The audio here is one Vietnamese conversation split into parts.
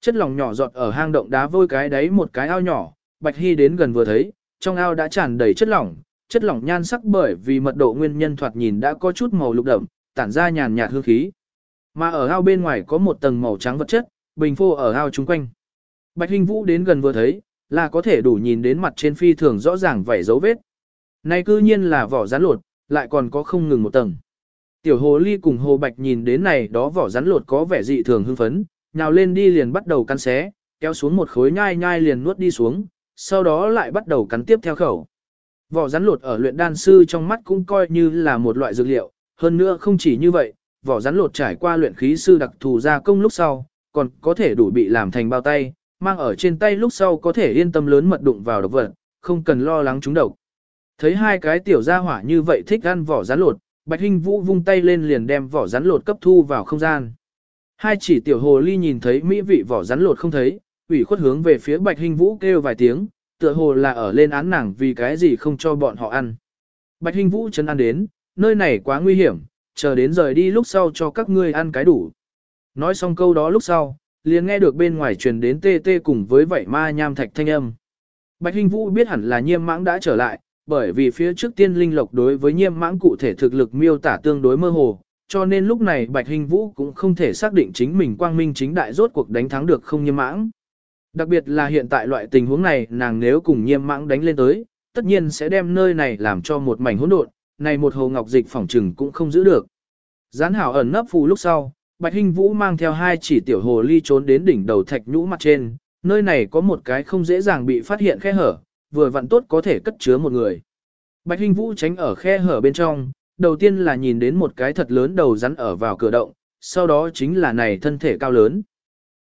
Chất lỏng nhỏ giọt ở hang động đá vôi cái đáy một cái ao nhỏ, Bạch Hy đến gần vừa thấy, trong ao đã tràn đầy chất lỏng, chất lỏng nhan sắc bởi vì mật độ nguyên nhân thoạt nhìn đã có chút màu lục đậm, tản ra nhàn nhạt hương khí. Mà ở ao bên ngoài có một tầng màu trắng vật chất, bình phô ở ao chung quanh. Bạch Hinh Vũ đến gần vừa thấy, là có thể đủ nhìn đến mặt trên phi thường rõ ràng vảy dấu vết. Này cư nhiên là vỏ rắn lột, lại còn có không ngừng một tầng. Tiểu hồ ly cùng hồ bạch nhìn đến này đó vỏ rắn lột có vẻ dị thường hưng phấn, nhào lên đi liền bắt đầu cắn xé, kéo xuống một khối nhai nhai liền nuốt đi xuống, sau đó lại bắt đầu cắn tiếp theo khẩu. Vỏ rắn lột ở luyện đan sư trong mắt cũng coi như là một loại dược liệu, hơn nữa không chỉ như vậy, vỏ rắn lột trải qua luyện khí sư đặc thù gia công lúc sau, còn có thể đủ bị làm thành bao tay, mang ở trên tay lúc sau có thể yên tâm lớn mật đụng vào độc vật, không cần lo lắng chúng độc. Thấy hai cái tiểu gia hỏa như vậy thích ăn vỏ rắn lột, Bạch Hinh Vũ vung tay lên liền đem vỏ rắn lột cấp thu vào không gian. Hai chỉ tiểu hồ ly nhìn thấy mỹ vị vỏ rắn lột không thấy, ủy khuất hướng về phía Bạch Hinh Vũ kêu vài tiếng, tựa hồ là ở lên án nàng vì cái gì không cho bọn họ ăn. Bạch Hinh Vũ chân ăn đến, nơi này quá nguy hiểm, chờ đến rời đi lúc sau cho các ngươi ăn cái đủ. Nói xong câu đó lúc sau, liền nghe được bên ngoài truyền đến tê tê cùng với vậy ma nham thạch thanh âm. Bạch Hinh Vũ biết hẳn là nhiêm mãng đã trở lại, bởi vì phía trước tiên linh lộc đối với nhiêm mãng cụ thể thực lực miêu tả tương đối mơ hồ, cho nên lúc này Bạch hình Vũ cũng không thể xác định chính mình quang minh chính đại rốt cuộc đánh thắng được không nhiêm mãng. Đặc biệt là hiện tại loại tình huống này nàng nếu cùng nhiêm mãng đánh lên tới, tất nhiên sẽ đem nơi này làm cho một mảnh hỗn độn, này một hồ ngọc dịch phỏng trừng cũng không giữ được. Gián hảo ẩn nấp phù lúc sau, Bạch hình Vũ mang theo hai chỉ tiểu hồ ly trốn đến đỉnh đầu thạch nhũ mặt trên, nơi này có một cái không dễ dàng bị phát hiện khe hở, vừa vặn tốt có thể cất chứa một người. Bạch hình Vũ tránh ở khe hở bên trong, đầu tiên là nhìn đến một cái thật lớn đầu rắn ở vào cửa động, sau đó chính là này thân thể cao lớn.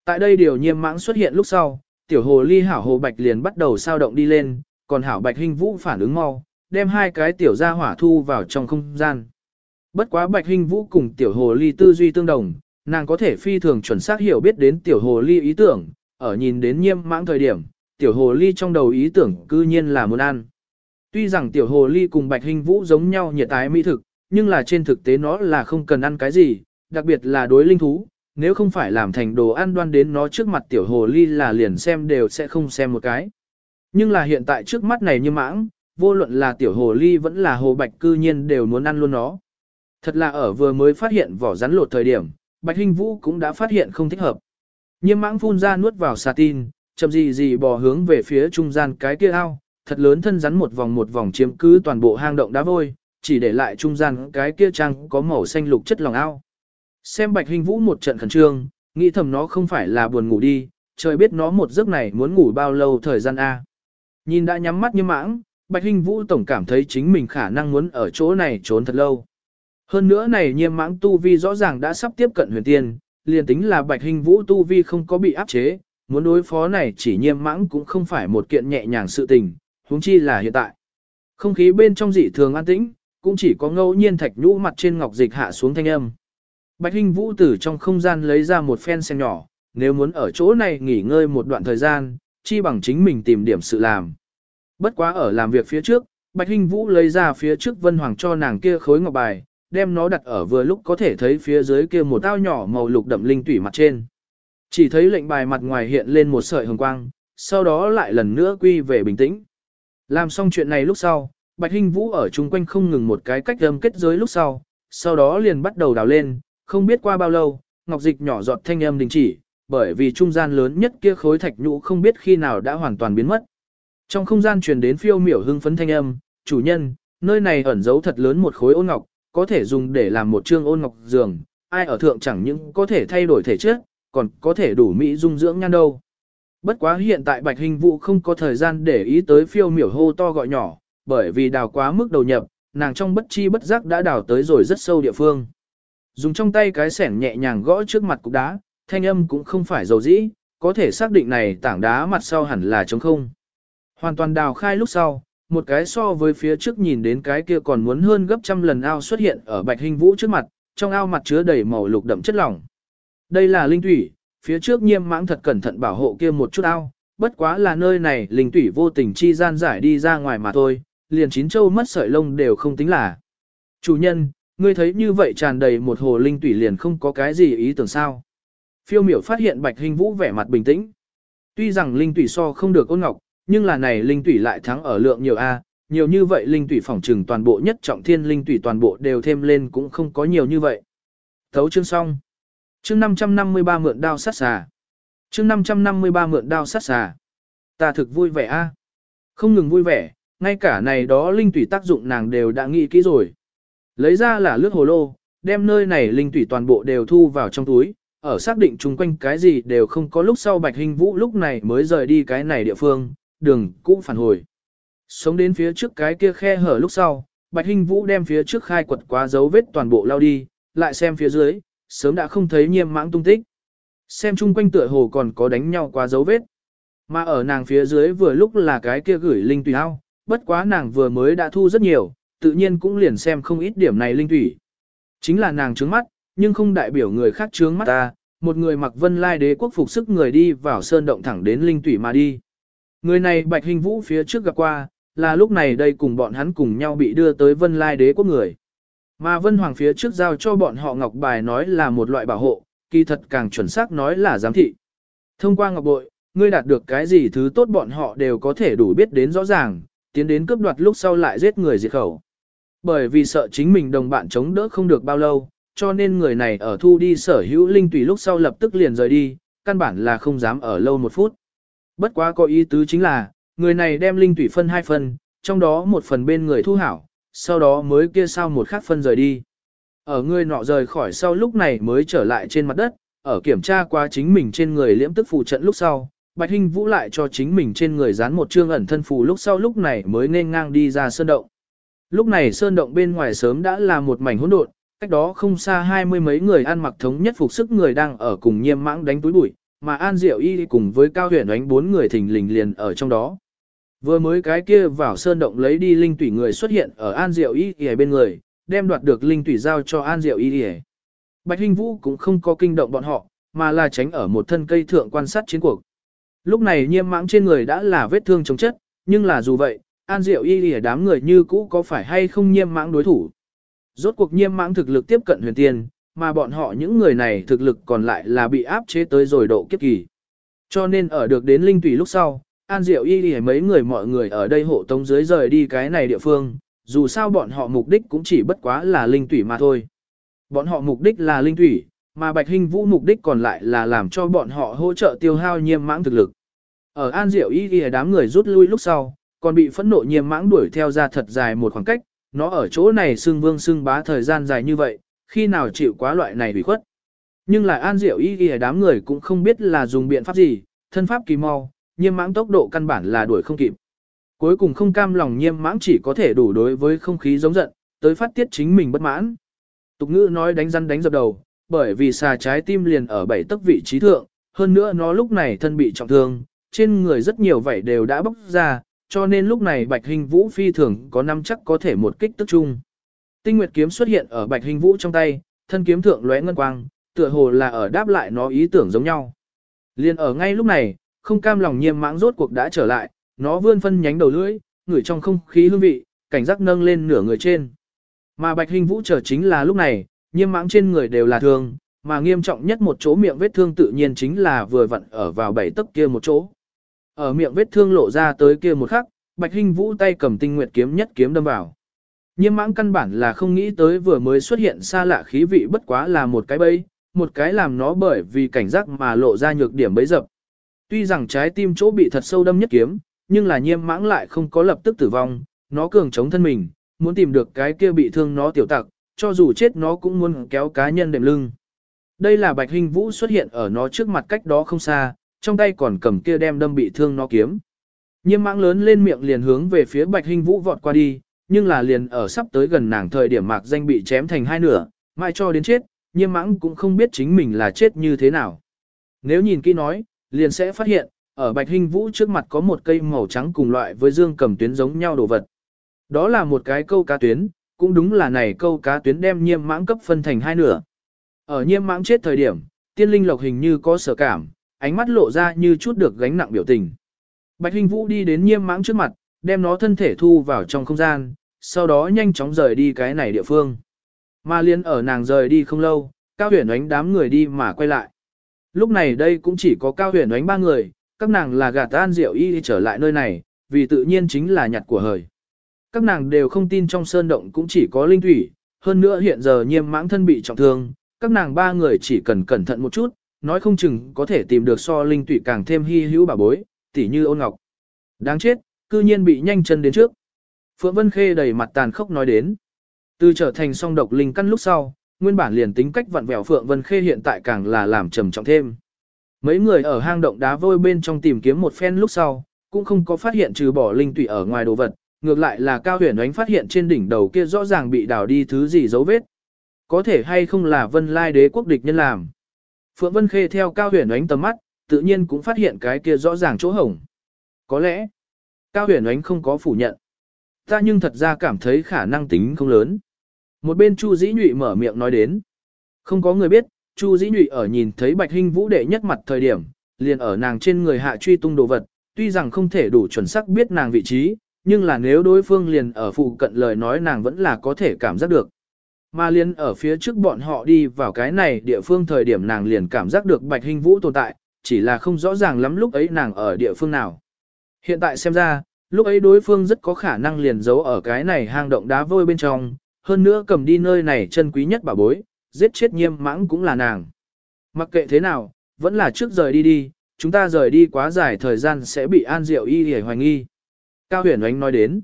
Tại đây điều nhiêm mãng xuất hiện lúc sau, tiểu hồ ly hảo hồ bạch liền bắt đầu sao động đi lên, còn hảo bạch hình Vũ phản ứng mau, đem hai cái tiểu gia hỏa thu vào trong không gian. Bất quá bạch hình Vũ cùng tiểu hồ ly tư duy tương đồng, nàng có thể phi thường chuẩn xác hiểu biết đến tiểu hồ ly ý tưởng, ở nhìn đến nhiêm mãng thời điểm, tiểu hồ ly trong đầu ý tưởng cư nhiên là muốn ăn. Tuy rằng tiểu hồ ly cùng bạch hình vũ giống nhau nhiệt tái mỹ thực, nhưng là trên thực tế nó là không cần ăn cái gì, đặc biệt là đối linh thú, nếu không phải làm thành đồ ăn đoan đến nó trước mặt tiểu hồ ly là liền xem đều sẽ không xem một cái. Nhưng là hiện tại trước mắt này như mãng, vô luận là tiểu hồ ly vẫn là hồ bạch cư nhiên đều muốn ăn luôn nó. Thật là ở vừa mới phát hiện vỏ rắn lột thời điểm, bạch hình vũ cũng đã phát hiện không thích hợp. Nhiêm mãng phun ra nuốt vào xà tin, chậm gì gì bò hướng về phía trung gian cái kia ao, thật lớn thân rắn một vòng một vòng chiếm cứ toàn bộ hang động đá vôi, chỉ để lại trung gian cái kia trang có màu xanh lục chất lòng ao. Xem bạch hình vũ một trận khẩn trương, nghĩ thầm nó không phải là buồn ngủ đi, trời biết nó một giấc này muốn ngủ bao lâu thời gian A. Nhìn đã nhắm mắt như mãng, bạch hình vũ tổng cảm thấy chính mình khả năng muốn ở chỗ này trốn thật lâu. Hơn nữa này nhiêm mãng tu vi rõ ràng đã sắp tiếp cận huyền tiên, liền tính là bạch hình vũ tu vi không có bị áp chế, muốn đối phó này chỉ nhiêm mãng cũng không phải một kiện nhẹ nhàng sự tình, huống chi là hiện tại. Không khí bên trong dị thường an tĩnh, cũng chỉ có ngẫu nhiên thạch nhũ mặt trên ngọc dịch hạ xuống thanh âm. Bạch Hinh Vũ từ trong không gian lấy ra một phen sen nhỏ, nếu muốn ở chỗ này nghỉ ngơi một đoạn thời gian, chi bằng chính mình tìm điểm sự làm. Bất quá ở làm việc phía trước, Bạch Hinh Vũ lấy ra phía trước Vân Hoàng cho nàng kia khối ngọc bài, đem nó đặt ở vừa lúc có thể thấy phía dưới kia một tao nhỏ màu lục đậm linh tủy mặt trên. Chỉ thấy lệnh bài mặt ngoài hiện lên một sợi hồng quang, sau đó lại lần nữa quy về bình tĩnh. Làm xong chuyện này lúc sau, Bạch Hinh Vũ ở chung quanh không ngừng một cái cách âm kết giới lúc sau, sau đó liền bắt đầu đào lên, không biết qua bao lâu, ngọc dịch nhỏ giọt thanh âm đình chỉ, bởi vì trung gian lớn nhất kia khối thạch nhũ không biết khi nào đã hoàn toàn biến mất. Trong không gian truyền đến phiêu miểu hưng phấn thanh âm, chủ nhân, nơi này ẩn giấu thật lớn một khối ôn ngọc, có thể dùng để làm một trương ôn ngọc giường, ai ở thượng chẳng những có thể thay đổi thể chất, còn có thể đủ mỹ dung dưỡng nhan đâu. Bất quá hiện tại Bạch Hình Vũ không có thời gian để ý tới phiêu miểu hô to gọi nhỏ, bởi vì đào quá mức đầu nhập, nàng trong bất chi bất giác đã đào tới rồi rất sâu địa phương. Dùng trong tay cái sẻng nhẹ nhàng gõ trước mặt cục đá, thanh âm cũng không phải dầu dĩ, có thể xác định này tảng đá mặt sau hẳn là trống không. Hoàn toàn đào khai lúc sau, một cái so với phía trước nhìn đến cái kia còn muốn hơn gấp trăm lần ao xuất hiện ở Bạch Hình Vũ trước mặt, trong ao mặt chứa đầy màu lục đậm chất lỏng. Đây là linh thủy, phía trước nghiêm mãng thật cẩn thận bảo hộ kia một chút ao, bất quá là nơi này linh thủy vô tình chi gian giải đi ra ngoài mà thôi, liền chín châu mất sợi lông đều không tính là. Chủ nhân, ngươi thấy như vậy tràn đầy một hồ linh thủy liền không có cái gì ý tưởng sao. phiêu miểu phát hiện Bạch Hình Vũ vẻ mặt bình tĩnh. Tuy rằng linh tủy so không được ôn ngọc, nhưng là này linh tủy lại thắng ở lượng nhiều A, nhiều như vậy linh tủy phỏng trừng toàn bộ nhất trọng thiên linh tủy toàn bộ đều thêm lên cũng không có nhiều như vậy. Thấu chương xong. Chương 553 mượn đao sát xà. Chương 553 mượn đao sát xà. Ta thực vui vẻ a. Không ngừng vui vẻ, ngay cả này đó linh tủy tác dụng nàng đều đã nghĩ kỹ rồi. Lấy ra là lướt hồ lô, đem nơi này linh tủy toàn bộ đều thu vào trong túi, ở xác định chung quanh cái gì đều không có lúc sau Bạch Hình Vũ lúc này mới rời đi cái này địa phương, đường cũng phản hồi. Sống đến phía trước cái kia khe hở lúc sau, Bạch Hình Vũ đem phía trước khai quật quá dấu vết toàn bộ lao đi, lại xem phía dưới, sớm đã không thấy nhiêm mãng tung tích. Xem chung quanh tựa hồ còn có đánh nhau quá dấu vết. Mà ở nàng phía dưới vừa lúc là cái kia gửi linh tùy ao, bất quá nàng vừa mới đã thu rất nhiều, tự nhiên cũng liền xem không ít điểm này linh thủy, Chính là nàng trướng mắt, nhưng không đại biểu người khác trướng mắt ta, một người mặc vân lai đế quốc phục sức người đi vào sơn động thẳng đến linh thủy mà đi. Người này bạch hình vũ phía trước gặp qua, là lúc này đây cùng bọn hắn cùng nhau bị đưa tới vân lai đế quốc người. Mà vân hoàng phía trước giao cho bọn họ ngọc bài nói là một loại bảo hộ, kỳ thật càng chuẩn xác nói là giám thị. Thông qua ngọc bội, ngươi đạt được cái gì thứ tốt bọn họ đều có thể đủ biết đến rõ ràng, tiến đến cướp đoạt lúc sau lại giết người diệt khẩu. Bởi vì sợ chính mình đồng bạn chống đỡ không được bao lâu, cho nên người này ở thu đi sở hữu linh tùy lúc sau lập tức liền rời đi, căn bản là không dám ở lâu một phút. Bất quá có ý tứ chính là, người này đem linh tùy phân hai phần, trong đó một phần bên người thu hảo, sau đó mới kia sao một khác phân rời đi. Ở người nọ rời khỏi sau lúc này mới trở lại trên mặt đất, ở kiểm tra qua chính mình trên người liễm tức phù trận lúc sau, Bạch Hinh Vũ lại cho chính mình trên người dán một trương ẩn thân phù lúc sau lúc này mới nên ngang đi ra sơn động. Lúc này sơn động bên ngoài sớm đã là một mảnh hỗn độn, cách đó không xa hai mươi mấy người ăn mặc thống nhất phục sức người đang ở cùng nhiêm mãng đánh túi bụi, mà An Diệu Y cùng với Cao Huyền đánh bốn người thình lình liền ở trong đó. Vừa mới cái kia vào sơn động lấy đi linh tủy người xuất hiện ở An Diệu Y ở bên người, đem đoạt được linh tủy giao cho An Diệu Y. Bạch Hinh Vũ cũng không có kinh động bọn họ, mà là tránh ở một thân cây thượng quan sát chiến cuộc. Lúc này nhiêm mãng trên người đã là vết thương chống chất, nhưng là dù vậy, An Diệu Y lìa đám người như cũ có phải hay không nhiêm mãng đối thủ. Rốt cuộc nhiêm mãng thực lực tiếp cận huyền tiên, mà bọn họ những người này thực lực còn lại là bị áp chế tới rồi độ kiếp kỳ. Cho nên ở được đến linh tùy lúc sau, An Diệu Y lìa mấy người mọi người ở đây hộ tống dưới rời đi cái này địa phương, dù sao bọn họ mục đích cũng chỉ bất quá là linh tùy mà thôi. Bọn họ mục đích là linh tùy, mà Bạch Hinh Vũ mục đích còn lại là làm cho bọn họ hỗ trợ tiêu hao nhiêm mãng thực lực. Ở An Diệu Y Y đám người rút lui lúc sau, còn bị phẫn nộ nhiêm mãng đuổi theo ra thật dài một khoảng cách, nó ở chỗ này xưng vương xưng bá thời gian dài như vậy, khi nào chịu quá loại này bị khuất. Nhưng lại An Diệu Y Y đám người cũng không biết là dùng biện pháp gì, thân pháp kỳ mau, nhiêm mãng tốc độ căn bản là đuổi không kịp. Cuối cùng không cam lòng nhiêm mãng chỉ có thể đủ đối với không khí giống giận, tới phát tiết chính mình bất mãn. Tục ngữ nói đánh răn đánh dập đầu, bởi vì xà trái tim liền ở bảy tấc vị trí thượng, hơn nữa nó lúc này thân bị trọng thương, trên người rất nhiều vảy đều đã bóc ra, cho nên lúc này Bạch Hình Vũ phi thường có năm chắc có thể một kích tức chung. Tinh Nguyệt kiếm xuất hiện ở Bạch Hình Vũ trong tay, thân kiếm thượng lóe ngân quang, tựa hồ là ở đáp lại nó ý tưởng giống nhau. Liên ở ngay lúc này, không cam lòng nhiêm mãng rốt cuộc đã trở lại, nó vươn phân nhánh đầu lưỡi, ngửi trong không khí hương vị, cảnh giác nâng lên nửa người trên. Mà Bạch Hình Vũ chờ chính là lúc này, nhiêm mãng trên người đều là thương, mà nghiêm trọng nhất một chỗ miệng vết thương tự nhiên chính là vừa vặn ở vào bảy tấc kia một chỗ. Ở miệng vết thương lộ ra tới kia một khắc, Bạch Hinh Vũ tay cầm tinh nguyệt kiếm nhất kiếm đâm vào. Nhiêm mãng căn bản là không nghĩ tới vừa mới xuất hiện xa lạ khí vị bất quá là một cái bẫy, một cái làm nó bởi vì cảnh giác mà lộ ra nhược điểm bấy dập. Tuy rằng trái tim chỗ bị thật sâu đâm nhất kiếm, nhưng là nhiêm mãng lại không có lập tức tử vong, nó cường chống thân mình, muốn tìm được cái kia bị thương nó tiểu tặc, cho dù chết nó cũng muốn kéo cá nhân đệm lưng. Đây là Bạch Hinh Vũ xuất hiện ở nó trước mặt cách đó không xa, trong tay còn cầm kia đem đâm bị thương nó kiếm. Nhiêm mãng lớn lên miệng liền hướng về phía Bạch Hinh Vũ vọt qua đi, nhưng là liền ở sắp tới gần nàng thời điểm mạc danh bị chém thành hai nửa, mai cho đến chết, nhiêm mãng cũng không biết chính mình là chết như thế nào. Nếu nhìn kỹ nói, liền sẽ phát hiện, ở Bạch Hinh Vũ trước mặt có một cây màu trắng cùng loại với dương cầm tuyến giống nhau đồ vật. Đó là một cái câu cá tuyến, cũng đúng là này câu cá tuyến đem nhiêm mãng cấp phân thành hai nửa. Ở nhiêm mãng chết thời điểm, tiên linh lộc hình như có sở cảm, ánh mắt lộ ra như chút được gánh nặng biểu tình. Bạch Hình Vũ đi đến nhiêm mãng trước mặt, đem nó thân thể thu vào trong không gian, sau đó nhanh chóng rời đi cái này địa phương. Mà liên ở nàng rời đi không lâu, cao huyền ánh đám người đi mà quay lại. Lúc này đây cũng chỉ có cao huyền Ánh ba người, các nàng là gạt an diệu y trở lại nơi này, vì tự nhiên chính là nhặt của hời. Các nàng đều không tin trong sơn động cũng chỉ có linh thủy, hơn nữa hiện giờ nhiêm mãng thân bị trọng thương, các nàng ba người chỉ cần cẩn thận một chút, nói không chừng có thể tìm được so linh thủy càng thêm hy hữu bà bối, tỉ như ôn ngọc. Đáng chết, cư nhiên bị nhanh chân đến trước. Phượng Vân Khê đầy mặt tàn khốc nói đến. Từ trở thành song độc linh căn lúc sau, nguyên bản liền tính cách vặn vẹo Phượng Vân Khê hiện tại càng là làm trầm trọng thêm. Mấy người ở hang động đá vôi bên trong tìm kiếm một phen lúc sau, cũng không có phát hiện trừ bỏ linh tụy ở ngoài đồ vật, ngược lại là Cao Huyền Ánh phát hiện trên đỉnh đầu kia rõ ràng bị đào đi thứ gì dấu vết. Có thể hay không là Vân Lai đế quốc địch nhân làm. Phượng Vân Khê theo Cao Huyền Ánh tầm mắt, tự nhiên cũng phát hiện cái kia rõ ràng chỗ hổng. Có lẽ, Cao Huyền Ánh không có phủ nhận. Ta nhưng thật ra cảm thấy khả năng tính không lớn. Một bên Chu Dĩ Nhụy mở miệng nói đến. Không có người biết, Chu Dĩ Nhụy ở nhìn thấy Bạch Hinh Vũ đệ nhất mặt thời điểm, liền ở nàng trên người hạ truy tung đồ vật, tuy rằng không thể đủ chuẩn xác biết nàng vị trí, nhưng là nếu đối phương liền ở phụ cận lời nói nàng vẫn là có thể cảm giác được. Mà liền ở phía trước bọn họ đi vào cái này địa phương thời điểm nàng liền cảm giác được Bạch hình Vũ tồn tại, chỉ là không rõ ràng lắm lúc ấy nàng ở địa phương nào. Hiện tại xem ra, lúc ấy đối phương rất có khả năng liền giấu ở cái này hang động đá vôi bên trong, hơn nữa cầm đi nơi này chân quý nhất bảo bối, giết chết nhiêm mãng cũng là nàng. Mặc kệ thế nào, vẫn là trước rời đi đi, chúng ta rời đi quá dài thời gian sẽ bị an diệu y hề hoài nghi. Cao huyền ánh nói đến.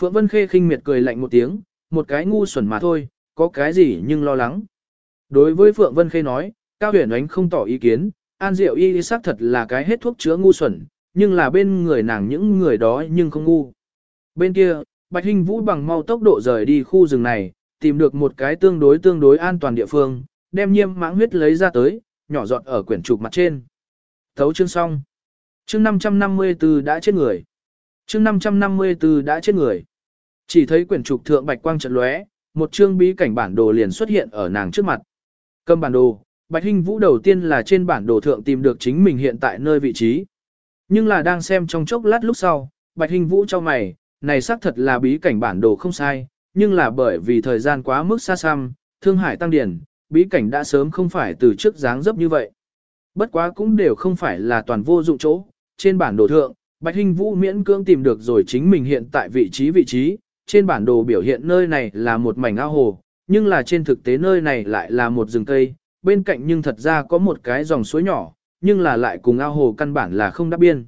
Phượng Vân Khê khinh miệt cười lạnh một tiếng, một cái ngu xuẩn mà thôi, có cái gì nhưng lo lắng. Đối với Phượng Vân Khê nói, Cao huyền ánh không tỏ ý kiến, an diệu y xác thật là cái hết thuốc chữa ngu xuẩn, nhưng là bên người nàng những người đó nhưng không ngu. Bên kia, Bạch Hinh Vũ bằng mau tốc độ rời đi khu rừng này, tìm được một cái tương đối tương đối an toàn địa phương, đem nhiêm mãng huyết lấy ra tới, nhỏ giọt ở quyển trục mặt trên. Thấu chương xong. Chương 554 đã chết người. Chương 554 đã chết người. Chỉ thấy quyển trục thượng bạch quang trận lóe, một chương bí cảnh bản đồ liền xuất hiện ở nàng trước mặt. Cầm bản đồ, Bạch Hinh Vũ đầu tiên là trên bản đồ thượng tìm được chính mình hiện tại nơi vị trí. Nhưng là đang xem trong chốc lát lúc sau, Bạch Hinh Vũ cho mày, này xác thật là bí cảnh bản đồ không sai, nhưng là bởi vì thời gian quá mức xa xăm, Thương Hải tăng điển, bí cảnh đã sớm không phải từ trước dáng dấp như vậy. Bất quá cũng đều không phải là toàn vô dụng chỗ, trên bản đồ thượng, Bạch Hinh Vũ miễn cưỡng tìm được rồi chính mình hiện tại vị trí vị trí, trên bản đồ biểu hiện nơi này là một mảnh ao hồ, nhưng là trên thực tế nơi này lại là một rừng cây, bên cạnh nhưng thật ra có một cái dòng suối nhỏ, nhưng là lại cùng ao hồ căn bản là không đáp biên.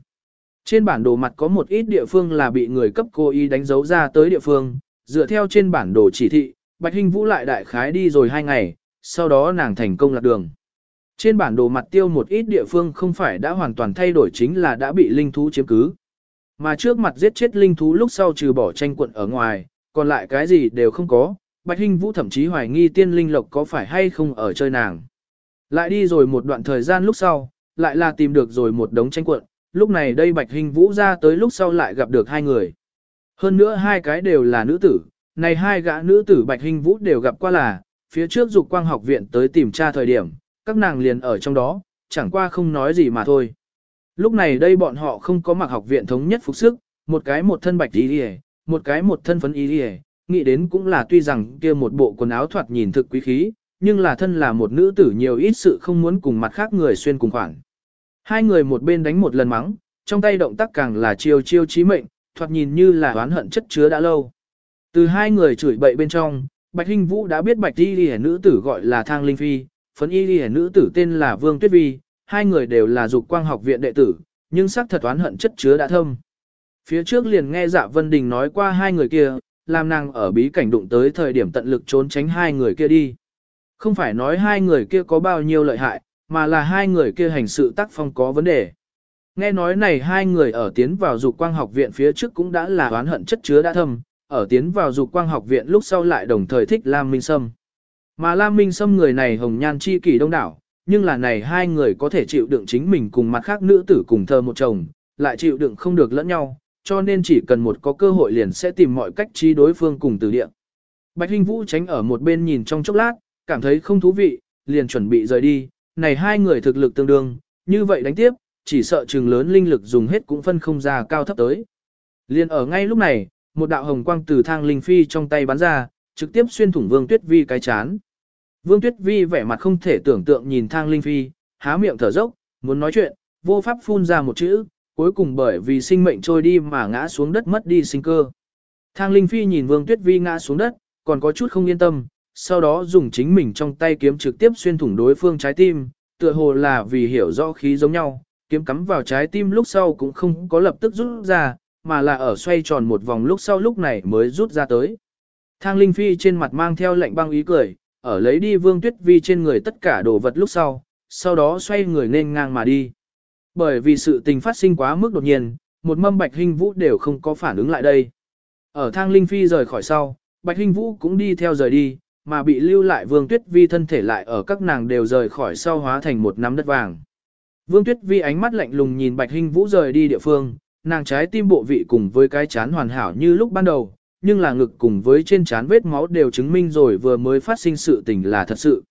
Trên bản đồ mặt có một ít địa phương là bị người cấp cô ý đánh dấu ra tới địa phương, dựa theo trên bản đồ chỉ thị, Bạch Hinh Vũ lại đại khái đi rồi hai ngày, sau đó nàng thành công lạc đường. Trên bản đồ mặt tiêu một ít địa phương không phải đã hoàn toàn thay đổi chính là đã bị linh thú chiếm cứ. Mà trước mặt giết chết linh thú lúc sau trừ bỏ tranh quận ở ngoài, còn lại cái gì đều không có, Bạch Hinh Vũ thậm chí hoài nghi tiên linh lộc có phải hay không ở chơi nàng. Lại đi rồi một đoạn thời gian lúc sau, lại là tìm được rồi một đống tranh quận, lúc này đây Bạch Hình Vũ ra tới lúc sau lại gặp được hai người. Hơn nữa hai cái đều là nữ tử, này hai gã nữ tử Bạch Hình Vũ đều gặp qua là, phía trước dục quang học viện tới tìm tra thời điểm, các nàng liền ở trong đó, chẳng qua không nói gì mà thôi. Lúc này đây bọn họ không có mặc học viện thống nhất phục sức, một cái một thân bạch y đi một cái một thân phấn y đi nghĩ đến cũng là tuy rằng kia một bộ quần áo thoạt nhìn thực quý khí, nhưng là thân là một nữ tử nhiều ít sự không muốn cùng mặt khác người xuyên cùng khoảng. Hai người một bên đánh một lần mắng, trong tay động tác càng là chiêu chiêu chí mệnh, thoạt nhìn như là oán hận chất chứa đã lâu. Từ hai người chửi bậy bên trong, Bạch Hinh Vũ đã biết Bạch Y Liễu nữ tử gọi là Thang Linh Phi, phấn Y ghi nữ tử tên là Vương Tuyết Vi, hai người đều là dục quang học viện đệ tử, nhưng xác thật oán hận chất chứa đã thâm. Phía trước liền nghe Dạ Vân Đình nói qua hai người kia, làm nàng ở bí cảnh đụng tới thời điểm tận lực trốn tránh hai người kia đi. Không phải nói hai người kia có bao nhiêu lợi hại, mà là hai người kia hành sự tác phong có vấn đề. Nghe nói này hai người ở tiến vào dục quang học viện phía trước cũng đã là oán hận chất chứa đã thâm, ở tiến vào dục quang học viện lúc sau lại đồng thời thích Lam Minh Sâm. Mà Lam Minh Sâm người này hồng nhan chi kỷ đông đảo, nhưng là này hai người có thể chịu đựng chính mình cùng mặt khác nữ tử cùng thơ một chồng, lại chịu đựng không được lẫn nhau, cho nên chỉ cần một có cơ hội liền sẽ tìm mọi cách chi đối phương cùng từ địa. Bạch Hinh Vũ tránh ở một bên nhìn trong chốc lát, cảm thấy không thú vị, liền chuẩn bị rời đi, này hai người thực lực tương đương, như vậy đánh tiếp, chỉ sợ trường lớn linh lực dùng hết cũng phân không ra cao thấp tới. Liên ở ngay lúc này, một đạo hồng quang từ thang linh phi trong tay bắn ra, trực tiếp xuyên thủng Vương Tuyết Vi cái chán. Vương Tuyết Vi vẻ mặt không thể tưởng tượng nhìn thang linh phi, há miệng thở dốc, muốn nói chuyện, vô pháp phun ra một chữ, cuối cùng bởi vì sinh mệnh trôi đi mà ngã xuống đất mất đi sinh cơ. Thang Linh Phi nhìn Vương Tuyết Vi ngã xuống đất, còn có chút không yên tâm, sau đó dùng chính mình trong tay kiếm trực tiếp xuyên thủng đối phương trái tim, tựa hồ là vì hiểu rõ khí giống nhau, kiếm cắm vào trái tim lúc sau cũng không có lập tức rút ra, mà là ở xoay tròn một vòng lúc sau lúc này mới rút ra tới. Thang Linh Phi trên mặt mang theo lệnh băng ý cười, ở lấy đi Vương Tuyết Vi trên người tất cả đồ vật lúc sau, sau đó xoay người nên ngang mà đi. Bởi vì sự tình phát sinh quá mức đột nhiên, một mâm bạch hình vũ đều không có phản ứng lại đây. Ở thang linh phi rời khỏi sau, bạch hình vũ cũng đi theo rời đi, mà bị lưu lại vương tuyết vi thân thể lại ở các nàng đều rời khỏi sau hóa thành một nắm đất vàng. Vương tuyết vi ánh mắt lạnh lùng nhìn bạch hình vũ rời đi địa phương, nàng trái tim bộ vị cùng với cái chán hoàn hảo như lúc ban đầu, nhưng là ngực cùng với trên chán vết máu đều chứng minh rồi vừa mới phát sinh sự tình là thật sự.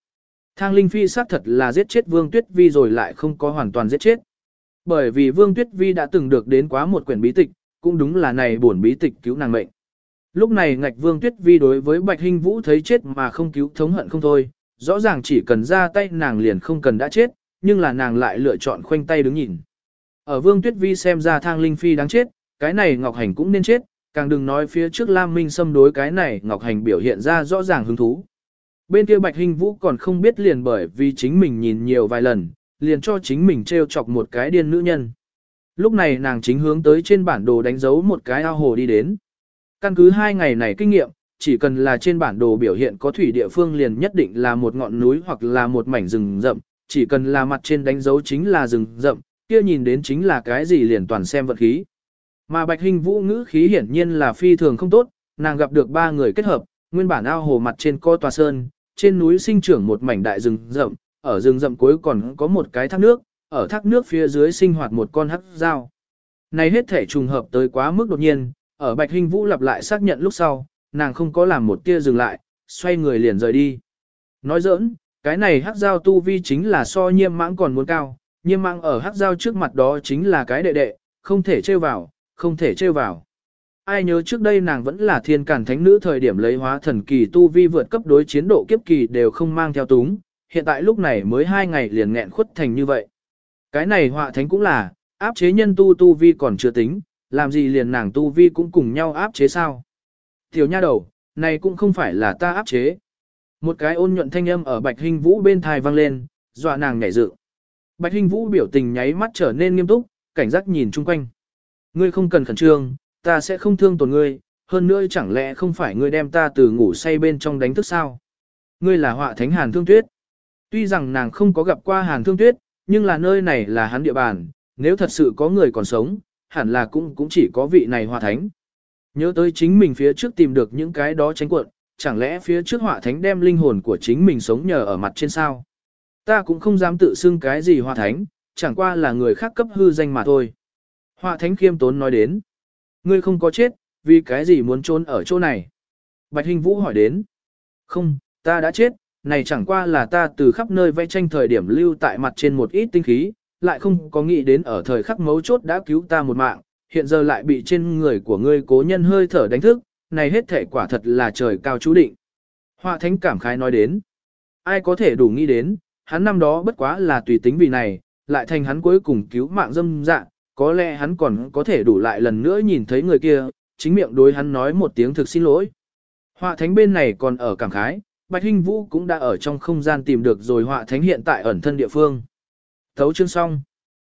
Thang Linh Phi xác thật là giết chết Vương Tuyết Vi rồi lại không có hoàn toàn giết chết. Bởi vì Vương Tuyết Vi đã từng được đến quá một quyển bí tịch, cũng đúng là này bổn bí tịch cứu nàng mệnh. Lúc này ngạch Vương Tuyết Vi đối với Bạch Hinh Vũ thấy chết mà không cứu thống hận không thôi, rõ ràng chỉ cần ra tay nàng liền không cần đã chết, nhưng là nàng lại lựa chọn khoanh tay đứng nhìn. Ở Vương Tuyết Vi xem ra Thang Linh Phi đáng chết, cái này Ngọc Hành cũng nên chết, càng đừng nói phía trước Lam Minh xâm đối cái này Ngọc Hành biểu hiện ra rõ ràng hứng thú. Bên kia Bạch Hinh Vũ còn không biết liền bởi vì chính mình nhìn nhiều vài lần, liền cho chính mình treo chọc một cái điên nữ nhân. Lúc này nàng chính hướng tới trên bản đồ đánh dấu một cái ao hồ đi đến. Căn cứ hai ngày này kinh nghiệm, chỉ cần là trên bản đồ biểu hiện có thủy địa phương liền nhất định là một ngọn núi hoặc là một mảnh rừng rậm, chỉ cần là mặt trên đánh dấu chính là rừng rậm, kia nhìn đến chính là cái gì liền toàn xem vật khí. Mà Bạch Hình Vũ ngữ khí hiển nhiên là phi thường không tốt, nàng gặp được ba người kết hợp, nguyên bản ao hồ mặt trên co tòa sơn, trên núi sinh trưởng một mảnh đại rừng rậm, ở rừng rậm cuối còn có một cái thác nước, ở thác nước phía dưới sinh hoạt một con hắc dao. Này hết thể trùng hợp tới quá mức đột nhiên, ở Bạch hình Vũ lặp lại xác nhận lúc sau, nàng không có làm một tia dừng lại, xoay người liền rời đi. Nói giỡn, cái này hắc dao tu vi chính là so nhiêm mãng còn muốn cao, nhiêm mãng ở hắc dao trước mặt đó chính là cái đệ đệ, không thể trêu vào, không thể trêu vào. Ai nhớ trước đây nàng vẫn là thiên cản thánh nữ thời điểm lấy hóa thần kỳ tu vi vượt cấp đối chiến độ kiếp kỳ đều không mang theo túng, hiện tại lúc này mới hai ngày liền nghẹn khuất thành như vậy. Cái này họa thánh cũng là, áp chế nhân tu tu vi còn chưa tính, làm gì liền nàng tu vi cũng cùng nhau áp chế sao. Tiểu nha đầu, này cũng không phải là ta áp chế. Một cái ôn nhuận thanh âm ở Bạch Hinh Vũ bên thai vang lên, dọa nàng nhảy dự. Bạch Hinh Vũ biểu tình nháy mắt trở nên nghiêm túc, cảnh giác nhìn chung quanh. Ngươi không cần khẩn trương, ta sẽ không thương tổn ngươi, hơn nữa chẳng lẽ không phải ngươi đem ta từ ngủ say bên trong đánh thức sao? Ngươi là họa thánh Hàn Thương Tuyết. Tuy rằng nàng không có gặp qua Hàn Thương Tuyết, nhưng là nơi này là hắn địa bàn, nếu thật sự có người còn sống, hẳn là cũng cũng chỉ có vị này họa thánh. Nhớ tới chính mình phía trước tìm được những cái đó tránh cuộn, chẳng lẽ phía trước họa thánh đem linh hồn của chính mình sống nhờ ở mặt trên sao? Ta cũng không dám tự xưng cái gì họa thánh, chẳng qua là người khác cấp hư danh mà thôi. Họa thánh khiêm tốn nói đến. Ngươi không có chết, vì cái gì muốn trốn ở chỗ này? Bạch Hình Vũ hỏi đến. Không, ta đã chết, này chẳng qua là ta từ khắp nơi vẽ tranh thời điểm lưu tại mặt trên một ít tinh khí, lại không có nghĩ đến ở thời khắc mấu chốt đã cứu ta một mạng, hiện giờ lại bị trên người của ngươi cố nhân hơi thở đánh thức, này hết thể quả thật là trời cao chú định. Họa thánh cảm khái nói đến, ai có thể đủ nghĩ đến, hắn năm đó bất quá là tùy tính vì này, lại thành hắn cuối cùng cứu mạng dâm dạ, có lẽ hắn còn có thể đủ lại lần nữa nhìn thấy người kia, chính miệng đối hắn nói một tiếng thực xin lỗi. Họa thánh bên này còn ở cảm khái, Bạch Hinh Vũ cũng đã ở trong không gian tìm được rồi họa thánh hiện tại ẩn thân địa phương. Thấu chương xong.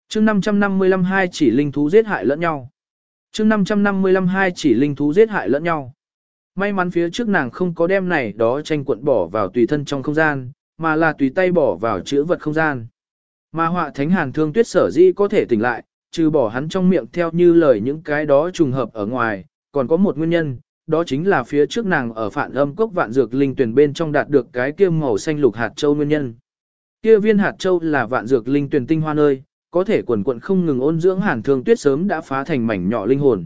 Chương 555 hai chỉ linh thú giết hại lẫn nhau. Chương 555 hai chỉ linh thú giết hại lẫn nhau. May mắn phía trước nàng không có đem này đó tranh cuộn bỏ vào tùy thân trong không gian, mà là tùy tay bỏ vào chữ vật không gian. Mà họa thánh hàn thương tuyết sở di có thể tỉnh lại, trừ bỏ hắn trong miệng theo như lời những cái đó trùng hợp ở ngoài, còn có một nguyên nhân, đó chính là phía trước nàng ở phản âm cốc vạn dược linh tuyển bên trong đạt được cái kia màu xanh lục hạt châu nguyên nhân. Kia viên hạt châu là vạn dược linh tuyển tinh hoa nơi, có thể quần quận không ngừng ôn dưỡng hàn thương tuyết sớm đã phá thành mảnh nhỏ linh hồn.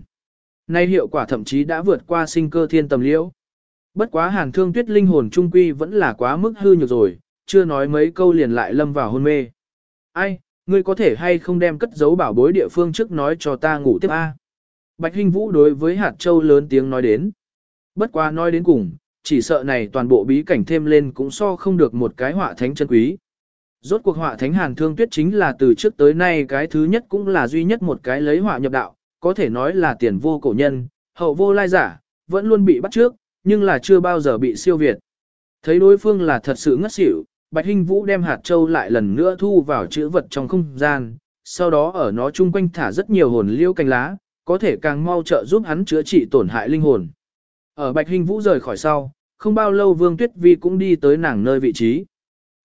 Nay hiệu quả thậm chí đã vượt qua sinh cơ thiên tầm liễu. Bất quá hàn thương tuyết linh hồn trung quy vẫn là quá mức hư nhược rồi, chưa nói mấy câu liền lại lâm vào hôn mê. Ai, ngươi có thể hay không đem cất giấu bảo bối địa phương trước nói cho ta ngủ tiếp a? Bạch Hinh Vũ đối với hạt châu lớn tiếng nói đến. Bất quá nói đến cùng, chỉ sợ này toàn bộ bí cảnh thêm lên cũng so không được một cái họa thánh chân quý. Rốt cuộc họa thánh hàn thương tuyết chính là từ trước tới nay cái thứ nhất cũng là duy nhất một cái lấy họa nhập đạo, có thể nói là tiền vô cổ nhân, hậu vô lai giả, vẫn luôn bị bắt trước, nhưng là chưa bao giờ bị siêu việt. Thấy đối phương là thật sự ngất xỉu, Bạch Hinh Vũ đem hạt châu lại lần nữa thu vào chữ vật trong không gian, sau đó ở nó chung quanh thả rất nhiều hồn liêu cành lá, có thể càng mau trợ giúp hắn chữa trị tổn hại linh hồn. Ở Bạch Hinh Vũ rời khỏi sau, không bao lâu Vương Tuyết Vi cũng đi tới nàng nơi vị trí.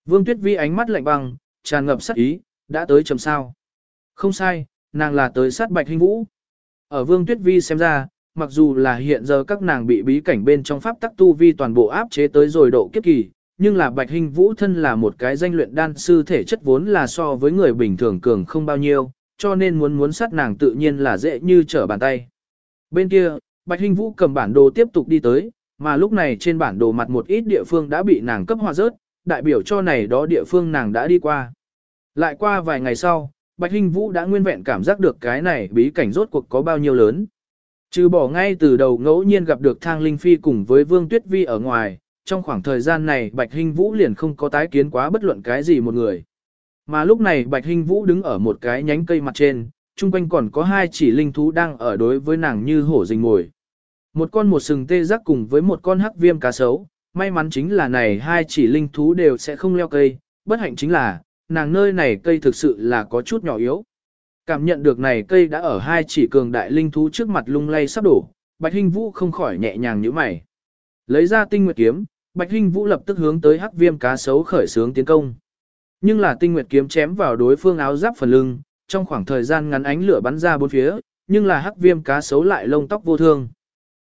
Vương Tuyết Vi ánh mắt lạnh băng, tràn ngập sát ý, đã tới chầm sao. Không sai, nàng là tới sát Bạch Hinh Vũ. Ở Vương Tuyết Vi xem ra, mặc dù là hiện giờ các nàng bị bí cảnh bên trong pháp tắc tu vi toàn bộ áp chế tới rồi độ kiếp kỳ, nhưng là Bạch hình Vũ thân là một cái danh luyện đan sư thể chất vốn là so với người bình thường cường không bao nhiêu, cho nên muốn muốn sát nàng tự nhiên là dễ như trở bàn tay. Bên kia, Bạch hình Vũ cầm bản đồ tiếp tục đi tới, mà lúc này trên bản đồ mặt một ít địa phương đã bị nàng cấp hòa rớt, đại biểu cho này đó địa phương nàng đã đi qua. Lại qua vài ngày sau, Bạch hình Vũ đã nguyên vẹn cảm giác được cái này bí cảnh rốt cuộc có bao nhiêu lớn. Trừ bỏ ngay từ đầu ngẫu nhiên gặp được Thang Linh Phi cùng với Vương Tuyết Vi ở ngoài, trong khoảng thời gian này Bạch Hinh Vũ liền không có tái kiến quá bất luận cái gì một người. Mà lúc này Bạch Hinh Vũ đứng ở một cái nhánh cây mặt trên, chung quanh còn có hai chỉ linh thú đang ở đối với nàng như hổ rình mồi. Một con một sừng tê giác cùng với một con hắc viêm cá sấu, may mắn chính là này hai chỉ linh thú đều sẽ không leo cây, bất hạnh chính là, nàng nơi này cây thực sự là có chút nhỏ yếu. Cảm nhận được này cây đã ở hai chỉ cường đại linh thú trước mặt lung lay sắp đổ, Bạch Hinh Vũ không khỏi nhẹ nhàng như mày. Lấy ra tinh nguyệt kiếm, Bạch Hinh Vũ lập tức hướng tới hắc viêm cá sấu khởi sướng tiến công. Nhưng là tinh nguyệt kiếm chém vào đối phương áo giáp phần lưng, trong khoảng thời gian ngắn ánh lửa bắn ra bốn phía, nhưng là hắc viêm cá sấu lại lông tóc vô thương.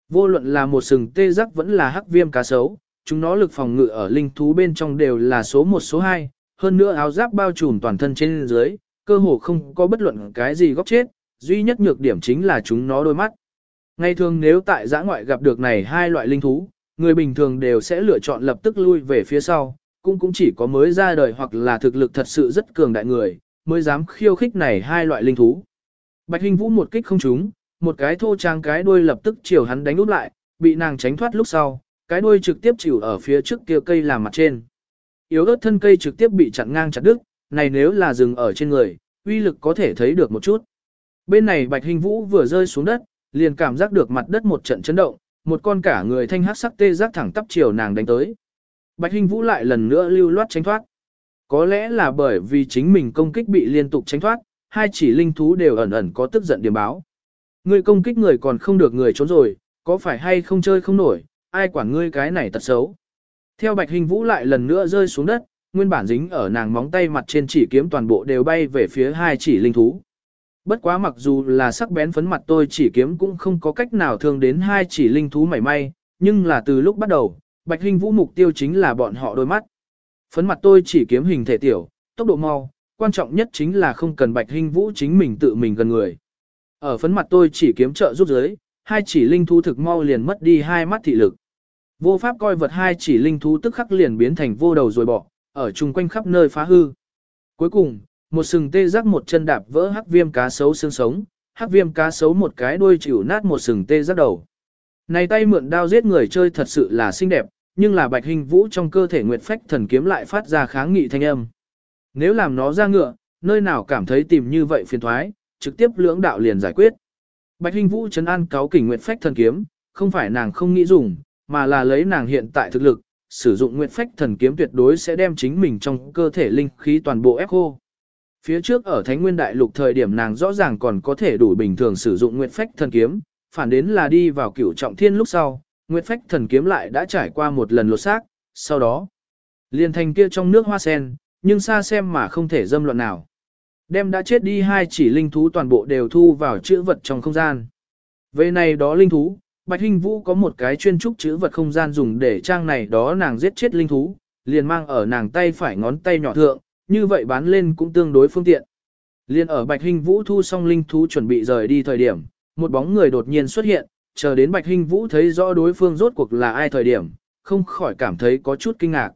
Vô luận là một sừng tê giác vẫn là hắc viêm cá sấu, chúng nó lực phòng ngự ở linh thú bên trong đều là số 1 số 2, hơn nữa áo giáp bao trùm toàn thân trên dưới, cơ hồ không có bất luận cái gì góc chết, duy nhất nhược điểm chính là chúng nó đôi mắt. Ngày thường nếu tại giã ngoại gặp được này hai loại linh thú, người bình thường đều sẽ lựa chọn lập tức lui về phía sau, cũng cũng chỉ có mới ra đời hoặc là thực lực thật sự rất cường đại người, mới dám khiêu khích này hai loại linh thú. Bạch Hình Vũ một kích không trúng, một cái thô trang cái đuôi lập tức chiều hắn đánh úp lại, bị nàng tránh thoát lúc sau, cái đuôi trực tiếp chịu ở phía trước kia cây làm mặt trên. Yếu ớt thân cây trực tiếp bị chặn ngang chặt đứt, này nếu là dừng ở trên người, uy lực có thể thấy được một chút. Bên này Bạch Hình Vũ vừa rơi xuống đất, liền cảm giác được mặt đất một trận chấn động, một con cả người thanh hắc sắc tê giác thẳng tắp chiều nàng đánh tới. Bạch Hình Vũ lại lần nữa lưu loát tránh thoát. Có lẽ là bởi vì chính mình công kích bị liên tục tránh thoát, hai chỉ linh thú đều ẩn ẩn có tức giận điểm báo. Người công kích người còn không được người trốn rồi, có phải hay không chơi không nổi, ai quản ngươi cái này tật xấu. Theo Bạch Hình Vũ lại lần nữa rơi xuống đất, nguyên bản dính ở nàng móng tay mặt trên chỉ kiếm toàn bộ đều bay về phía hai chỉ linh thú. Bất quá mặc dù là sắc bén phấn mặt tôi chỉ kiếm cũng không có cách nào thương đến hai chỉ linh thú mảy may, nhưng là từ lúc bắt đầu, Bạch Hình Vũ mục tiêu chính là bọn họ đôi mắt. Phấn mặt tôi chỉ kiếm hình thể tiểu, tốc độ mau, quan trọng nhất chính là không cần Bạch Hình Vũ chính mình tự mình gần người. Ở phấn mặt tôi chỉ kiếm trợ giúp giới, hai chỉ linh thú thực mau liền mất đi hai mắt thị lực. Vô pháp coi vật hai chỉ linh thú tức khắc liền biến thành vô đầu rồi bỏ, ở chung quanh khắp nơi phá hư. Cuối cùng, một sừng tê giác một chân đạp vỡ hắc viêm cá sấu xương sống, hắc viêm cá sấu một cái đuôi chịu nát một sừng tê giác đầu. Này tay mượn đao giết người chơi thật sự là xinh đẹp, nhưng là bạch hình vũ trong cơ thể nguyệt phách thần kiếm lại phát ra kháng nghị thanh âm. Nếu làm nó ra ngựa, nơi nào cảm thấy tìm như vậy phiền thoái, trực tiếp lưỡng đạo liền giải quyết. Bạch hình vũ chấn an cáo kỉnh nguyệt phách thần kiếm, không phải nàng không nghĩ dùng, mà là lấy nàng hiện tại thực lực, sử dụng nguyệt phách thần kiếm tuyệt đối sẽ đem chính mình trong cơ thể linh khí toàn bộ ép khô. Phía trước ở Thánh Nguyên Đại Lục thời điểm nàng rõ ràng còn có thể đủ bình thường sử dụng nguyệt phách thần kiếm, phản đến là đi vào cửu trọng thiên lúc sau, nguyệt phách thần kiếm lại đã trải qua một lần lột xác, sau đó liền thành kia trong nước hoa sen, nhưng xa xem mà không thể dâm loạn nào. Đem đã chết đi hai chỉ linh thú toàn bộ đều thu vào chữ vật trong không gian. Về này đó linh thú, Bạch Hinh Vũ có một cái chuyên trúc chữ vật không gian dùng để trang này đó nàng giết chết linh thú, liền mang ở nàng tay phải ngón tay nhỏ thượng, như vậy bán lên cũng tương đối phương tiện. Liên ở Bạch Hinh Vũ thu xong linh thú chuẩn bị rời đi thời điểm, một bóng người đột nhiên xuất hiện, chờ đến Bạch Hinh Vũ thấy rõ đối phương rốt cuộc là ai thời điểm, không khỏi cảm thấy có chút kinh ngạc.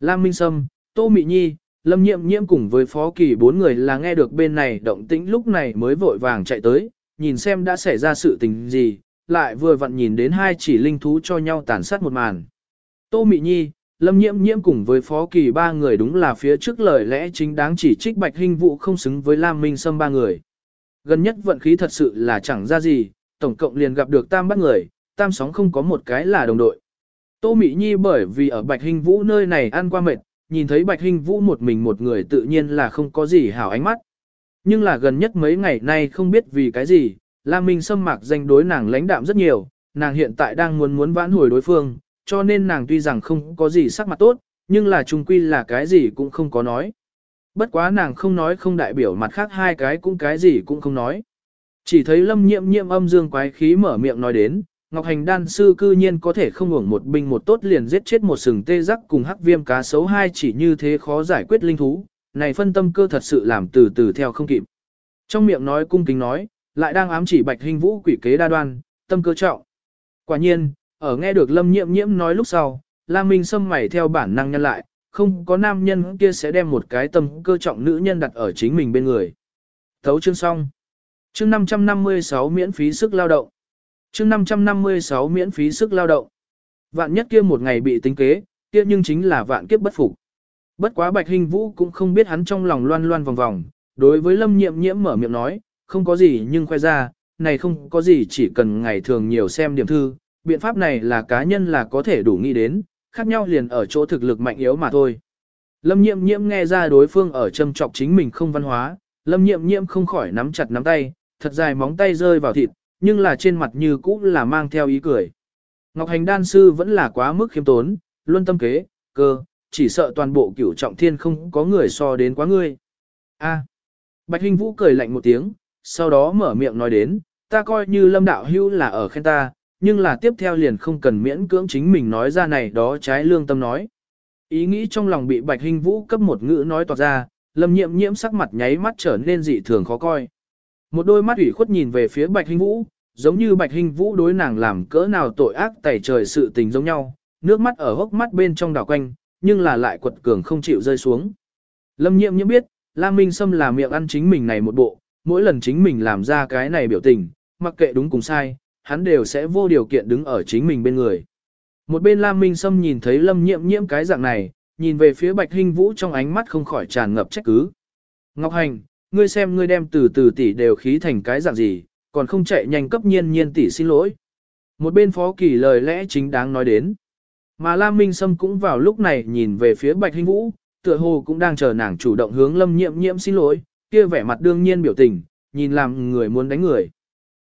Lam Minh Sâm, Tô Mị Nhi, Lâm Nhiệm Nhiệm cùng với Phó Kỳ bốn người là nghe được bên này động tĩnh lúc này mới vội vàng chạy tới, nhìn xem đã xảy ra sự tình gì, lại vừa vặn nhìn đến hai chỉ linh thú cho nhau tàn sát một màn. Tô Mị Nhi, Lâm Nhiễm Nhiễm cùng với Phó Kỳ ba người đúng là phía trước lời lẽ chính đáng chỉ trích Bạch Hinh Vũ không xứng với Lam Minh Sâm ba người. Gần nhất vận khí thật sự là chẳng ra gì, tổng cộng liền gặp được tam bắt người, tam sóng không có một cái là đồng đội. Tô Mỹ Nhi bởi vì ở Bạch Hinh Vũ nơi này ăn qua mệt, nhìn thấy Bạch Hinh Vũ một mình một người tự nhiên là không có gì hảo ánh mắt. Nhưng là gần nhất mấy ngày nay không biết vì cái gì, Lam Minh Sâm mạc danh đối nàng lãnh đạm rất nhiều, nàng hiện tại đang muốn muốn vãn hồi đối phương, cho nên nàng tuy rằng không có gì sắc mặt tốt, nhưng là trung quy là cái gì cũng không có nói. Bất quá nàng không nói không đại biểu mặt khác hai cái cũng cái gì cũng không nói. Chỉ thấy lâm nhiệm nhiệm âm dương quái khí mở miệng nói đến, Ngọc Hành đan sư cư nhiên có thể không hưởng một binh một tốt liền giết chết một sừng tê giác cùng hắc viêm cá sấu hai chỉ như thế khó giải quyết linh thú, này phân tâm cơ thật sự làm từ từ theo không kịp. Trong miệng nói cung kính nói, lại đang ám chỉ bạch hình vũ quỷ kế đa đoan, tâm cơ trọng. Quả nhiên, ở nghe được lâm nhiễm nhiễm nói lúc sau, Lam Minh Sâm mày theo bản năng nhân lại, không có nam nhân kia sẽ đem một cái tâm cơ trọng nữ nhân đặt ở chính mình bên người. Thấu chương xong. Chương 556 miễn phí sức lao động. Chương 556 miễn phí sức lao động. Vạn nhất kia một ngày bị tính kế, kia nhưng chính là vạn kiếp bất phục. Bất quá Bạch Hình Vũ cũng không biết hắn trong lòng loan loan vòng vòng, đối với Lâm Nhiệm Nhiễm mở miệng nói, không có gì nhưng khoe ra, này không có gì chỉ cần ngày thường nhiều xem điểm thư, biện pháp này là cá nhân là có thể đủ nghĩ đến, khác nhau liền ở chỗ thực lực mạnh yếu mà thôi. Lâm Nhiệm nhiệm nghe ra đối phương ở châm trọc chính mình không văn hóa, Lâm Nhiệm nhiệm không khỏi nắm chặt nắm tay, thật dài móng tay rơi vào thịt, nhưng là trên mặt như cũ là mang theo ý cười. Ngọc Hành đan sư vẫn là quá mức khiêm tốn, luôn tâm kế, cơ, chỉ sợ toàn bộ cửu trọng thiên không có người so đến quá ngươi. A. Bạch Hình Vũ cười lạnh một tiếng, sau đó mở miệng nói đến, ta coi như lâm đạo hưu là ở khen ta, nhưng là tiếp theo liền không cần miễn cưỡng chính mình nói ra này đó trái lương tâm nói. Ý nghĩ trong lòng bị Bạch Hình Vũ cấp một ngữ nói toạc ra, lâm nhiệm nhiễm sắc mặt nháy mắt trở nên dị thường khó coi. Một đôi mắt ủy khuất nhìn về phía Bạch Hình Vũ, giống như Bạch Hình Vũ đối nàng làm cỡ nào tội ác tẩy trời sự tình giống nhau, nước mắt ở hốc mắt bên trong đảo quanh, nhưng là lại quật cường không chịu rơi xuống. Lâm Nhiệm Nhiễm biết, Lam Minh Sâm là miệng ăn chính mình này một bộ, mỗi lần chính mình làm ra cái này biểu tình, mặc kệ đúng cùng sai, hắn đều sẽ vô điều kiện đứng ở chính mình bên người. Một bên Lam Minh Sâm nhìn thấy Lâm Nhiệm Nhiễm cái dạng này, nhìn về phía Bạch Hinh Vũ trong ánh mắt không khỏi tràn ngập trách cứ. Ngọc Hành, ngươi xem ngươi đem từ từ tỷ đều khí thành cái dạng gì, còn không chạy nhanh cấp nhiên nhiên tỷ xin lỗi. Một bên phó kỳ lời lẽ chính đáng nói đến. Mà Lam Minh Sâm cũng vào lúc này nhìn về phía Bạch Hinh Vũ, tựa hồ cũng đang chờ nàng chủ động hướng Lâm Nhiệm nhiễm xin lỗi, kia vẻ mặt đương nhiên biểu tình, nhìn làm người muốn đánh người.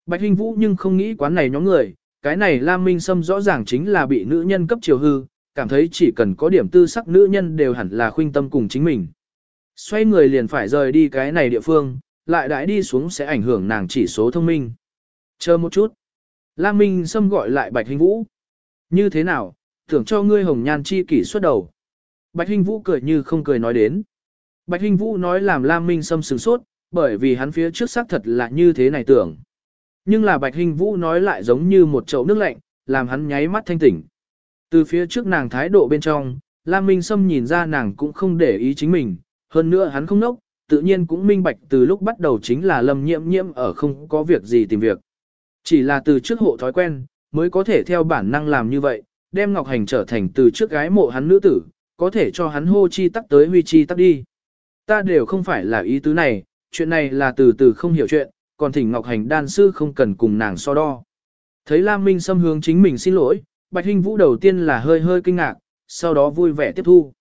Bạch Hinh Vũ nhưng không nghĩ quán này nhóm người, cái này Lam Minh Sâm rõ ràng chính là bị nữ nhân cấp chiều hư, cảm thấy chỉ cần có điểm tư sắc nữ nhân đều hẳn là khuynh tâm cùng chính mình. Xoay người liền phải rời đi cái này địa phương, lại đãi đi xuống sẽ ảnh hưởng nàng chỉ số thông minh. Chờ một chút. Lam Minh Sâm gọi lại Bạch Hình Vũ. Như thế nào, tưởng cho ngươi hồng nhan chi kỷ xuất đầu. Bạch Hình Vũ cười như không cười nói đến. Bạch Hình Vũ nói làm Lam Minh Sâm sửng sốt, bởi vì hắn phía trước xác thật là như thế này tưởng. Nhưng là Bạch Hình Vũ nói lại giống như một chậu nước lạnh, làm hắn nháy mắt thanh tỉnh. Từ phía trước nàng thái độ bên trong, Lam Minh Sâm nhìn ra nàng cũng không để ý chính mình, hơn nữa hắn không nốc, tự nhiên cũng minh bạch từ lúc bắt đầu chính là lâm nhiễm nhiễm ở không có việc gì tìm việc. Chỉ là từ trước hộ thói quen, mới có thể theo bản năng làm như vậy, đem Ngọc Hành trở thành từ trước gái mộ hắn nữ tử, có thể cho hắn hô chi tắc tới huy chi tắc đi. Ta đều không phải là ý tứ này, chuyện này là từ từ không hiểu chuyện, còn thỉnh Ngọc Hành đan sư không cần cùng nàng so đo. Thấy Lam Minh xâm hướng chính mình xin lỗi, Bạch Hinh Vũ đầu tiên là hơi hơi kinh ngạc, sau đó vui vẻ tiếp thu.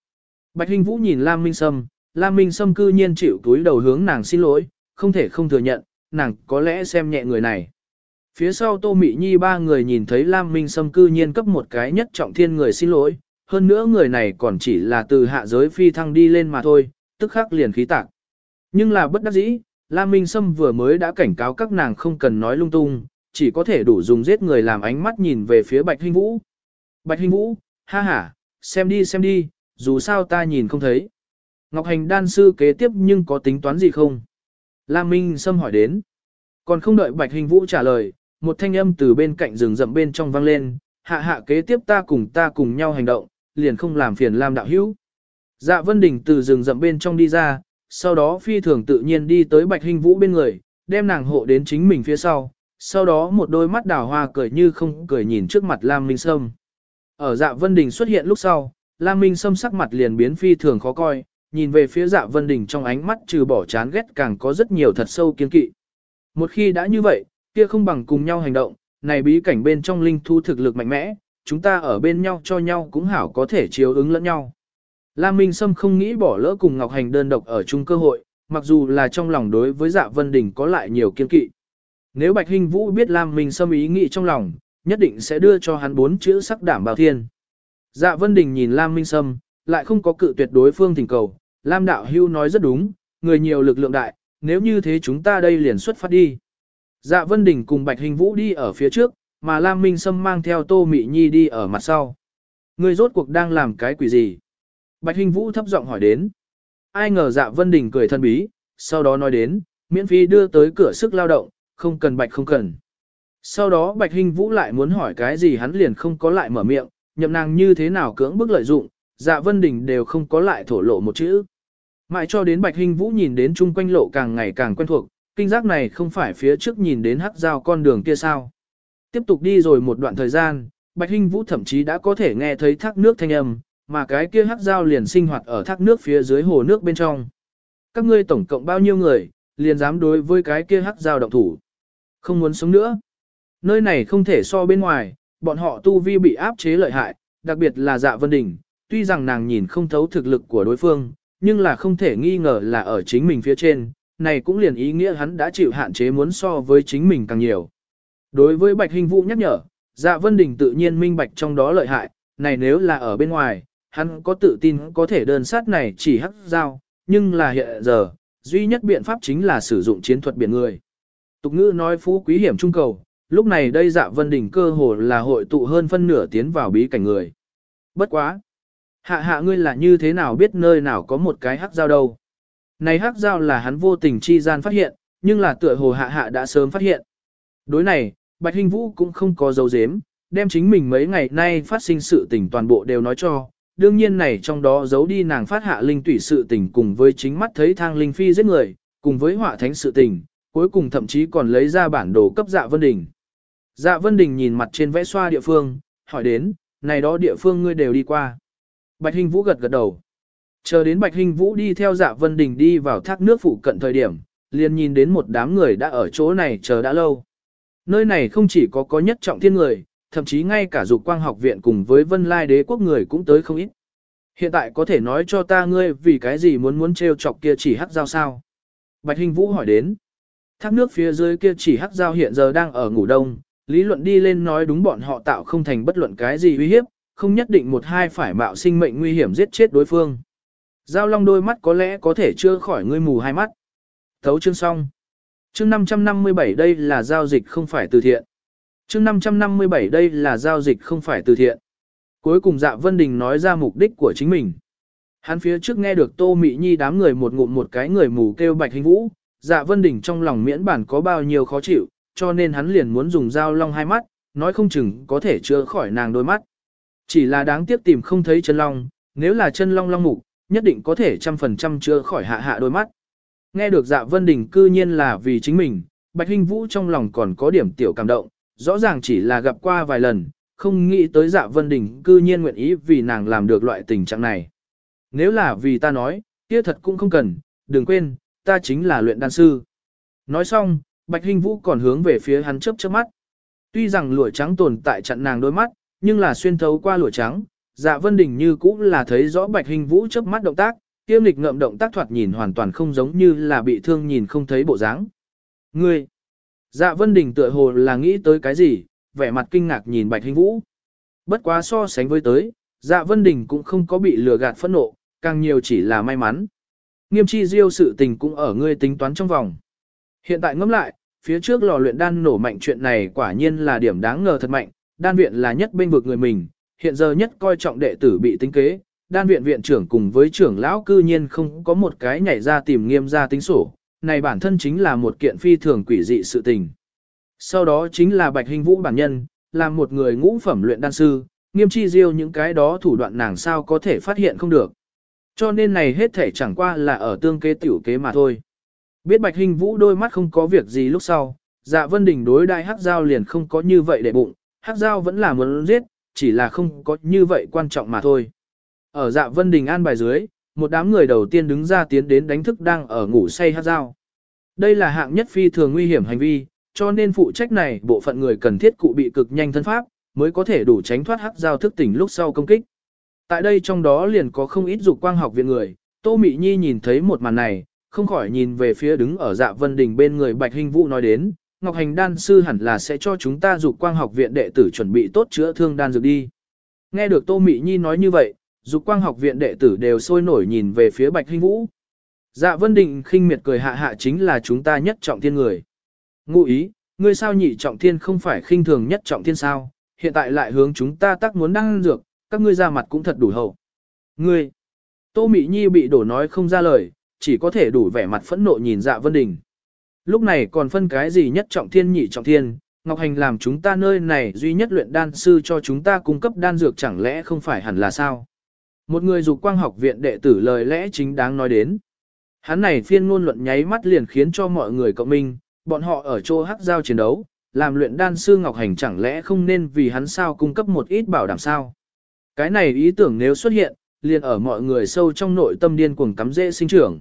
Bạch Hinh Vũ nhìn Lam Minh Sâm, Lam Minh Sâm cư nhiên chịu túi đầu hướng nàng xin lỗi, không thể không thừa nhận, nàng có lẽ xem nhẹ người này. Phía sau Tô Mị Nhi ba người nhìn thấy Lam Minh Sâm cư nhiên cấp một cái nhất trọng thiên người xin lỗi, hơn nữa người này còn chỉ là từ hạ giới phi thăng đi lên mà thôi, tức khắc liền khí tạc. Nhưng là bất đắc dĩ, Lam Minh Sâm vừa mới đã cảnh cáo các nàng không cần nói lung tung, chỉ có thể đủ dùng giết người làm ánh mắt nhìn về phía Bạch Hinh Vũ. Bạch Hinh Vũ, ha ha, xem đi xem đi, dù sao ta nhìn không thấy. Ngọc Hành đan sư kế tiếp nhưng có tính toán gì không? Lam Minh Sâm hỏi đến. Còn không đợi Bạch Hình Vũ trả lời, một thanh âm từ bên cạnh rừng rậm bên trong vang lên, hạ hạ kế tiếp ta cùng ta cùng nhau hành động, liền không làm phiền Lam đạo hữu. Dạ Vân Đình từ rừng rậm bên trong đi ra, sau đó phi thường tự nhiên đi tới Bạch Hình Vũ bên người, đem nàng hộ đến chính mình phía sau, sau đó một đôi mắt đào hoa cười như không cười nhìn trước mặt Lam Minh Sâm. Ở Dạ Vân Đình xuất hiện lúc sau, Lam Minh Sâm sắc mặt liền biến phi thường khó coi, nhìn về phía dạ vân đình trong ánh mắt trừ bỏ chán ghét càng có rất nhiều thật sâu kiên kỵ. Một khi đã như vậy, kia không bằng cùng nhau hành động, này bí cảnh bên trong linh thu thực lực mạnh mẽ, chúng ta ở bên nhau cho nhau cũng hảo có thể chiếu ứng lẫn nhau. Lam Minh Sâm không nghĩ bỏ lỡ cùng Ngọc Hành đơn độc ở chung cơ hội, mặc dù là trong lòng đối với dạ vân đình có lại nhiều kiên kỵ. Nếu Bạch Hinh Vũ biết Lam Minh Sâm ý nghĩ trong lòng, nhất định sẽ đưa cho hắn bốn chữ sắc đảm bảo thiên. Dạ Vân Đình nhìn Lam Minh Sâm, lại không có cự tuyệt đối phương thỉnh cầu. Lam Đạo Hưu nói rất đúng, người nhiều lực lượng đại, nếu như thế chúng ta đây liền xuất phát đi. Dạ Vân Đình cùng Bạch Hình Vũ đi ở phía trước, mà Lam Minh Sâm mang theo Tô Mị Nhi đi ở mặt sau. Người rốt cuộc đang làm cái quỷ gì? Bạch Hình Vũ thấp giọng hỏi đến. Ai ngờ Dạ Vân Đình cười thân bí, sau đó nói đến, miễn phí đưa tới cửa sức lao động, không cần Bạch không cần. Sau đó Bạch Hình Vũ lại muốn hỏi cái gì hắn liền không có lại mở miệng, nhậm nàng như thế nào cưỡng bức lợi dụng, dạ vân đình đều không có lại thổ lộ một chữ. Mãi cho đến Bạch Hình Vũ nhìn đến chung quanh lộ càng ngày càng quen thuộc, kinh giác này không phải phía trước nhìn đến hắc giao con đường kia sao. Tiếp tục đi rồi một đoạn thời gian, Bạch Hình Vũ thậm chí đã có thể nghe thấy thác nước thanh âm, mà cái kia hắc giao liền sinh hoạt ở thác nước phía dưới hồ nước bên trong. Các ngươi tổng cộng bao nhiêu người, liền dám đối với cái kia hắc giao động thủ. Không muốn sống nữa. Nơi này không thể so bên ngoài, bọn họ tu vi bị áp chế lợi hại, đặc biệt là dạ vân đỉnh, tuy rằng nàng nhìn không thấu thực lực của đối phương, nhưng là không thể nghi ngờ là ở chính mình phía trên, này cũng liền ý nghĩa hắn đã chịu hạn chế muốn so với chính mình càng nhiều. Đối với Bạch Hình Vũ nhắc nhở, dạ vân đỉnh tự nhiên minh bạch trong đó lợi hại, này nếu là ở bên ngoài, hắn có tự tin có thể đơn sát này chỉ hắc giao, nhưng là hiện giờ, duy nhất biện pháp chính là sử dụng chiến thuật biển người. Tục ngữ nói phú quý hiểm trung cầu, lúc này đây dạ vân đỉnh cơ hồ là hội tụ hơn phân nửa tiến vào bí cảnh người. Bất quá. Hạ hạ ngươi là như thế nào biết nơi nào có một cái hắc dao đâu. Này hắc dao là hắn vô tình chi gian phát hiện, nhưng là tựa hồ hạ hạ đã sớm phát hiện. Đối này, Bạch Hình Vũ cũng không có dấu dếm, đem chính mình mấy ngày nay phát sinh sự tình toàn bộ đều nói cho. Đương nhiên này trong đó giấu đi nàng phát hạ linh tủy sự tình cùng với chính mắt thấy thang linh phi giết người, cùng với họa thánh sự tình, cuối cùng thậm chí còn lấy ra bản đồ cấp dạ vân đỉnh. Dạ Vân Đình nhìn mặt trên vẽ xoa địa phương, hỏi đến, này đó địa phương ngươi đều đi qua. Bạch Hình Vũ gật gật đầu. Chờ đến Bạch Hình Vũ đi theo Dạ Vân Đình đi vào thác nước phụ cận thời điểm, liền nhìn đến một đám người đã ở chỗ này chờ đã lâu. Nơi này không chỉ có có nhất trọng thiên người, thậm chí ngay cả dục quang học viện cùng với vân lai đế quốc người cũng tới không ít. Hiện tại có thể nói cho ta ngươi vì cái gì muốn muốn treo chọc kia chỉ hắc giao sao? Bạch Hình Vũ hỏi đến. Thác nước phía dưới kia chỉ hắc giao hiện giờ đang ở ngủ đông, lý luận đi lên nói đúng bọn họ tạo không thành bất luận cái gì uy hiếp, không nhất định một hai phải mạo sinh mệnh nguy hiểm giết chết đối phương. Giao long đôi mắt có lẽ có thể chưa khỏi ngươi mù hai mắt. Thấu chương xong. Chương 557 đây là giao dịch không phải từ thiện. Chương 557 đây là giao dịch không phải từ thiện. Cuối cùng dạ Vân Đình nói ra mục đích của chính mình. Hắn phía trước nghe được Tô Mị Nhi đám người một ngụm một cái người mù kêu bạch hình vũ, dạ Vân Đình trong lòng miễn bản có bao nhiêu khó chịu, cho nên hắn liền muốn dùng dao long hai mắt, nói không chừng có thể chữa khỏi nàng đôi mắt. Chỉ là đáng tiếc tìm không thấy chân long, nếu là chân long long mục, nhất định có thể trăm phần trăm chữa khỏi hạ hạ đôi mắt. Nghe được dạ vân đình cư nhiên là vì chính mình, Bạch Hinh Vũ trong lòng còn có điểm tiểu cảm động, rõ ràng chỉ là gặp qua vài lần, không nghĩ tới dạ vân đình cư nhiên nguyện ý vì nàng làm được loại tình trạng này. Nếu là vì ta nói, kia thật cũng không cần, đừng quên, ta chính là luyện đan sư. Nói xong, Bạch hình Vũ còn hướng về phía hắn chớp chớp mắt. Tuy rằng lụa trắng tồn tại chặn nàng đôi mắt, nhưng là xuyên thấu qua lụa trắng, Dạ Vân Đình như cũng là thấy rõ Bạch hình Vũ chớp mắt động tác, kiêm lịch ngậm động tác thoạt nhìn hoàn toàn không giống như là bị thương nhìn không thấy bộ dáng. Ngươi! Dạ Vân Đình tựa hồ là nghĩ tới cái gì, vẻ mặt kinh ngạc nhìn Bạch Hinh Vũ. Bất quá so sánh với tới, Dạ Vân Đình cũng không có bị lừa gạt phẫn nộ, càng nhiều chỉ là may mắn. Nghiêm chi diêu sự tình cũng ở ngươi tính toán trong vòng. Hiện tại ngẫm lại, phía trước lò luyện đan nổ mạnh chuyện này quả nhiên là điểm đáng ngờ thật mạnh, đan viện là nhất bên vực người mình, hiện giờ nhất coi trọng đệ tử bị tính kế, đan viện viện trưởng cùng với trưởng lão cư nhiên không có một cái nhảy ra tìm nghiêm ra tính sổ, này bản thân chính là một kiện phi thường quỷ dị sự tình. Sau đó chính là Bạch Hình Vũ bản nhân, là một người ngũ phẩm luyện đan sư, nghiêm chi diêu những cái đó thủ đoạn nàng sao có thể phát hiện không được. Cho nên này hết thể chẳng qua là ở tương kế tiểu kế mà thôi. Biết Bạch Hình Vũ đôi mắt không có việc gì lúc sau, dạ vân đình đối đại hắc giao liền không có như vậy để bụng, hắc giao vẫn là muốn giết, chỉ là không có như vậy quan trọng mà thôi. Ở dạ vân đình an bài dưới, một đám người đầu tiên đứng ra tiến đến đánh thức đang ở ngủ say hát dao. Đây là hạng nhất phi thường nguy hiểm hành vi, cho nên phụ trách này bộ phận người cần thiết cụ bị cực nhanh thân pháp, mới có thể đủ tránh thoát hắc giao thức tỉnh lúc sau công kích. Tại đây trong đó liền có không ít dục quang học viện người, Tô Mị Nhi nhìn thấy một màn này, không khỏi nhìn về phía đứng ở dạ vân đình bên người Bạch Hình Vũ nói đến, Ngọc Hành đan sư hẳn là sẽ cho chúng ta dục quang học viện đệ tử chuẩn bị tốt chữa thương đan dược đi. Nghe được Tô Mị Nhi nói như vậy, dục quang học viện đệ tử đều sôi nổi nhìn về phía Bạch Hinh Vũ. Dạ Vân Định khinh miệt cười hạ hạ chính là chúng ta nhất trọng thiên người. Ngụ ý, ngươi sao nhị trọng thiên không phải khinh thường nhất trọng thiên sao, hiện tại lại hướng chúng ta tác muốn đăng dược, các ngươi ra mặt cũng thật đủ hậu. Ngươi, Tô Mị Nhi bị đổ nói không ra lời, chỉ có thể đủ vẻ mặt phẫn nộ nhìn dạ Vân Đình. Lúc này còn phân cái gì nhất trọng thiên nhị trọng thiên, Ngọc Hành làm chúng ta nơi này duy nhất luyện đan sư cho chúng ta cung cấp đan dược chẳng lẽ không phải hẳn là sao? Một người dục quang học viện đệ tử lời lẽ chính đáng nói đến. Hắn này phiên ngôn luận nháy mắt liền khiến cho mọi người cộng minh, bọn họ ở chỗ hắc giao chiến đấu, làm luyện đan sư Ngọc Hành chẳng lẽ không nên vì hắn sao cung cấp một ít bảo đảm sao. Cái này ý tưởng nếu xuất hiện, liền ở mọi người sâu trong nội tâm điên cuồng cắm dễ sinh trưởng.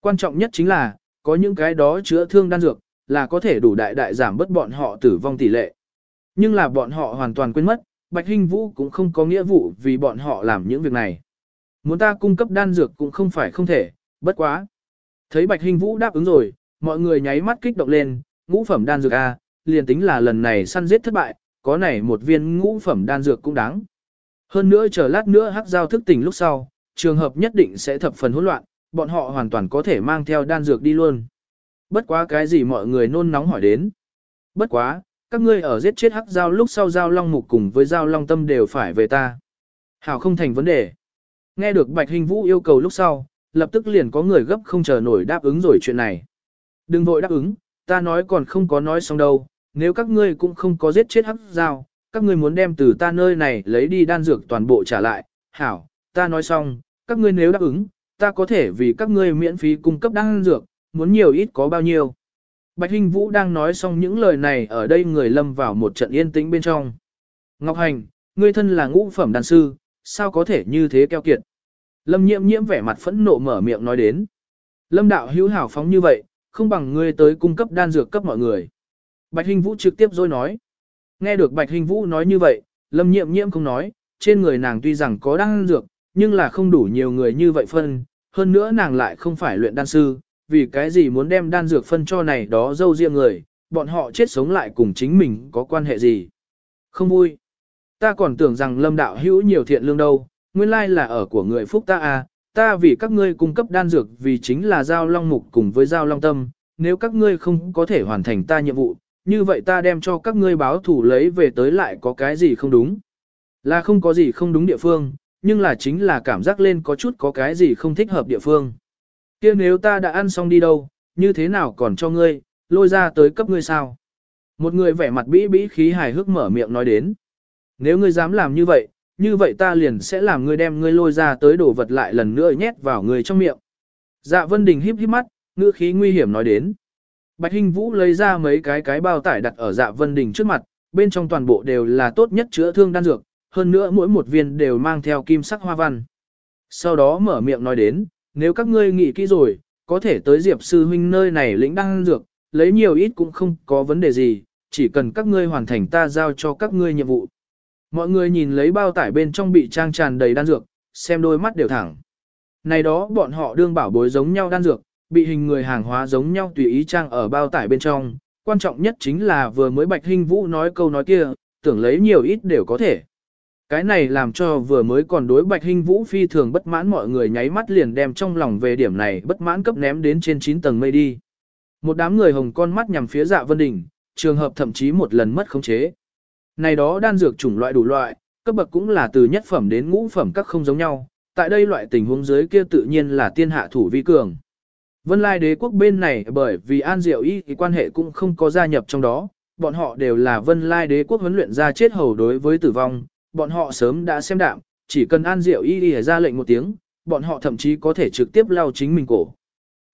Quan trọng nhất chính là, có những cái đó chữa thương đan dược, là có thể đủ đại đại giảm bớt bọn họ tử vong tỷ lệ. Nhưng là bọn họ hoàn toàn quên mất, Bạch Hinh Vũ cũng không có nghĩa vụ vì bọn họ làm những việc này. Muốn ta cung cấp đan dược cũng không phải không thể, bất quá. Thấy Bạch Hinh Vũ đáp ứng rồi, mọi người nháy mắt kích động lên, ngũ phẩm đan dược A, liền tính là lần này săn giết thất bại, có này một viên ngũ phẩm đan dược cũng đáng. Hơn nữa chờ lát nữa hắc giao thức tỉnh lúc sau, trường hợp nhất định sẽ thập phần hỗn loạn, bọn họ hoàn toàn có thể mang theo đan dược đi luôn. Bất quá cái gì mọi người nôn nóng hỏi đến. Bất quá, các ngươi ở giết chết hắc giao lúc sau giao long mục cùng với giao long tâm đều phải về ta. Hảo không thành vấn đề. Nghe được Bạch Hình Vũ yêu cầu lúc sau, lập tức liền có người gấp không chờ nổi đáp ứng rồi chuyện này. Đừng vội đáp ứng, ta nói còn không có nói xong đâu, nếu các ngươi cũng không có giết chết hắc giao, các ngươi muốn đem từ ta nơi này lấy đi đan dược toàn bộ trả lại, hảo, ta nói xong, các ngươi nếu đáp ứng, ta có thể vì các ngươi miễn phí cung cấp đan dược, muốn nhiều ít có bao nhiêu. Bạch Hinh Vũ đang nói xong những lời này ở đây người lâm vào một trận yên tĩnh bên trong. Ngọc Hành, ngươi thân là ngũ phẩm đan sư, sao có thể như thế keo kiệt? Lâm nhiễm nhiễm vẻ mặt phẫn nộ mở miệng nói đến. Lâm đạo hữu hảo phóng như vậy, không bằng ngươi tới cung cấp đan dược cấp mọi người. Bạch Hinh Vũ trực tiếp rồi nói. Nghe được Bạch Hinh Vũ nói như vậy, Lâm nhiễm nhiễm không nói, trên người nàng tuy rằng có đan dược, nhưng là không đủ nhiều người như vậy phân, hơn nữa nàng lại không phải luyện đan sư, vì cái gì muốn đem đan dược phân cho này đó dâu riêng người, bọn họ chết sống lại cùng chính mình có quan hệ gì. Không vui. Ta còn tưởng rằng lâm đạo hữu nhiều thiện lương đâu, nguyên lai là ở của người phúc ta à, ta vì các ngươi cung cấp đan dược vì chính là giao long mục cùng với giao long tâm, nếu các ngươi không có thể hoàn thành ta nhiệm vụ, như vậy ta đem cho các ngươi báo thủ lấy về tới lại có cái gì không đúng. Là không có gì không đúng địa phương, nhưng là chính là cảm giác lên có chút có cái gì không thích hợp địa phương kia nếu ta đã ăn xong đi đâu, như thế nào còn cho ngươi, lôi ra tới cấp ngươi sao? Một người vẻ mặt bĩ bĩ khí hài hước mở miệng nói đến. Nếu ngươi dám làm như vậy, như vậy ta liền sẽ làm ngươi đem ngươi lôi ra tới đổ vật lại lần nữa nhét vào ngươi trong miệng. Dạ Vân Đình híp híp mắt, ngữ khí nguy hiểm nói đến. Bạch Hinh Vũ lấy ra mấy cái cái bao tải đặt ở Dạ Vân Đình trước mặt, bên trong toàn bộ đều là tốt nhất chữa thương đan dược, hơn nữa mỗi một viên đều mang theo kim sắc hoa văn. Sau đó mở miệng nói đến, nếu các ngươi nghĩ kỹ rồi, có thể tới Diệp sư huynh nơi này lĩnh đan dược, lấy nhiều ít cũng không có vấn đề gì, chỉ cần các ngươi hoàn thành ta giao cho các ngươi nhiệm vụ. Mọi người nhìn lấy bao tải bên trong bị trang tràn đầy đan dược, xem đôi mắt đều thẳng. Này đó bọn họ đương bảo bối giống nhau đan dược, bị hình người hàng hóa giống nhau tùy ý trang ở bao tải bên trong. Quan trọng nhất chính là vừa mới Bạch Hinh Vũ nói câu nói kia, tưởng lấy nhiều ít đều có thể. Cái này làm cho vừa mới còn đối Bạch Hinh Vũ phi thường bất mãn mọi người nháy mắt liền đem trong lòng về điểm này bất mãn cấp ném đến trên 9 tầng mây đi. Một đám người hồng con mắt nhằm phía dạ vân đỉnh, trường hợp thậm chí một lần mất khống chế. Này đó đan dược chủng loại đủ loại, cấp bậc cũng là từ nhất phẩm đến ngũ phẩm các không giống nhau, tại đây loại tình huống dưới kia tự nhiên là tiên hạ thủ vi cường. Vân Lai đế quốc bên này bởi vì An Diệu Y thì quan hệ cũng không có gia nhập trong đó, bọn họ đều là Vân Lai đế quốc huấn luyện ra chết hầu đối với tử vong, bọn họ sớm đã xem đạm, chỉ cần An Diệu Y Y ra lệnh một tiếng, bọn họ thậm chí có thể trực tiếp lao chính mình cổ.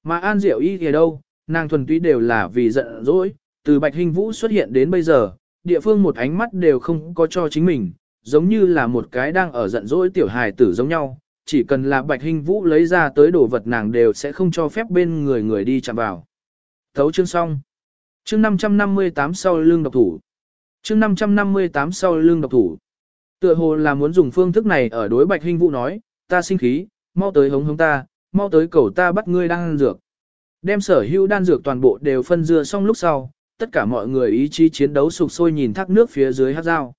Mà An Diệu Y Y đâu, nàng thuần túy đều là vì giận dỗi, từ Bạch Hình Vũ xuất hiện đến bây giờ, địa phương một ánh mắt đều không có cho chính mình, giống như là một cái đang ở giận dỗi tiểu hài tử giống nhau, chỉ cần là Bạch Hình Vũ lấy ra tới đồ vật nàng đều sẽ không cho phép bên người người đi chạm vào. Thấu chương xong. Chương 558 sau lưng độc thủ. Chương 558 sau lưng độc thủ. Tựa hồ là muốn dùng phương thức này ở đối Bạch hinh Vũ nói, ta sinh khí, mau tới hống hống ta, mau tới cầu ta bắt ngươi đang ăn dược. Đem sở hữu đan dược toàn bộ đều phân dưa xong lúc sau, tất cả mọi người ý chí chiến đấu sục sôi nhìn thác nước phía dưới hát dao.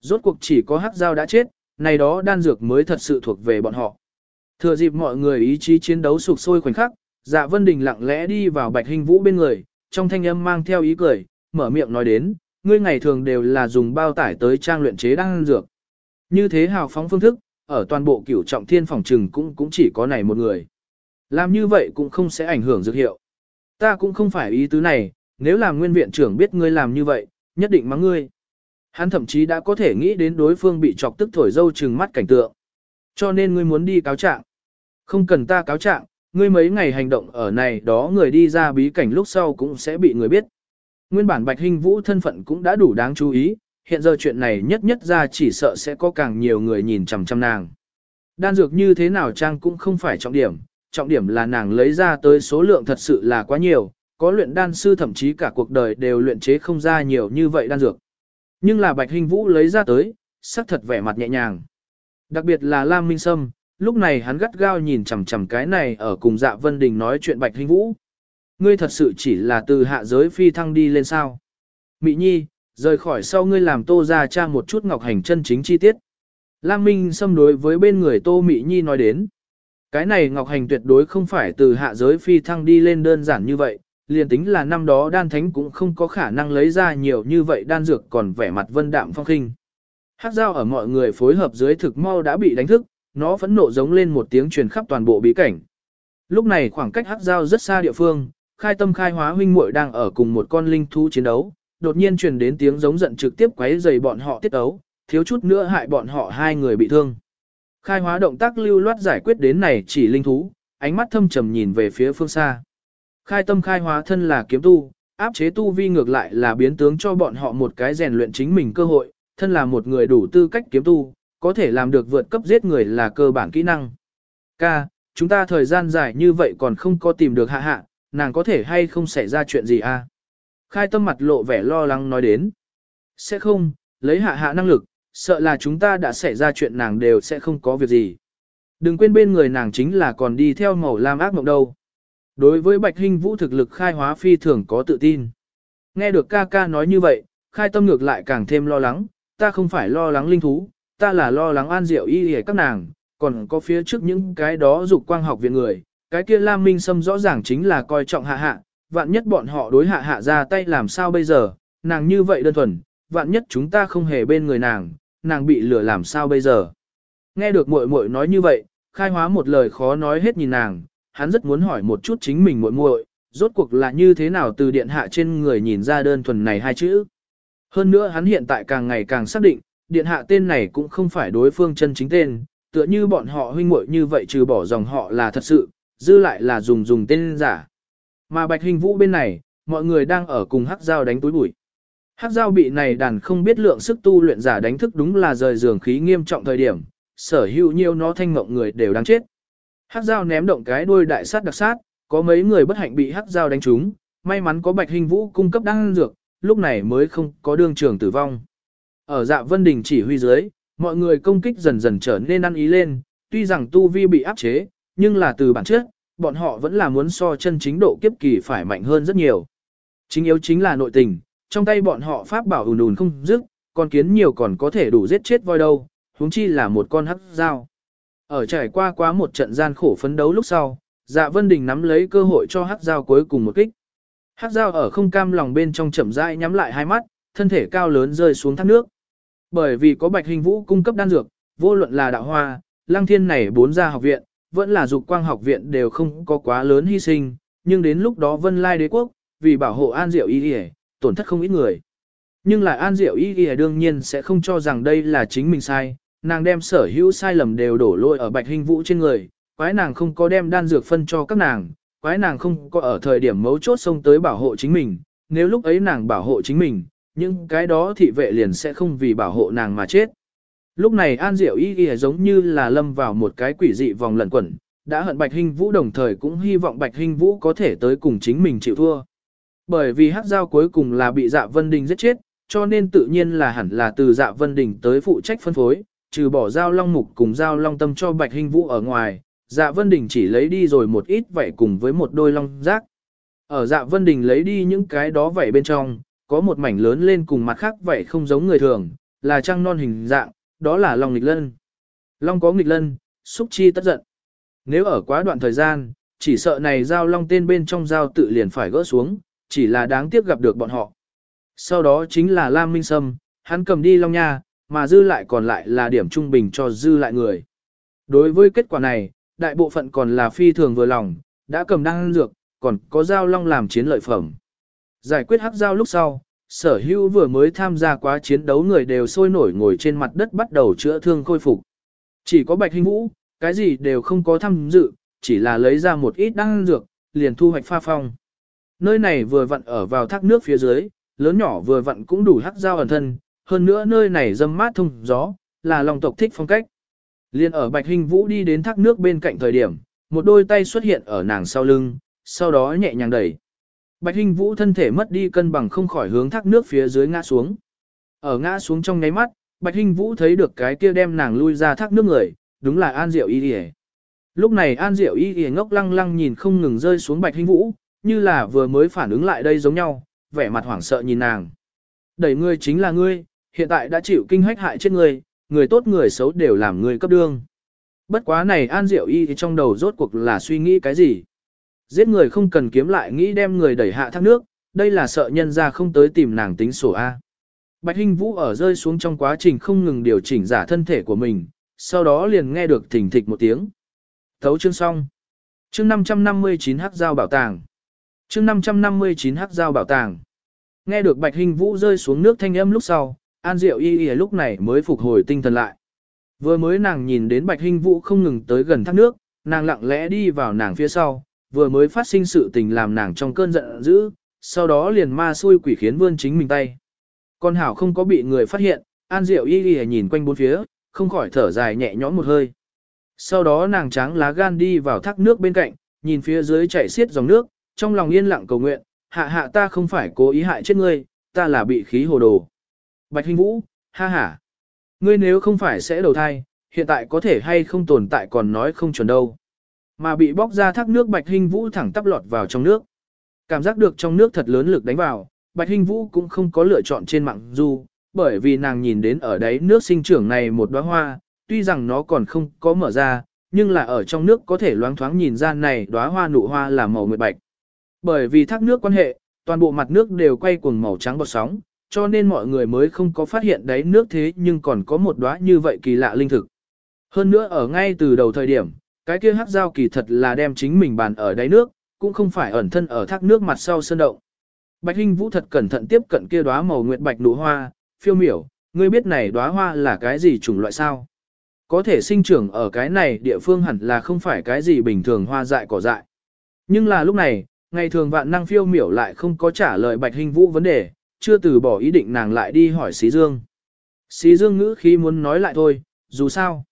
Rốt cuộc chỉ có hát dao đã chết, này đó đan dược mới thật sự thuộc về bọn họ. Thừa dịp mọi người ý chí chiến đấu sục sôi khoảnh khắc, dạ vân đình lặng lẽ đi vào bạch hình vũ bên người, trong thanh âm mang theo ý cười, mở miệng nói đến, ngươi ngày thường đều là dùng bao tải tới trang luyện chế đan dược. Như thế hào phóng phương thức, ở toàn bộ cửu trọng thiên phòng trừng cũng cũng chỉ có này một người. Làm như vậy cũng không sẽ ảnh hưởng dược hiệu. Ta cũng không phải ý tứ này, nếu làm nguyên viện trưởng biết ngươi làm như vậy, nhất định mắng ngươi. Hắn thậm chí đã có thể nghĩ đến đối phương bị chọc tức thổi dâu trừng mắt cảnh tượng. Cho nên ngươi muốn đi cáo trạng. Không cần ta cáo trạng, ngươi mấy ngày hành động ở này đó người đi ra bí cảnh lúc sau cũng sẽ bị người biết. Nguyên bản Bạch Hinh Vũ thân phận cũng đã đủ đáng chú ý, hiện giờ chuyện này nhất nhất ra chỉ sợ sẽ có càng nhiều người nhìn chằm chằm nàng. Đan dược như thế nào trang cũng không phải trọng điểm, trọng điểm là nàng lấy ra tới số lượng thật sự là quá nhiều, có luyện đan sư thậm chí cả cuộc đời đều luyện chế không ra nhiều như vậy đan dược. Nhưng là Bạch Hình Vũ lấy ra tới, sắc thật vẻ mặt nhẹ nhàng. Đặc biệt là Lam Minh Sâm, lúc này hắn gắt gao nhìn chằm chằm cái này ở cùng Dạ Vân Đình nói chuyện Bạch Hình Vũ. Ngươi thật sự chỉ là từ hạ giới phi thăng đi lên sao? Mị Nhi, rời khỏi sau ngươi làm Tô ra cha một chút ngọc hành chân chính chi tiết. Lam Minh xâm đối với bên người Tô Mị Nhi nói đến. Cái này ngọc hành tuyệt đối không phải từ hạ giới phi thăng đi lên đơn giản như vậy, liền tính là năm đó đan thánh cũng không có khả năng lấy ra nhiều như vậy đan dược còn vẻ mặt vân đạm phong khinh. Hát dao ở mọi người phối hợp dưới thực mau đã bị đánh thức, nó phẫn nộ giống lên một tiếng truyền khắp toàn bộ bí cảnh. Lúc này khoảng cách hát dao rất xa địa phương, khai tâm khai hóa huynh muội đang ở cùng một con linh thú chiến đấu, đột nhiên truyền đến tiếng giống giận trực tiếp quấy rầy bọn họ tiết đấu, thiếu chút nữa hại bọn họ hai người bị thương. Khai hóa động tác lưu loát giải quyết đến này chỉ linh thú, ánh mắt thâm trầm nhìn về phía phương xa. Khai tâm khai hóa thân là kiếm tu, áp chế tu vi ngược lại là biến tướng cho bọn họ một cái rèn luyện chính mình cơ hội, thân là một người đủ tư cách kiếm tu, có thể làm được vượt cấp giết người là cơ bản kỹ năng. Ca, chúng ta thời gian dài như vậy còn không có tìm được hạ hạ, nàng có thể hay không xảy ra chuyện gì à? Khai tâm mặt lộ vẻ lo lắng nói đến. Sẽ không, lấy hạ hạ năng lực, sợ là chúng ta đã xảy ra chuyện nàng đều sẽ không có việc gì. Đừng quên bên người nàng chính là còn đi theo màu lam ác mộng đâu. Đối với Bạch Hinh Vũ thực lực khai hóa phi thường có tự tin. Nghe được ca ca nói như vậy, khai tâm ngược lại càng thêm lo lắng, ta không phải lo lắng linh thú, ta là lo lắng an diệu y hề các nàng, còn có phía trước những cái đó dục quang học viện người, cái kia Lam Minh Sâm rõ ràng chính là coi trọng hạ hạ, vạn nhất bọn họ đối hạ hạ ra tay làm sao bây giờ, nàng như vậy đơn thuần, vạn nhất chúng ta không hề bên người nàng, nàng bị lừa làm sao bây giờ. Nghe được muội muội nói như vậy, khai hóa một lời khó nói hết nhìn nàng, hắn rất muốn hỏi một chút chính mình muội muội, rốt cuộc là như thế nào từ điện hạ trên người nhìn ra đơn thuần này hai chữ. Hơn nữa hắn hiện tại càng ngày càng xác định, điện hạ tên này cũng không phải đối phương chân chính tên, tựa như bọn họ huynh muội như vậy trừ bỏ dòng họ là thật sự, dư lại là dùng dùng tên giả. Mà Bạch Hình Vũ bên này, mọi người đang ở cùng Hắc Giao đánh túi bụi. Hắc Giao bị này đàn không biết lượng sức tu luyện giả đánh thức đúng là rời giường khí nghiêm trọng thời điểm, sở hữu nhiều nó thanh mộng người đều đáng chết. Hắc Giao ném động cái đuôi đại sát đặc sát, có mấy người bất hạnh bị Hắc Giao đánh trúng, may mắn có Bạch Hình Vũ cung cấp đan dược, lúc này mới không có đương trường tử vong. Ở dạ vân đình chỉ huy dưới, mọi người công kích dần dần trở nên ăn ý lên, tuy rằng tu vi bị áp chế, nhưng là từ bản chất, bọn họ vẫn là muốn so chân chính độ kiếp kỳ phải mạnh hơn rất nhiều. Chính yếu chính là nội tình, trong tay bọn họ pháp bảo ùn ùn không dứt, con kiến nhiều còn có thể đủ giết chết voi đâu, huống chi là một con hắc dao. Ở trải qua quá một trận gian khổ phấn đấu lúc sau, Dạ Vân Đình nắm lấy cơ hội cho hắc dao cuối cùng một kích. Hắc dao ở không cam lòng bên trong chậm rãi nhắm lại hai mắt, thân thể cao lớn rơi xuống thác nước. Bởi vì có Bạch Hình Vũ cung cấp đan dược, vô luận là đạo hoa, Lăng Thiên này bốn gia học viện, vẫn là dục quang học viện đều không có quá lớn hy sinh, nhưng đến lúc đó Vân Lai đế quốc, vì bảo hộ An Diệu Y Y, tổn thất không ít người. Nhưng lại An Diệu Y Y đương nhiên sẽ không cho rằng đây là chính mình sai, nàng đem sở hữu sai lầm đều đổ lỗi ở Bạch Hình Vũ trên người, quái nàng không có đem đan dược phân cho các nàng, quái nàng không có ở thời điểm mấu chốt xông tới bảo hộ chính mình, nếu lúc ấy nàng bảo hộ chính mình, những cái đó thị vệ liền sẽ không vì bảo hộ nàng mà chết. Lúc này An Diệu Y Y giống như là lâm vào một cái quỷ dị vòng lẩn quẩn, đã hận Bạch Hinh Vũ đồng thời cũng hy vọng Bạch Hinh Vũ có thể tới cùng chính mình chịu thua. Bởi vì Hắc Giao cuối cùng là bị Dạ Vân Đình giết chết, cho nên tự nhiên là hẳn là từ Dạ Vân Đình tới phụ trách phân phối, trừ bỏ Giao Long Mục cùng Giao Long Tâm cho Bạch Hinh Vũ ở ngoài, Dạ Vân Đình chỉ lấy đi rồi một ít vậy cùng với một đôi long giác. Ở Dạ Vân Đình lấy đi những cái đó vậy bên trong, có một mảnh lớn lên cùng mặt khác vậy không giống người thường, là trăng non hình dạng, đó là Long nghịch lân. Long có nghịch lân, xúc chi tất giận. Nếu ở quá đoạn thời gian, chỉ sợ này giao long tên bên trong giao tự liền phải gỡ xuống, chỉ là đáng tiếc gặp được bọn họ. Sau đó chính là Lam Minh Sâm, hắn cầm đi long nha, mà dư lại còn lại là điểm trung bình cho dư lại người. Đối với kết quả này, đại bộ phận còn là phi thường vừa lòng, đã cầm đăng dược, còn có giao long làm chiến lợi phẩm. Giải quyết hắc giao lúc sau, sở hữu vừa mới tham gia quá chiến đấu người đều sôi nổi ngồi trên mặt đất bắt đầu chữa thương khôi phục. Chỉ có bạch hình vũ, cái gì đều không có tham dự, chỉ là lấy ra một ít đăng dược, liền thu hoạch pha phong. Nơi này vừa vặn ở vào thác nước phía dưới, lớn nhỏ vừa vặn cũng đủ hắc dao ẩn thân, hơn nữa nơi này dâm mát thông gió, là lòng tộc thích phong cách. Liên ở Bạch Hình Vũ đi đến thác nước bên cạnh thời điểm, một đôi tay xuất hiện ở nàng sau lưng, sau đó nhẹ nhàng đẩy. Bạch Hinh Vũ thân thể mất đi cân bằng không khỏi hướng thác nước phía dưới ngã xuống. Ở ngã xuống trong nháy mắt, Bạch Hinh Vũ thấy được cái kia đem nàng lui ra thác nước người, đúng là An Diệu Y Y. Lúc này An Diệu Y Y ngốc lăng lăng nhìn không ngừng rơi xuống Bạch Hinh Vũ, như là vừa mới phản ứng lại đây giống nhau, vẻ mặt hoảng sợ nhìn nàng. Đẩy ngươi chính là ngươi, hiện tại đã chịu kinh hách hại chết ngươi, người tốt người xấu đều làm ngươi cấp đương. Bất quá này An Diệu Y thì trong đầu rốt cuộc là suy nghĩ cái gì? Giết người không cần kiếm lại nghĩ đem người đẩy hạ thác nước, đây là sợ nhân ra không tới tìm nàng tính sổ A. Bạch Hinh Vũ ở rơi xuống trong quá trình không ngừng điều chỉnh giả thân thể của mình, sau đó liền nghe được thỉnh thịch một tiếng. Thấu chương xong. Chương 559 hắc giao bảo tàng. Chương 559 hắc giao bảo tàng. Nghe được Bạch Hinh Vũ rơi xuống nước thanh âm lúc sau, An Diệu Y Y lúc này mới phục hồi tinh thần lại. Vừa mới nàng nhìn đến Bạch Hinh Vũ không ngừng tới gần thác nước, nàng lặng lẽ đi vào nàng phía sau, vừa mới phát sinh sự tình làm nàng trong cơn giận dữ, sau đó liền ma xui quỷ khiến vươn chính mình tay. Con hảo không có bị người phát hiện, An Diệu Y Y nhìn quanh bốn phía, không khỏi thở dài nhẹ nhõm một hơi. Sau đó nàng trắng lá gan đi vào thác nước bên cạnh, nhìn phía dưới chảy xiết dòng nước, trong lòng yên lặng cầu nguyện, hạ hạ ta không phải cố ý hại chết ngươi, ta là bị khí hồ đồ. Bạch Hình Vũ, ha ha. Ngươi nếu không phải sẽ đầu thai, hiện tại có thể hay không tồn tại còn nói không chuẩn đâu. Mà bị bóc ra thác nước Bạch Hình Vũ thẳng tắp lọt vào trong nước. Cảm giác được trong nước thật lớn lực đánh vào, Bạch Hình Vũ cũng không có lựa chọn trên mạng du, bởi vì nàng nhìn đến ở đấy nước sinh trưởng này một đóa hoa, tuy rằng nó còn không có mở ra, nhưng là ở trong nước có thể loáng thoáng nhìn ra này đóa hoa nụ hoa là màu nguyệt bạch. Bởi vì thác nước quan hệ, toàn bộ mặt nước đều quay cuồng màu trắng bọt sóng, cho nên mọi người mới không có phát hiện đáy nước thế nhưng còn có một đóa như vậy kỳ lạ linh thực. Hơn nữa ở ngay từ đầu thời điểm, cái kia hắc giao kỳ thật là đem chính mình bàn ở đáy nước, cũng không phải ẩn thân ở thác nước mặt sau sơn động. Bạch Hinh Vũ thật cẩn thận tiếp cận kia đóa màu nguyệt bạch nụ hoa, phiêu miểu, ngươi biết này đóa hoa là cái gì chủng loại sao? Có thể sinh trưởng ở cái này địa phương hẳn là không phải cái gì bình thường hoa dại cỏ dại. Nhưng là lúc này, ngày thường vạn năng phiêu miểu lại không có trả lời Bạch Hinh Vũ vấn đề, chưa từ bỏ ý định nàng lại đi hỏi Xí Dương. Xí Dương ngữ khí muốn nói lại thôi, dù sao.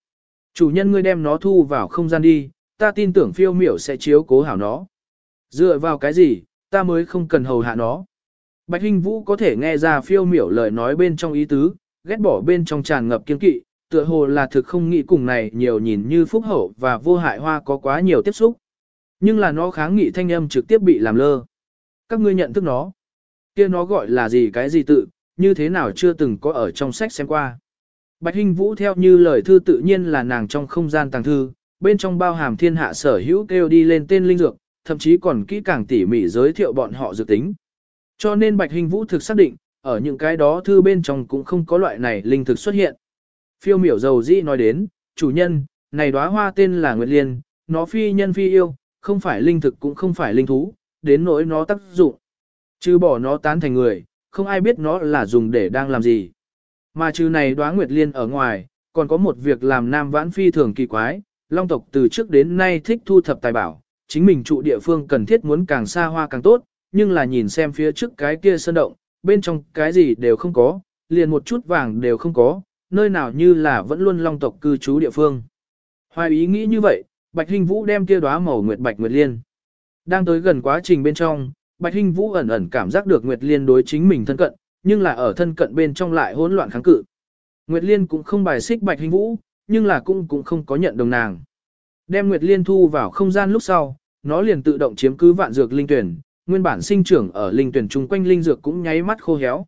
Chủ nhân ngươi đem nó thu vào không gian đi, ta tin tưởng phiêu miểu sẽ chiếu cố hảo nó. Dựa vào cái gì, ta mới không cần hầu hạ nó. Bạch Hinh Vũ có thể nghe ra phiêu miểu lời nói bên trong ý tứ, ghét bỏ bên trong tràn ngập kiên kỵ, tựa hồ là thực không nghĩ cùng này nhiều nhìn như phúc hậu và vô hại hoa có quá nhiều tiếp xúc. Nhưng là nó kháng nghị thanh âm trực tiếp bị làm lơ. Các ngươi nhận thức nó. kia nó gọi là gì cái gì tự, như thế nào chưa từng có ở trong sách xem qua. Bạch Hinh Vũ theo như lời thư tự nhiên là nàng trong không gian tàng thư, bên trong bao hàm thiên hạ sở hữu kêu đi lên tên linh dược, thậm chí còn kỹ càng tỉ mỉ giới thiệu bọn họ dự tính. Cho nên Bạch Hinh Vũ thực xác định, ở những cái đó thư bên trong cũng không có loại này linh thực xuất hiện. Phiêu miểu dầu dĩ nói đến, chủ nhân, này đóa hoa tên là Nguyệt Liên, nó phi nhân phi yêu, không phải linh thực cũng không phải linh thú, đến nỗi nó tác dụng. Chứ bỏ nó tán thành người, không ai biết nó là dùng để đang làm gì. Mà trừ này đoá Nguyệt Liên ở ngoài, còn có một việc làm nam vãn phi thường kỳ quái, long tộc từ trước đến nay thích thu thập tài bảo, chính mình trụ địa phương cần thiết muốn càng xa hoa càng tốt, nhưng là nhìn xem phía trước cái kia sơn động, bên trong cái gì đều không có, liền một chút vàng đều không có, nơi nào như là vẫn luôn long tộc cư trú địa phương. Hoài ý nghĩ như vậy, Bạch Hinh Vũ đem kia đóa màu nguyệt bạch nguyệt liên. Đang tới gần quá trình bên trong, Bạch Hinh Vũ ẩn ẩn cảm giác được Nguyệt Liên đối chính mình thân cận, nhưng là ở thân cận bên trong lại hỗn loạn kháng cự. Nguyệt Liên cũng không bài xích Bạch Hinh Vũ, nhưng là cũng cũng không có nhận đồng nàng. Đem Nguyệt Liên thu vào không gian lúc sau, nó liền tự động chiếm cứ vạn dược linh tuyển, nguyên bản sinh trưởng ở linh tuyển chung quanh linh dược cũng nháy mắt khô héo.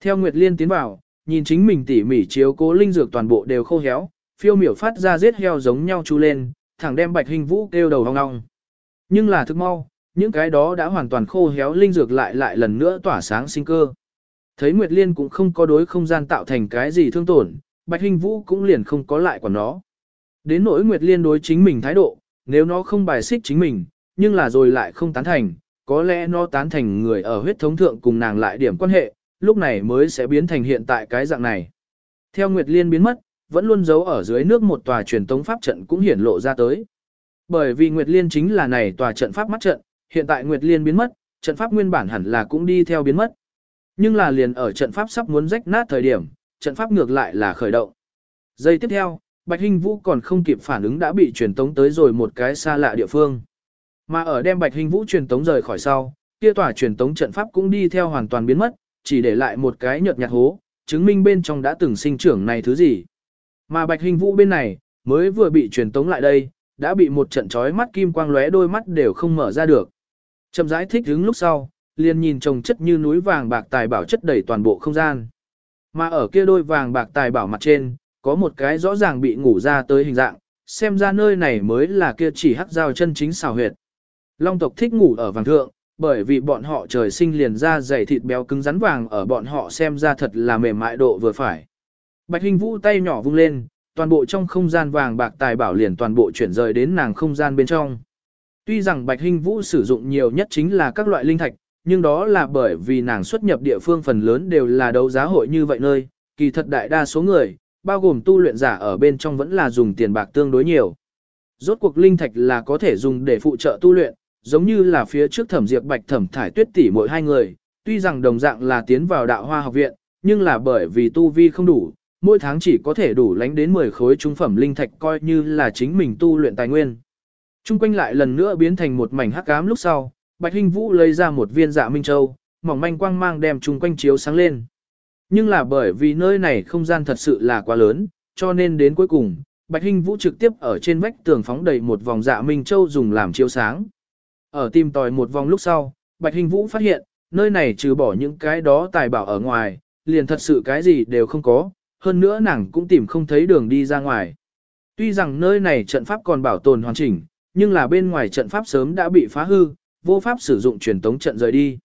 Theo Nguyệt Liên tiến vào, nhìn chính mình tỉ mỉ chiếu cố linh dược toàn bộ đều khô héo, phiêu miểu phát ra giết heo giống nhau chu lên, thẳng đem Bạch Hình Vũ kêu đầu ong ong. Nhưng là thức mau, những cái đó đã hoàn toàn khô héo linh dược lại lại lần nữa tỏa sáng sinh cơ. Thấy Nguyệt Liên cũng không có đối không gian tạo thành cái gì thương tổn, Bạch Hình Vũ cũng liền không có lại quản nó. Đến nỗi Nguyệt Liên đối chính mình thái độ, nếu nó không bài xích chính mình, nhưng là rồi lại không tán thành, có lẽ nó tán thành người ở huyết thống thượng cùng nàng lại điểm quan hệ, lúc này mới sẽ biến thành hiện tại cái dạng này. Theo Nguyệt Liên biến mất, vẫn luôn giấu ở dưới nước một tòa truyền tống pháp trận cũng hiển lộ ra tới. Bởi vì Nguyệt Liên chính là này tòa trận pháp mắt trận, hiện tại Nguyệt Liên biến mất, trận pháp nguyên bản hẳn là cũng đi theo biến mất. Nhưng là liền ở trận pháp sắp muốn rách nát thời điểm, trận pháp ngược lại là khởi động. Giây tiếp theo, Bạch Hinh Vũ còn không kịp phản ứng đã bị truyền tống tới rồi một cái xa lạ địa phương. Mà ở đem Bạch Hinh Vũ truyền tống rời khỏi sau, kia tỏa truyền tống trận pháp cũng đi theo hoàn toàn biến mất, chỉ để lại một cái nhợt nhạt hố, chứng minh bên trong đã từng sinh trưởng này thứ gì. Mà Bạch Hình Vũ bên này, mới vừa bị truyền tống lại đây, đã bị một trận chói mắt kim quang lóe đôi mắt đều không mở ra được. Chậm rãi thích đứng lúc sau, liền nhìn trồng chất như núi vàng bạc tài bảo chất đầy toàn bộ không gian. Mà ở kia đôi vàng bạc tài bảo mặt trên, có một cái rõ ràng bị ngủ ra tới hình dạng, xem ra nơi này mới là kia chỉ hắc giao chân chính xào huyệt. Long tộc thích ngủ ở vàng thượng, bởi vì bọn họ trời sinh liền ra dày thịt béo cứng rắn vàng ở bọn họ xem ra thật là mềm mại độ vừa phải. Bạch Hình Vũ tay nhỏ vung lên, toàn bộ trong không gian vàng bạc tài bảo liền toàn bộ chuyển rời đến nàng không gian bên trong. Tuy rằng Bạch Hình Vũ sử dụng nhiều nhất chính là các loại linh thạch, nhưng đó là bởi vì nàng xuất nhập địa phương phần lớn đều là đấu giá hội như vậy nơi, kỳ thật đại đa số người, bao gồm tu luyện giả ở bên trong vẫn là dùng tiền bạc tương đối nhiều. Rốt cuộc linh thạch là có thể dùng để phụ trợ tu luyện, giống như là phía trước thẩm diệp bạch thẩm thải tuyết tỷ mỗi hai người, tuy rằng đồng dạng là tiến vào đạo hoa học viện, nhưng là bởi vì tu vi không đủ, mỗi tháng chỉ có thể đủ lánh đến 10 khối trung phẩm linh thạch coi như là chính mình tu luyện tài nguyên. Trung quanh lại lần nữa biến thành một mảnh hắc ám lúc sau, Bạch Hinh Vũ lấy ra một viên dạ minh châu, mỏng manh quang mang đem chung quanh chiếu sáng lên. Nhưng là bởi vì nơi này không gian thật sự là quá lớn, cho nên đến cuối cùng, Bạch Hinh Vũ trực tiếp ở trên vách tường phóng đầy một vòng dạ minh châu dùng làm chiếu sáng. Ở tìm tòi một vòng lúc sau, Bạch Hinh Vũ phát hiện, nơi này trừ bỏ những cái đó tài bảo ở ngoài, liền thật sự cái gì đều không có, hơn nữa nàng cũng tìm không thấy đường đi ra ngoài. Tuy rằng nơi này trận pháp còn bảo tồn hoàn chỉnh, nhưng là bên ngoài trận pháp sớm đã bị phá hư, vô pháp sử dụng truyền tống trận rời đi.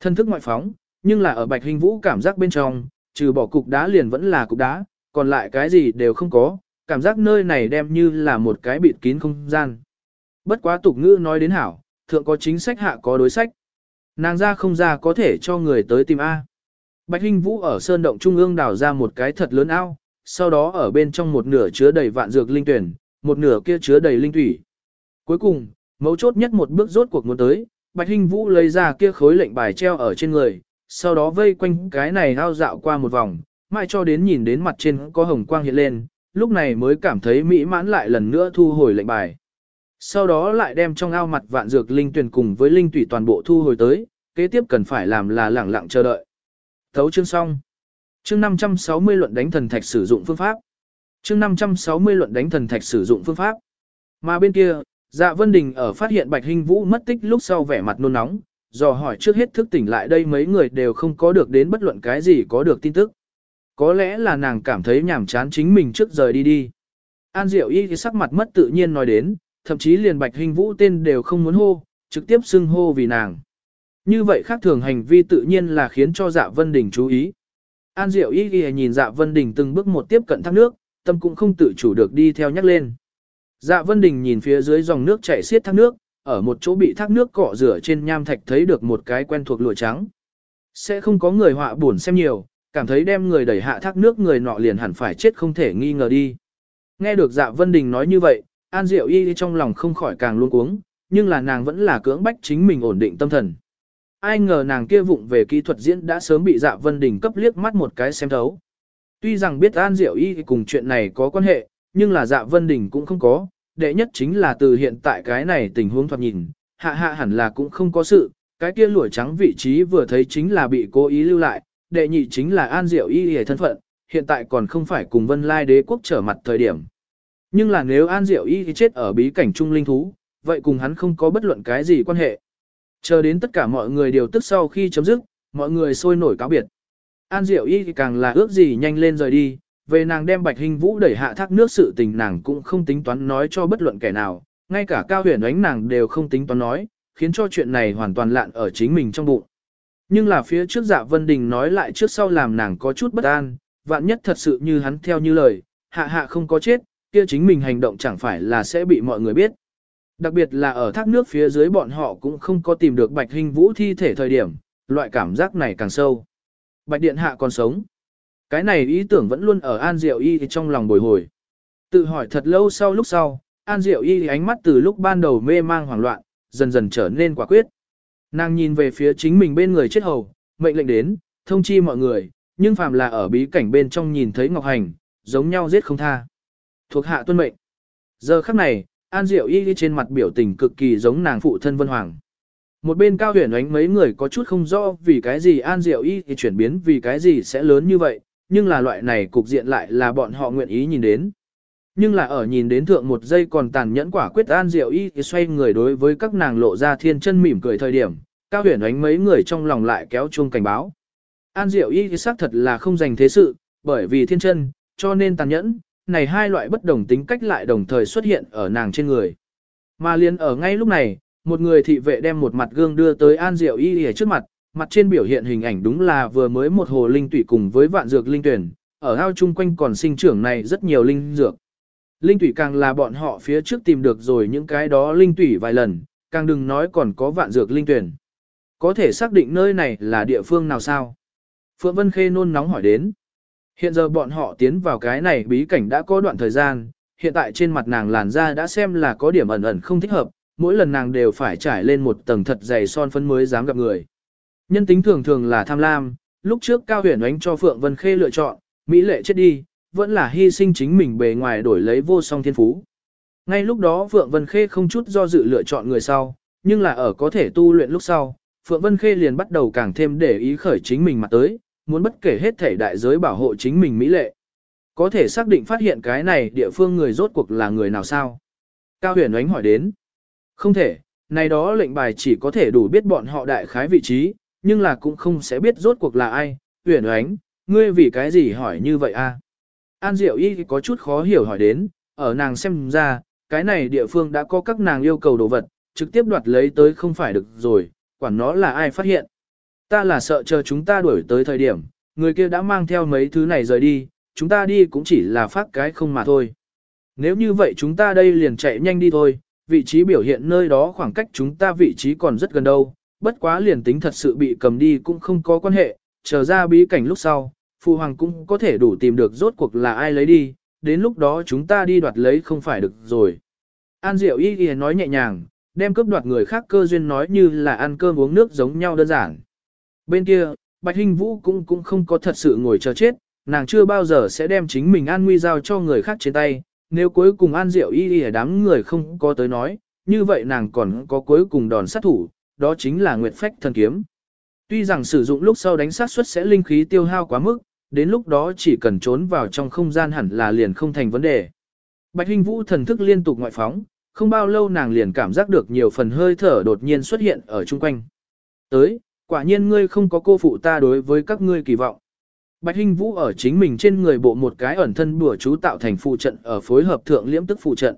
Thân thức ngoại phóng, nhưng là ở Bạch Hình Vũ cảm giác bên trong, trừ bỏ cục đá liền vẫn là cục đá, còn lại cái gì đều không có, cảm giác nơi này đem như là một cái bịt kín không gian. Bất quá tục ngữ nói đến hảo, thượng có chính sách hạ có đối sách. Nàng ra không ra có thể cho người tới tìm A. Bạch Hinh Vũ ở sơn động trung ương đào ra một cái thật lớn ao, sau đó ở bên trong một nửa chứa đầy vạn dược linh tuyển, một nửa kia chứa đầy linh thủy. Cuối cùng, mấu chốt nhất một bước rốt cuộc muốn tới, Bạch Hinh Vũ lấy ra kia khối lệnh bài treo ở trên người, sau đó vây quanh cái này hao dạo qua một vòng, mãi cho đến nhìn đến mặt trên có hồng quang hiện lên, lúc này mới cảm thấy mỹ mãn lại lần nữa thu hồi lệnh bài. Sau đó lại đem trong ao mặt vạn dược linh tuyển cùng với linh tủy toàn bộ thu hồi tới, kế tiếp cần phải làm là lẳng lặng chờ đợi. Thấu chương xong. Chương 560 luận đánh thần thạch sử dụng phương pháp. Chương 560 luận đánh thần thạch sử dụng phương pháp. Mà bên kia, Dạ Vân Đình ở phát hiện Bạch Hinh Vũ mất tích lúc sau vẻ mặt nôn nóng, dò hỏi trước hết thức tỉnh lại đây mấy người đều không có được đến bất luận cái gì có được tin tức. Có lẽ là nàng cảm thấy nhàm chán chính mình trước rời đi đi. An Diệu Y thì sắc mặt mất tự nhiên nói đến, thậm chí liền Bạch Hinh Vũ tên đều không muốn hô, trực tiếp xưng hô vì nàng. Như vậy khác thường hành vi tự nhiên là khiến cho Dạ Vân Đình chú ý. An Diệu Y nhìn Dạ Vân Đình từng bước một tiếp cận thác nước, tâm cũng không tự chủ được đi theo nhắc lên. Dạ Vân Đình nhìn phía dưới dòng nước chảy xiết thác nước, ở một chỗ bị thác nước cọ rửa trên nham thạch thấy được một cái quen thuộc lụa trắng. Sẽ không có người họa buồn xem nhiều, cảm thấy đem người đẩy hạ thác nước người nọ liền hẳn phải chết không thể nghi ngờ đi. Nghe được Dạ Vân Đình nói như vậy, An Diệu Y trong lòng không khỏi càng luôn cuống, nhưng là nàng vẫn là cưỡng bách chính mình ổn định tâm thần. Ai ngờ nàng kia vụng về kỹ thuật diễn đã sớm bị Dạ Vân Đình cấp liếc mắt một cái xem thấu. Tuy rằng biết An Diệu Y cùng chuyện này có quan hệ, nhưng là dạ Vân Đình cũng không có, đệ nhất chính là từ hiện tại cái này tình huống thoạt nhìn, hạ hạ hẳn là cũng không có sự, cái kia lũa trắng vị trí vừa thấy chính là bị cố ý lưu lại, đệ nhị chính là An Diệu Y hề thân phận, hiện tại còn không phải cùng Vân Lai đế quốc trở mặt thời điểm. Nhưng là nếu An Diệu Y chết ở bí cảnh trung linh thú, vậy cùng hắn không có bất luận cái gì quan hệ. Chờ đến tất cả mọi người đều tức sau khi chấm dứt, mọi người sôi nổi cáo biệt. An Diệu Y càng là ước gì nhanh lên rời đi, về nàng đem Bạch Hình Vũ đẩy hạ thác nước sự tình nàng cũng không tính toán nói cho bất luận kẻ nào, ngay cả Cao Huyền ánh nàng đều không tính toán nói, khiến cho chuyện này hoàn toàn lạn ở chính mình trong bụng. Nhưng là phía trước dạ Vân Đình nói lại trước sau làm nàng có chút bất an, vạn nhất thật sự như hắn theo như lời, hạ hạ không có chết, kia chính mình hành động chẳng phải là sẽ bị mọi người biết. Đặc biệt là ở thác nước phía dưới bọn họ cũng không có tìm được Bạch Hình Vũ thi thể thời điểm, loại cảm giác này càng sâu. Bạch Điện Hạ còn sống. Cái này ý tưởng vẫn luôn ở An Diệu Y trong lòng bồi hồi. Tự hỏi thật lâu sau lúc sau, An Diệu Y ánh mắt từ lúc ban đầu mê mang hoảng loạn, dần dần trở nên quả quyết. Nàng nhìn về phía chính mình bên người chết hầu, mệnh lệnh đến, thông chi mọi người, nhưng phàm là ở bí cảnh bên trong nhìn thấy Ngọc Hành, giống nhau giết không tha. Thuộc hạ tuân mệnh. Giờ khắc này, An Diệu Y trên mặt biểu tình cực kỳ giống nàng phụ thân Vân Hoàng. Một bên cao huyền ánh mấy người có chút không rõ vì cái gì An Diệu Y thì chuyển biến vì cái gì sẽ lớn như vậy, nhưng là loại này cục diện lại là bọn họ nguyện ý nhìn đến. Nhưng là ở nhìn đến thượng một giây còn tàn nhẫn quả quyết An Diệu Y thì xoay người đối với các nàng lộ ra thiên chân mỉm cười thời điểm, cao huyền ánh mấy người trong lòng lại kéo chuông cảnh báo. An Diệu Y thì xác thật là không dành thế sự, bởi vì thiên chân, cho nên tàn nhẫn, này hai loại bất đồng tính cách lại đồng thời xuất hiện ở nàng trên người. Mà liền ở ngay lúc này, một người thị vệ đem một mặt gương đưa tới An Diệu Y ở trước mặt, mặt trên biểu hiện hình ảnh đúng là vừa mới một hồ linh tủy cùng với vạn dược linh tuyển, ở ao chung quanh còn sinh trưởng này rất nhiều linh dược. Linh tủy càng là bọn họ phía trước tìm được rồi những cái đó linh tủy vài lần, càng đừng nói còn có vạn dược linh tuyển. Có thể xác định nơi này là địa phương nào sao? Phượng Vân Khê nôn nóng hỏi đến. Hiện giờ bọn họ tiến vào cái này bí cảnh đã có đoạn thời gian, hiện tại trên mặt nàng làn da đã xem là có điểm ẩn ẩn không thích hợp, mỗi lần nàng đều phải trải lên một tầng thật dày son phấn mới dám gặp người. Nhân tính thường thường là tham lam, lúc trước Cao Huyền Ánh cho Phượng Vân Khê lựa chọn, Mỹ lệ chết đi, vẫn là hy sinh chính mình bề ngoài đổi lấy vô song thiên phú. Ngay lúc đó Phượng Vân Khê không chút do dự lựa chọn người sau, nhưng là ở có thể tu luyện lúc sau, Phượng Vân Khê liền bắt đầu càng thêm để ý khởi chính mình mặt tới, muốn bất kể hết thể đại giới bảo hộ chính mình mỹ lệ. Có thể xác định phát hiện cái này địa phương người rốt cuộc là người nào sao? Cao huyền ánh hỏi đến. Không thể, này đó lệnh bài chỉ có thể đủ biết bọn họ đại khái vị trí, nhưng là cũng không sẽ biết rốt cuộc là ai. Huyền ánh, ngươi vì cái gì hỏi như vậy a? An Diệu Y có chút khó hiểu hỏi đến, ở nàng xem ra, cái này địa phương đã có các nàng yêu cầu đồ vật, trực tiếp đoạt lấy tới không phải được rồi, quản nó là ai phát hiện. Ta là sợ chờ chúng ta đuổi tới thời điểm, người kia đã mang theo mấy thứ này rời đi, chúng ta đi cũng chỉ là phát cái không mà thôi. Nếu như vậy chúng ta đây liền chạy nhanh đi thôi, vị trí biểu hiện nơi đó khoảng cách chúng ta vị trí còn rất gần đâu, bất quá liền tính thật sự bị cầm đi cũng không có quan hệ, chờ ra bí cảnh lúc sau, phụ Hoàng cũng có thể đủ tìm được rốt cuộc là ai lấy đi, đến lúc đó chúng ta đi đoạt lấy không phải được rồi. An Diệu Y Y nói nhẹ nhàng, đem cướp đoạt người khác cơ duyên nói như là ăn cơm uống nước giống nhau đơn giản. Bên kia, Bạch Hinh Vũ cũng cũng không có thật sự ngồi chờ chết, nàng chưa bao giờ sẽ đem chính mình an nguy giao cho người khác trên tay, nếu cuối cùng an diệu y y đám người không có tới nói, như vậy nàng còn có cuối cùng đòn sát thủ, đó chính là Nguyệt Phách thần kiếm. Tuy rằng sử dụng lúc sau đánh sát suất sẽ linh khí tiêu hao quá mức, đến lúc đó chỉ cần trốn vào trong không gian hẳn là liền không thành vấn đề. Bạch Hinh Vũ thần thức liên tục ngoại phóng, không bao lâu nàng liền cảm giác được nhiều phần hơi thở đột nhiên xuất hiện ở chung quanh. Tới, quả nhiên ngươi không có cô phụ ta đối với các ngươi kỳ vọng. Bạch Hinh Vũ ở chính mình trên người bộ một cái ẩn thân bùa chú tạo thành phụ trận ở phối hợp thượng liễm tức phụ trận.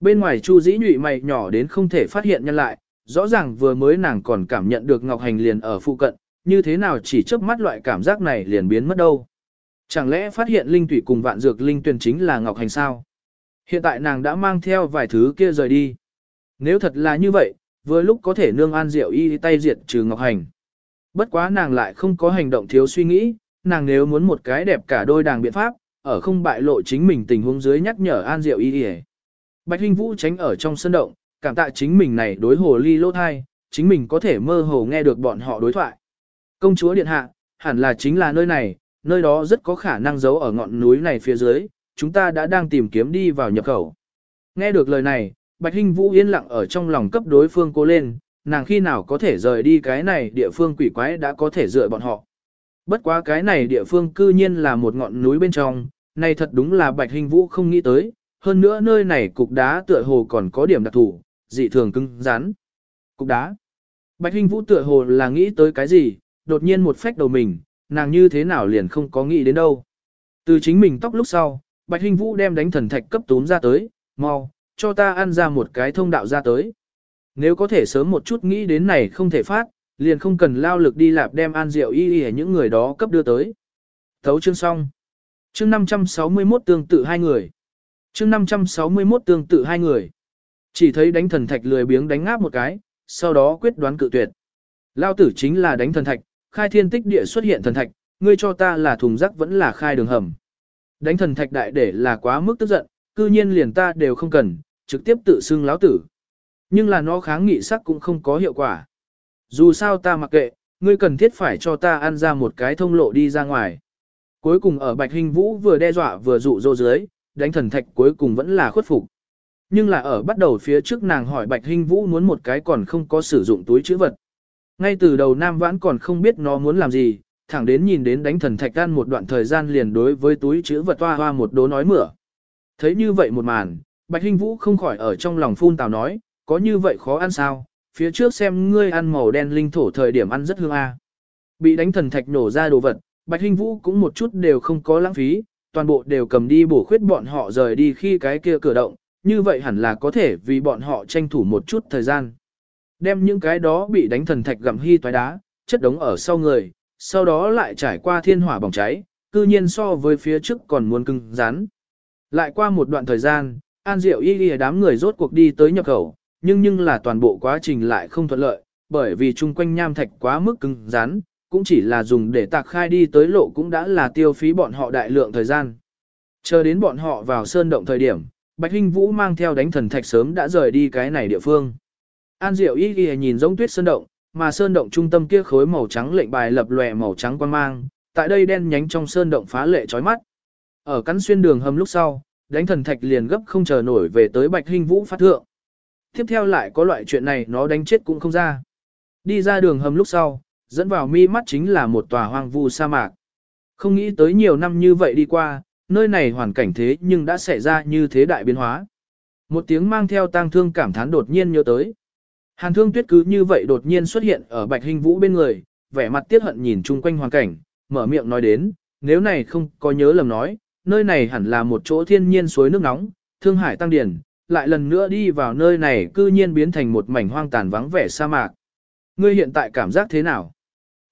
Bên ngoài Chu Dĩ nhụy mày nhỏ đến không thể phát hiện nhân lại, rõ ràng vừa mới nàng còn cảm nhận được Ngọc Hành liền ở phụ cận, như thế nào chỉ chớp mắt loại cảm giác này liền biến mất đâu. Chẳng lẽ phát hiện linh tủy cùng vạn dược linh tuyển chính là Ngọc Hành sao? Hiện tại nàng đã mang theo vài thứ kia rời đi. Nếu thật là như vậy, vừa lúc có thể nương an diệu y tay diệt trừ Ngọc Hành. Bất quá nàng lại không có hành động thiếu suy nghĩ, nàng nếu muốn một cái đẹp cả đôi đàng biện pháp, ở không bại lộ chính mình tình huống dưới nhắc nhở An Diệu y Bạch Hinh Vũ tránh ở trong sân động, cảm tạ chính mình này đối hồ ly lỗ thai, chính mình có thể mơ hồ nghe được bọn họ đối thoại. Công chúa điện hạ, hẳn là chính là nơi này, nơi đó rất có khả năng giấu ở ngọn núi này phía dưới, chúng ta đã đang tìm kiếm đi vào nhập khẩu. Nghe được lời này, Bạch Hinh Vũ yên lặng ở trong lòng cấp đối phương cố lên, nàng khi nào có thể rời đi cái này địa phương quỷ quái đã có thể dựa bọn họ. Bất quá cái này địa phương cư nhiên là một ngọn núi bên trong, này thật đúng là Bạch Hinh Vũ không nghĩ tới, hơn nữa nơi này cục đá tựa hồ còn có điểm đặc thù, dị thường cứng rắn. Cục đá. Bạch Hinh Vũ tựa hồ là nghĩ tới cái gì, đột nhiên một phách đầu mình, nàng như thế nào liền không có nghĩ đến đâu. Từ chính mình tóc lúc sau, Bạch Hinh Vũ đem đánh thần thạch cấp túm ra tới, mau, cho ta ăn ra một cái thông đạo ra tới. Nếu có thể sớm một chút nghĩ đến này không thể phát, liền không cần lao lực đi lạp đem an rượu y y những người đó cấp đưa tới. Thấu chương xong. Chương 561 tương tự hai người. Chương 561 tương tự hai người. Chỉ thấy đánh thần thạch lười biếng đánh ngáp một cái, sau đó quyết đoán cự tuyệt. Lao tử chính là đánh thần thạch, khai thiên tích địa xuất hiện thần thạch, ngươi cho ta là thùng rác vẫn là khai đường hầm. Đánh thần thạch đại để là quá mức tức giận, cư nhiên liền ta đều không cần, trực tiếp tự xưng lão tử. Nhưng là nó kháng nghị sắc cũng không có hiệu quả. Dù sao ta mặc kệ, ngươi cần thiết phải cho ta ăn ra một cái thông lộ đi ra ngoài. Cuối cùng ở Bạch Hình Vũ vừa đe dọa vừa dụ dỗ dưới, đánh thần thạch cuối cùng vẫn là khuất phục. Nhưng là ở bắt đầu phía trước nàng hỏi Bạch hinh Vũ muốn một cái còn không có sử dụng túi chữ vật. Ngay từ đầu Nam Vãn còn không biết nó muốn làm gì, thẳng đến nhìn đến đánh thần thạch ăn một đoạn thời gian liền đối với túi chữ vật hoa hoa một đố nói mửa. Thấy như vậy một màn, Bạch Hinh Vũ không khỏi ở trong lòng phun tào nói, có như vậy khó ăn sao, phía trước xem ngươi ăn màu đen linh thổ thời điểm ăn rất hương a. Bị đánh thần thạch nổ ra đồ vật, Bạch Hinh Vũ cũng một chút đều không có lãng phí, toàn bộ đều cầm đi bổ khuyết bọn họ rời đi khi cái kia cửa động, như vậy hẳn là có thể vì bọn họ tranh thủ một chút thời gian. Đem những cái đó bị đánh thần thạch gặm hy toái đá, chất đống ở sau người, sau đó lại trải qua thiên hỏa bỏng cháy, cư nhiên so với phía trước còn muốn cưng rắn. Lại qua một đoạn thời gian, An Diệu y y đám người rốt cuộc đi tới nhập khẩu, nhưng nhưng là toàn bộ quá trình lại không thuận lợi, bởi vì chung quanh nham thạch quá mức cứng rắn, cũng chỉ là dùng để tạc khai đi tới lộ cũng đã là tiêu phí bọn họ đại lượng thời gian. Chờ đến bọn họ vào sơn động thời điểm, Bạch Hinh Vũ mang theo đánh thần thạch sớm đã rời đi cái này địa phương. An Diệu y y nhìn giống tuyết sơn động, mà sơn động trung tâm kia khối màu trắng lệnh bài lập lòe màu trắng quan mang, tại đây đen nhánh trong sơn động phá lệ chói mắt. Ở cắn xuyên đường hầm lúc sau, đánh thần thạch liền gấp không chờ nổi về tới Bạch Hinh Vũ phát thượng. Tiếp theo lại có loại chuyện này nó đánh chết cũng không ra. Đi ra đường hầm lúc sau, dẫn vào mi mắt chính là một tòa hoang vu sa mạc. Không nghĩ tới nhiều năm như vậy đi qua, nơi này hoàn cảnh thế nhưng đã xảy ra như thế đại biến hóa. Một tiếng mang theo tang thương cảm thán đột nhiên nhớ tới. Hàn thương tuyết cứ như vậy đột nhiên xuất hiện ở bạch hình vũ bên người, vẻ mặt tiếc hận nhìn chung quanh hoàn cảnh, mở miệng nói đến, nếu này không có nhớ lầm nói, nơi này hẳn là một chỗ thiên nhiên suối nước nóng, thương hải tăng điển, lại lần nữa đi vào nơi này cư nhiên biến thành một mảnh hoang tàn vắng vẻ sa mạc. Ngươi hiện tại cảm giác thế nào?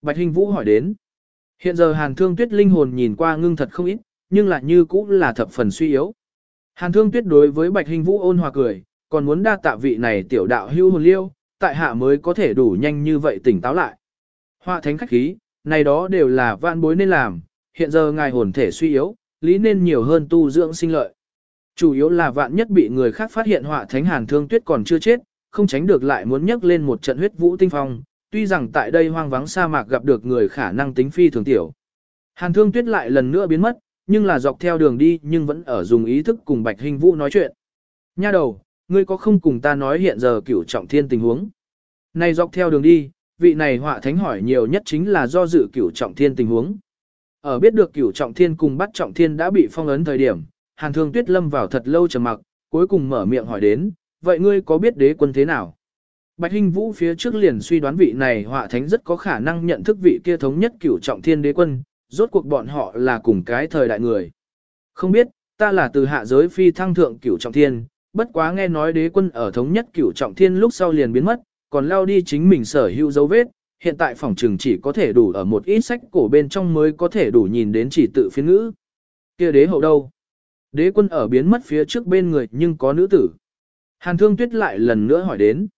Bạch Hình Vũ hỏi đến. Hiện giờ Hàn Thương Tuyết linh hồn nhìn qua ngưng thật không ít, nhưng lại như cũng là thập phần suy yếu. Hàn Thương Tuyết đối với Bạch Hình Vũ ôn hòa cười, còn muốn đa tạ vị này tiểu đạo hưu hồn liêu, tại hạ mới có thể đủ nhanh như vậy tỉnh táo lại. Hoa thánh khách khí, này đó đều là vạn bối nên làm, hiện giờ ngài hồn thể suy yếu, lý nên nhiều hơn tu dưỡng sinh lợi. Chủ yếu là vạn nhất bị người khác phát hiện họa thánh hàn thương tuyết còn chưa chết, không tránh được lại muốn nhấc lên một trận huyết vũ tinh phong, tuy rằng tại đây hoang vắng sa mạc gặp được người khả năng tính phi thường tiểu. Hàn thương tuyết lại lần nữa biến mất, nhưng là dọc theo đường đi nhưng vẫn ở dùng ý thức cùng bạch hình vũ nói chuyện. Nha đầu, ngươi có không cùng ta nói hiện giờ cửu trọng thiên tình huống? Này dọc theo đường đi, vị này họa thánh hỏi nhiều nhất chính là do dự cửu trọng thiên tình huống. Ở biết được cửu trọng thiên cùng bắt trọng thiên đã bị phong ấn thời điểm, hàn thương tuyết lâm vào thật lâu trầm mặc, cuối cùng mở miệng hỏi đến, vậy ngươi có biết đế quân thế nào? Bạch Hinh Vũ phía trước liền suy đoán vị này họa thánh rất có khả năng nhận thức vị kia thống nhất cửu trọng thiên đế quân, rốt cuộc bọn họ là cùng cái thời đại người. Không biết, ta là từ hạ giới phi thăng thượng cửu trọng thiên, bất quá nghe nói đế quân ở thống nhất cửu trọng thiên lúc sau liền biến mất, còn lao đi chính mình sở hữu dấu vết, hiện tại phòng trường chỉ có thể đủ ở một ít sách cổ bên trong mới có thể đủ nhìn đến chỉ tự phiên ngữ. kia đế hậu đâu? Đế quân ở biến mất phía trước bên người nhưng có nữ tử. Hàn thương tuyết lại lần nữa hỏi đến.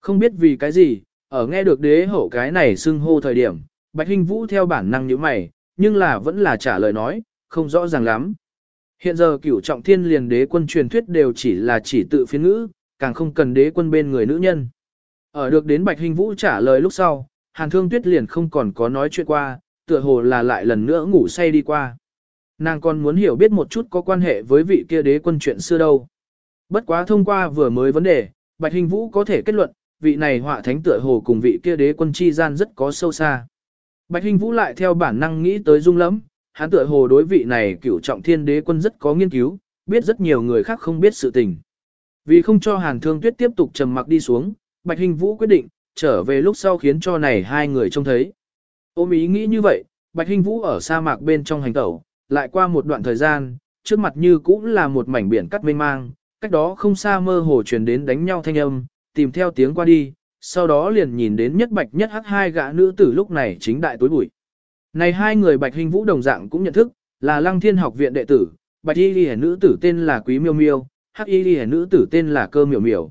Không biết vì cái gì, ở nghe được đế hậu cái này xưng hô thời điểm, Bạch Hinh Vũ theo bản năng như mày, nhưng là vẫn là trả lời nói, không rõ ràng lắm. Hiện giờ cửu trọng thiên liền đế quân truyền thuyết đều chỉ là chỉ tự phiên ngữ, càng không cần đế quân bên người nữ nhân. Ở được đến Bạch Hình Vũ trả lời lúc sau, Hàn Thương Tuyết liền không còn có nói chuyện qua, tựa hồ là lại lần nữa ngủ say đi qua. Nàng còn muốn hiểu biết một chút có quan hệ với vị kia đế quân chuyện xưa đâu. Bất quá thông qua vừa mới vấn đề, Bạch Hình Vũ có thể kết luận, vị này họa thánh tựa hồ cùng vị kia đế quân chi gian rất có sâu xa. Bạch Hình Vũ lại theo bản năng nghĩ tới dung lẫm, hắn tựa hồ đối vị này cựu trọng thiên đế quân rất có nghiên cứu, biết rất nhiều người khác không biết sự tình. Vì không cho Hàn Thương Tuyết tiếp tục trầm mặc đi xuống, Bạch Hình Vũ quyết định, trở về lúc sau khiến cho này hai người trông thấy. Ôm ý nghĩ như vậy, Bạch Hình Vũ ở sa mạc bên trong hành tẩu, lại qua một đoạn thời gian, trước mặt như cũng là một mảnh biển cắt mênh mang, cách đó không xa mơ hồ truyền đến đánh nhau thanh âm, tìm theo tiếng qua đi, sau đó liền nhìn đến nhất bạch nhất hắc hai gã nữ tử lúc này chính đại tối bụi. Này hai người bạch hình vũ đồng dạng cũng nhận thức, là lăng thiên học viện đệ tử, bạch y ghi nữ tử tên là quý miêu miêu, hắc y ghi nữ tử tên là cơ miểu miểu.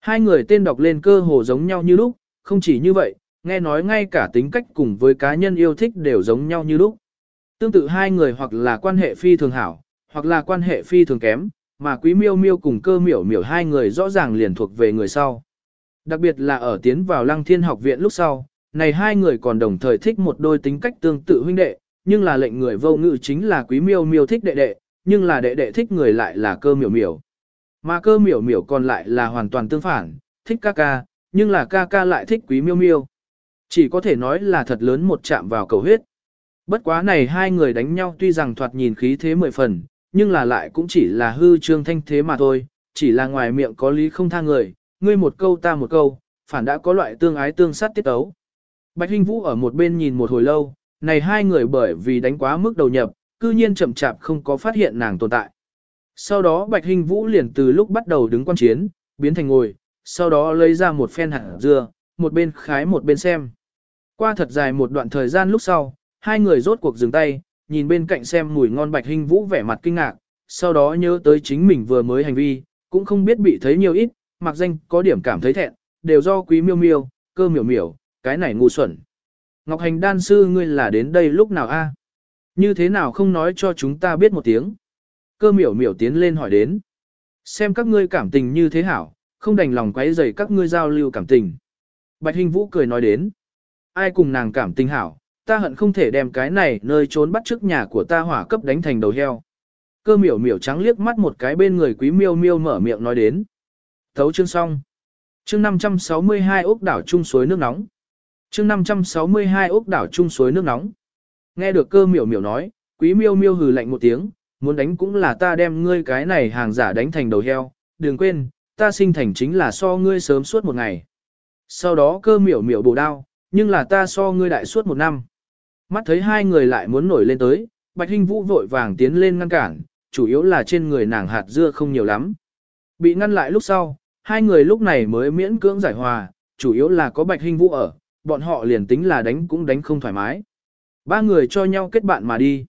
Hai người tên đọc lên cơ hồ giống nhau như lúc, không chỉ như vậy, nghe nói ngay cả tính cách cùng với cá nhân yêu thích đều giống nhau như lúc. Tương tự hai người hoặc là quan hệ phi thường hảo, hoặc là quan hệ phi thường kém, mà quý miêu miêu cùng cơ miểu miểu hai người rõ ràng liền thuộc về người sau. Đặc biệt là ở tiến vào lăng thiên học viện lúc sau, này hai người còn đồng thời thích một đôi tính cách tương tự huynh đệ, nhưng là lệnh người vô ngự chính là quý miêu miêu thích đệ đệ, nhưng là đệ đệ thích người lại là cơ miểu miểu. Mà cơ miểu miểu còn lại là hoàn toàn tương phản, thích ca ca, nhưng là ca ca lại thích quý miêu miêu. Chỉ có thể nói là thật lớn một chạm vào cầu huyết. Bất quá này hai người đánh nhau tuy rằng thoạt nhìn khí thế mười phần, nhưng là lại cũng chỉ là hư trương thanh thế mà thôi, chỉ là ngoài miệng có lý không tha người, ngươi một câu ta một câu, phản đã có loại tương ái tương sát tiết tấu. Bạch Hinh Vũ ở một bên nhìn một hồi lâu, này hai người bởi vì đánh quá mức đầu nhập, cư nhiên chậm chạp không có phát hiện nàng tồn tại. Sau đó Bạch Hinh Vũ liền từ lúc bắt đầu đứng quan chiến, biến thành ngồi, sau đó lấy ra một phen hạt dưa, một bên khái một bên xem. Qua thật dài một đoạn thời gian lúc sau, hai người rốt cuộc dừng tay, nhìn bên cạnh xem mùi ngon Bạch Hinh Vũ vẻ mặt kinh ngạc, sau đó nhớ tới chính mình vừa mới hành vi, cũng không biết bị thấy nhiều ít, mặc danh có điểm cảm thấy thẹn, đều do quý miêu miêu, cơ miểu miểu, cái này ngu xuẩn. Ngọc Hành đan sư ngươi là đến đây lúc nào a? Như thế nào không nói cho chúng ta biết một tiếng? Cơ miểu miểu tiến lên hỏi đến. Xem các ngươi cảm tình như thế hảo, không đành lòng quấy rầy các ngươi giao lưu cảm tình. Bạch Hình Vũ cười nói đến. Ai cùng nàng cảm tình hảo, ta hận không thể đem cái này nơi trốn bắt trước nhà của ta hỏa cấp đánh thành đầu heo. Cơ miểu miểu trắng liếc mắt một cái bên người quý miêu miêu mở miệng nói đến. Thấu chương xong. Chương 562 ốc đảo chung suối nước nóng. Chương 562 ốc đảo chung suối nước nóng. Nghe được cơ miểu miểu nói, quý miêu miêu hừ lạnh một tiếng, muốn đánh cũng là ta đem ngươi cái này hàng giả đánh thành đầu heo, đừng quên, ta sinh thành chính là so ngươi sớm suốt một ngày. Sau đó cơ miểu miểu bổ đao, nhưng là ta so ngươi đại suốt một năm. Mắt thấy hai người lại muốn nổi lên tới, Bạch Hinh Vũ vội vàng tiến lên ngăn cản, chủ yếu là trên người nàng hạt dưa không nhiều lắm. Bị ngăn lại lúc sau, hai người lúc này mới miễn cưỡng giải hòa, chủ yếu là có Bạch Hinh Vũ ở, bọn họ liền tính là đánh cũng đánh không thoải mái. Ba người cho nhau kết bạn mà đi.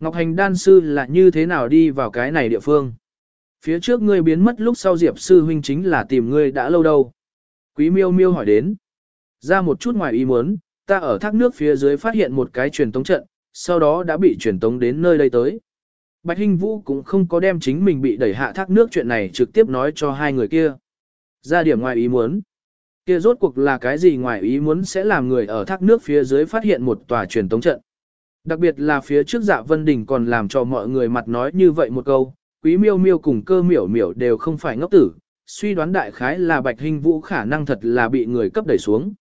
Ngọc Hành đan sư là như thế nào đi vào cái này địa phương? Phía trước ngươi biến mất lúc sau Diệp sư huynh chính là tìm ngươi đã lâu đâu. Quý miêu miêu hỏi đến. Ra một chút ngoài ý muốn, ta ở thác nước phía dưới phát hiện một cái truyền tống trận, sau đó đã bị truyền tống đến nơi đây tới. Bạch Hinh Vũ cũng không có đem chính mình bị đẩy hạ thác nước chuyện này trực tiếp nói cho hai người kia. Ra điểm ngoài ý muốn. Kia rốt cuộc là cái gì ngoài ý muốn sẽ làm người ở thác nước phía dưới phát hiện một tòa truyền tống trận. Đặc biệt là phía trước dạ Vân Đình còn làm cho mọi người mặt nói như vậy một câu, quý miêu miêu cùng cơ miểu miểu đều không phải ngốc tử, suy đoán đại khái là Bạch hình Vũ khả năng thật là bị người cấp đẩy xuống.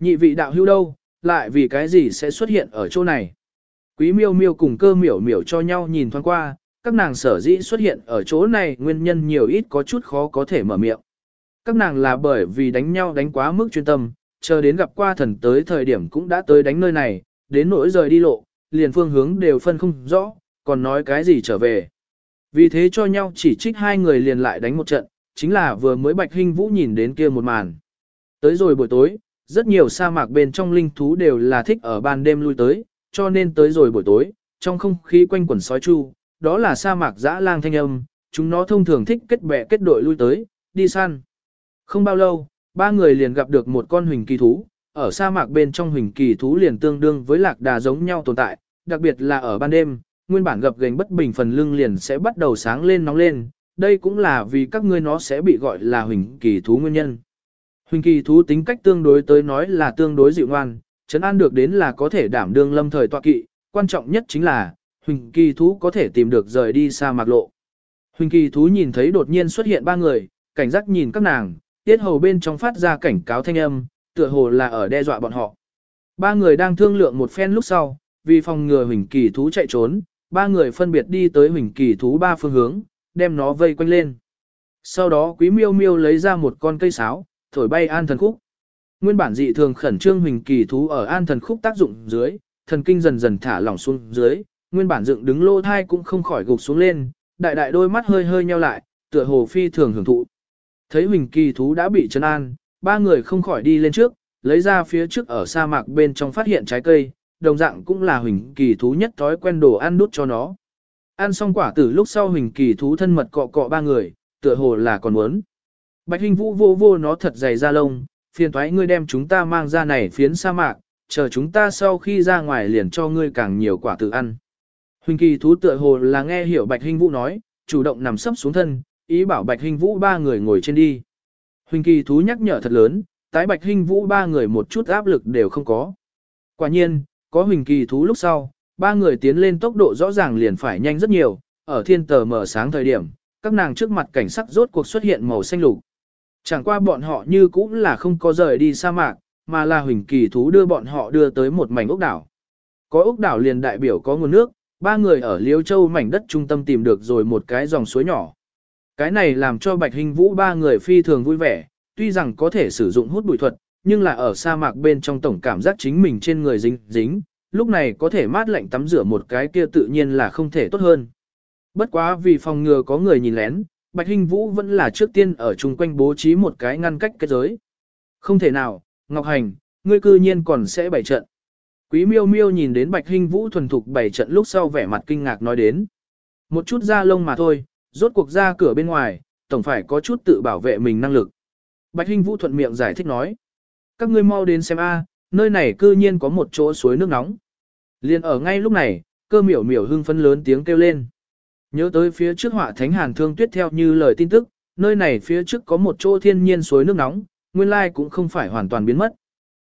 Nhị vị đạo hưu đâu, lại vì cái gì sẽ xuất hiện ở chỗ này? Quý miêu miêu cùng cơ miểu miểu cho nhau nhìn thoáng qua, các nàng sở dĩ xuất hiện ở chỗ này nguyên nhân nhiều ít có chút khó có thể mở miệng. Các nàng là bởi vì đánh nhau đánh quá mức chuyên tâm, chờ đến gặp qua thần tới thời điểm cũng đã tới đánh nơi này, đến nỗi rời đi lộ, liền phương hướng đều phân không rõ, còn nói cái gì trở về. Vì thế cho nhau chỉ trích hai người liền lại đánh một trận, chính là vừa mới Bạch Hinh Vũ nhìn đến kia một màn. Tới rồi buổi tối, rất nhiều sa mạc bên trong linh thú đều là thích ở ban đêm lui tới, cho nên tới rồi buổi tối, trong không khí quanh quẩn sói chu, đó là sa mạc dã lang thanh âm, chúng nó thông thường thích kết bè kết đội lui tới, đi săn. Không bao lâu, ba người liền gặp được một con huỳnh kỳ thú, ở sa mạc bên trong huỳnh kỳ thú liền tương đương với lạc đà giống nhau tồn tại, đặc biệt là ở ban đêm, nguyên bản gặp gành bất bình phần lưng liền sẽ bắt đầu sáng lên nóng lên, đây cũng là vì các ngươi nó sẽ bị gọi là huỳnh kỳ thú nguyên nhân. Huỳnh kỳ thú tính cách tương đối tới nói là tương đối dịu ngoan, trấn an được đến là có thể đảm đương lâm thời tọa kỵ, quan trọng nhất chính là, Huỳnh Kỳ Thú có thể tìm được rời đi xa mạc lộ. Huỳnh Kỳ Thú nhìn thấy đột nhiên xuất hiện ba người, cảnh giác nhìn các nàng, tiết hầu bên trong phát ra cảnh cáo thanh âm, tựa hồ là ở đe dọa bọn họ. Ba người đang thương lượng một phen lúc sau, vì phòng ngừa Huỳnh Kỳ Thú chạy trốn, ba người phân biệt đi tới Huỳnh Kỳ Thú ba phương hướng, đem nó vây quanh lên. Sau đó Quý Miêu Miêu lấy ra một con cây sáo, thổi bay an thần khúc. Nguyên bản dị thường khẩn trương Huỳnh Kỳ Thú ở an thần khúc tác dụng dưới, thần kinh dần dần thả lỏng xuống dưới, nguyên bản dựng đứng lô thai cũng không khỏi gục xuống lên, đại đại đôi mắt hơi hơi nheo lại, tựa hồ phi thường hưởng thụ. Thấy Huỳnh Kỳ thú đã bị trấn an, ba người không khỏi đi lên trước, lấy ra phía trước ở sa mạc bên trong phát hiện trái cây, đồng dạng cũng là Huỳnh Kỳ thú nhất thói quen đồ ăn đút cho nó. Ăn xong quả tử lúc sau Huỳnh Kỳ thú thân mật cọ cọ ba người, tựa hồ là còn muốn. Bạch Hình Vũ vô vô nó thật dày da lông, phiền thoái ngươi đem chúng ta mang ra này phiến sa mạc, chờ chúng ta sau khi ra ngoài liền cho ngươi càng nhiều quả tử ăn. Huỳnh kỳ thú tựa hồ là nghe hiểu Bạch Hinh Vũ nói, chủ động nằm sấp xuống thân, ý bảo Bạch Hinh Vũ ba người ngồi trên đi. Huỳnh kỳ thú nhắc nhở thật lớn, tái Bạch Hinh Vũ ba người một chút áp lực đều không có. Quả nhiên, có Huỳnh kỳ thú lúc sau, ba người tiến lên tốc độ rõ ràng liền phải nhanh rất nhiều, ở thiên tờ mở sáng thời điểm, các nàng trước mặt cảnh sắc rốt cuộc xuất hiện màu xanh lục. Chẳng qua bọn họ như cũng là không có rời đi sa mạc, mà là Huỳnh kỳ thú đưa bọn họ đưa tới một mảnh ốc đảo. Có ốc đảo liền đại biểu có nguồn nước, Ba người ở Liêu Châu mảnh đất trung tâm tìm được rồi một cái dòng suối nhỏ. Cái này làm cho Bạch Hình Vũ ba người phi thường vui vẻ, tuy rằng có thể sử dụng hút bụi thuật, nhưng là ở sa mạc bên trong tổng cảm giác chính mình trên người dính dính, lúc này có thể mát lạnh tắm rửa một cái kia tự nhiên là không thể tốt hơn. Bất quá vì phòng ngừa có người nhìn lén, Bạch Hình Vũ vẫn là trước tiên ở chung quanh bố trí một cái ngăn cách kết giới. Không thể nào, Ngọc Hành, ngươi cư nhiên còn sẽ bày trận. Quý miêu miêu nhìn đến bạch hình vũ thuần thục bày trận lúc sau vẻ mặt kinh ngạc nói đến. Một chút da lông mà thôi, rốt cuộc ra cửa bên ngoài, tổng phải có chút tự bảo vệ mình năng lực. Bạch Hinh vũ thuận miệng giải thích nói. Các ngươi mau đến xem a, nơi này cư nhiên có một chỗ suối nước nóng. Liên ở ngay lúc này, cơ miểu miểu hưng phấn lớn tiếng kêu lên. Nhớ tới phía trước họa thánh hàn thương tuyết theo như lời tin tức, nơi này phía trước có một chỗ thiên nhiên suối nước nóng, nguyên lai cũng không phải hoàn toàn biến mất.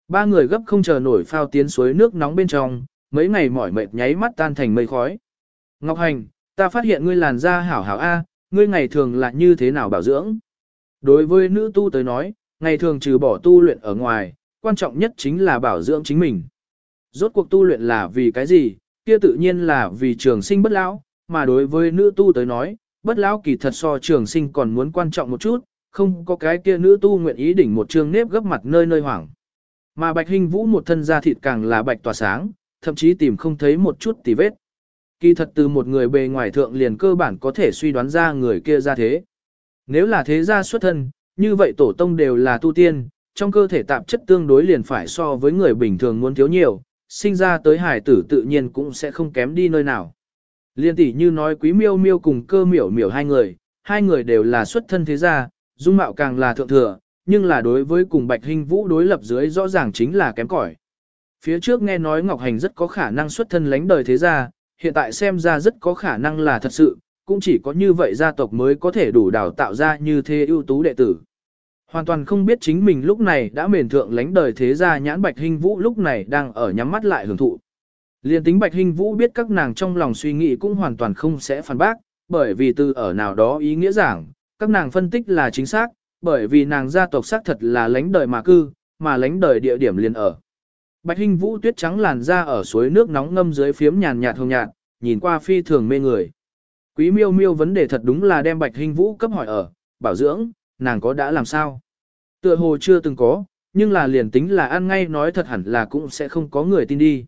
Ba người gấp không chờ nổi phao tiến suối nước nóng bên trong, mấy ngày mỏi mệt nháy mắt tan thành mây khói. Ngọc Hành, ta phát hiện ngươi làn da hảo hảo A, ngươi ngày thường là như thế nào bảo dưỡng? Đối với nữ tu tới nói, ngày thường trừ bỏ tu luyện ở ngoài, quan trọng nhất chính là bảo dưỡng chính mình. Rốt cuộc tu luyện là vì cái gì? Kia tự nhiên là vì trường sinh bất lão, mà đối với nữ tu tới nói, bất lão kỳ thật so trường sinh còn muốn quan trọng một chút, không có cái kia nữ tu nguyện ý đỉnh một trường nếp gấp mặt nơi nơi hoảng. Mà bạch hình vũ một thân da thịt càng là bạch tỏa sáng, thậm chí tìm không thấy một chút tì vết. Kỳ thật từ một người bề ngoài thượng liền cơ bản có thể suy đoán ra người kia ra thế. Nếu là thế gia xuất thân, như vậy tổ tông đều là tu tiên, trong cơ thể tạp chất tương đối liền phải so với người bình thường muốn thiếu nhiều, sinh ra tới hải tử tự nhiên cũng sẽ không kém đi nơi nào. Liên tỷ như nói quý miêu miêu cùng cơ miểu miểu hai người, hai người đều là xuất thân thế gia, dung mạo càng là thượng thừa, nhưng là đối với cùng Bạch hình Vũ đối lập dưới rõ ràng chính là kém cỏi. Phía trước nghe nói Ngọc Hành rất có khả năng xuất thân lãnh đời thế gia, hiện tại xem ra rất có khả năng là thật sự, cũng chỉ có như vậy gia tộc mới có thể đủ đào tạo ra như thế ưu tú đệ tử. Hoàn toàn không biết chính mình lúc này đã mền thượng lãnh đời thế gia nhãn Bạch Hinh Vũ lúc này đang ở nhắm mắt lại hưởng thụ. Liên tính Bạch Hinh Vũ biết các nàng trong lòng suy nghĩ cũng hoàn toàn không sẽ phản bác, bởi vì từ ở nào đó ý nghĩa giảng, các nàng phân tích là chính xác, bởi vì nàng gia tộc xác thật là lãnh đời mà cư, mà lãnh đời địa điểm liền ở. Bạch Hinh Vũ tuyết trắng làn da ở suối nước nóng ngâm dưới phiếm nhàn nhạt hồng nhạt, nhìn qua phi thường mê người. Quý miêu miêu vấn đề thật đúng là đem Bạch Hinh Vũ cấp hỏi ở, bảo dưỡng, nàng có đã làm sao? Tựa hồ chưa từng có, nhưng là liền tính là ăn ngay nói thật hẳn là cũng sẽ không có người tin đi.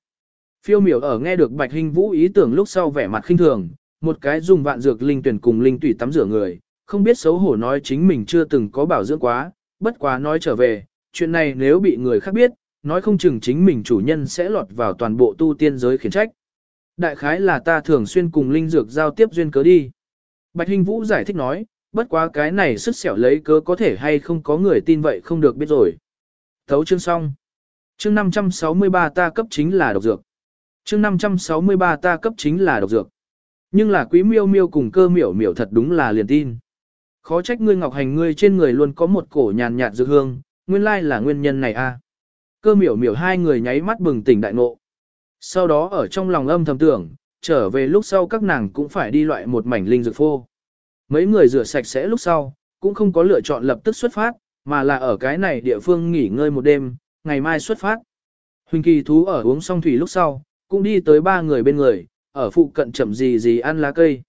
Phiêu miểu ở nghe được Bạch Hinh Vũ ý tưởng lúc sau vẻ mặt khinh thường, một cái dùng vạn dược linh tuyển cùng linh tủy tắm rửa người, không biết xấu hổ nói chính mình chưa từng có bảo dưỡng quá, bất quá nói trở về, chuyện này nếu bị người khác biết, nói không chừng chính mình chủ nhân sẽ lọt vào toàn bộ tu tiên giới khiển trách. Đại khái là ta thường xuyên cùng linh dược giao tiếp duyên cớ đi. Bạch Hình Vũ giải thích nói, bất quá cái này sức xẻo lấy cớ có thể hay không có người tin vậy không được biết rồi. Thấu chương xong. Chương 563 ta cấp chính là độc dược. Chương 563 ta cấp chính là độc dược. Nhưng là quý miêu miêu cùng cơ miểu miểu thật đúng là liền tin. Khó trách ngươi ngọc hành ngươi trên người luôn có một cổ nhàn nhạt dược hương, nguyên lai là nguyên nhân này a. Cơ miểu miểu hai người nháy mắt bừng tỉnh đại ngộ. Sau đó ở trong lòng âm thầm tưởng, trở về lúc sau các nàng cũng phải đi loại một mảnh linh dược phô. Mấy người rửa sạch sẽ lúc sau, cũng không có lựa chọn lập tức xuất phát, mà là ở cái này địa phương nghỉ ngơi một đêm, ngày mai xuất phát. Huỳnh kỳ thú ở uống xong thủy lúc sau, cũng đi tới ba người bên người, ở phụ cận chậm gì gì ăn lá cây.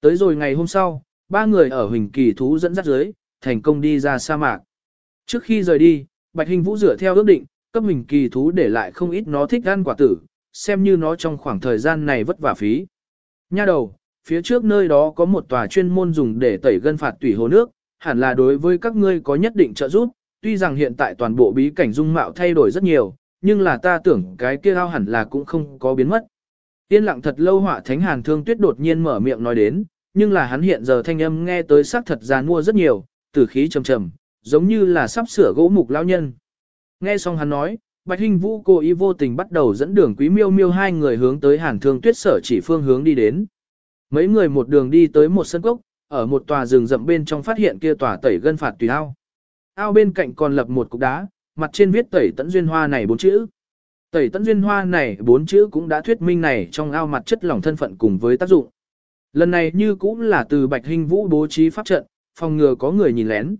Tới rồi ngày hôm sau, ba người ở huỳnh kỳ thú dẫn dắt dưới, thành công đi ra sa mạc. Trước khi rời đi, Bạch Hình Vũ rửa theo ước định, cấp mình kỳ thú để lại không ít nó thích ăn quả tử, xem như nó trong khoảng thời gian này vất vả phí. Nha đầu, phía trước nơi đó có một tòa chuyên môn dùng để tẩy gân phạt tủy hồ nước, hẳn là đối với các ngươi có nhất định trợ giúp, tuy rằng hiện tại toàn bộ bí cảnh dung mạo thay đổi rất nhiều, nhưng là ta tưởng cái kia ao hẳn là cũng không có biến mất. Yên lặng thật lâu hỏa thánh hàn thương tuyết đột nhiên mở miệng nói đến, nhưng là hắn hiện giờ thanh âm nghe tới sắc thật già mua rất nhiều, tử khí trầm trầm, giống như là sắp sửa gỗ mục lão nhân. Nghe xong hắn nói, Bạch Hinh Vũ cố ý vô tình bắt đầu dẫn đường Quý Miêu Miêu hai người hướng tới Hàn Thương Tuyết sở chỉ phương hướng đi đến. Mấy người một đường đi tới một sân cốc, ở một tòa rừng rậm bên trong phát hiện kia tòa tẩy gân phạt tùy ao. Ao bên cạnh còn lập một cục đá, mặt trên viết tẩy tận duyên hoa này bốn chữ. Tẩy tận duyên hoa này bốn chữ cũng đã thuyết minh này trong ao mặt chất lỏng thân phận cùng với tác dụng. Lần này như cũng là từ Bạch Hinh Vũ bố trí pháp trận, phòng ngừa có người nhìn lén.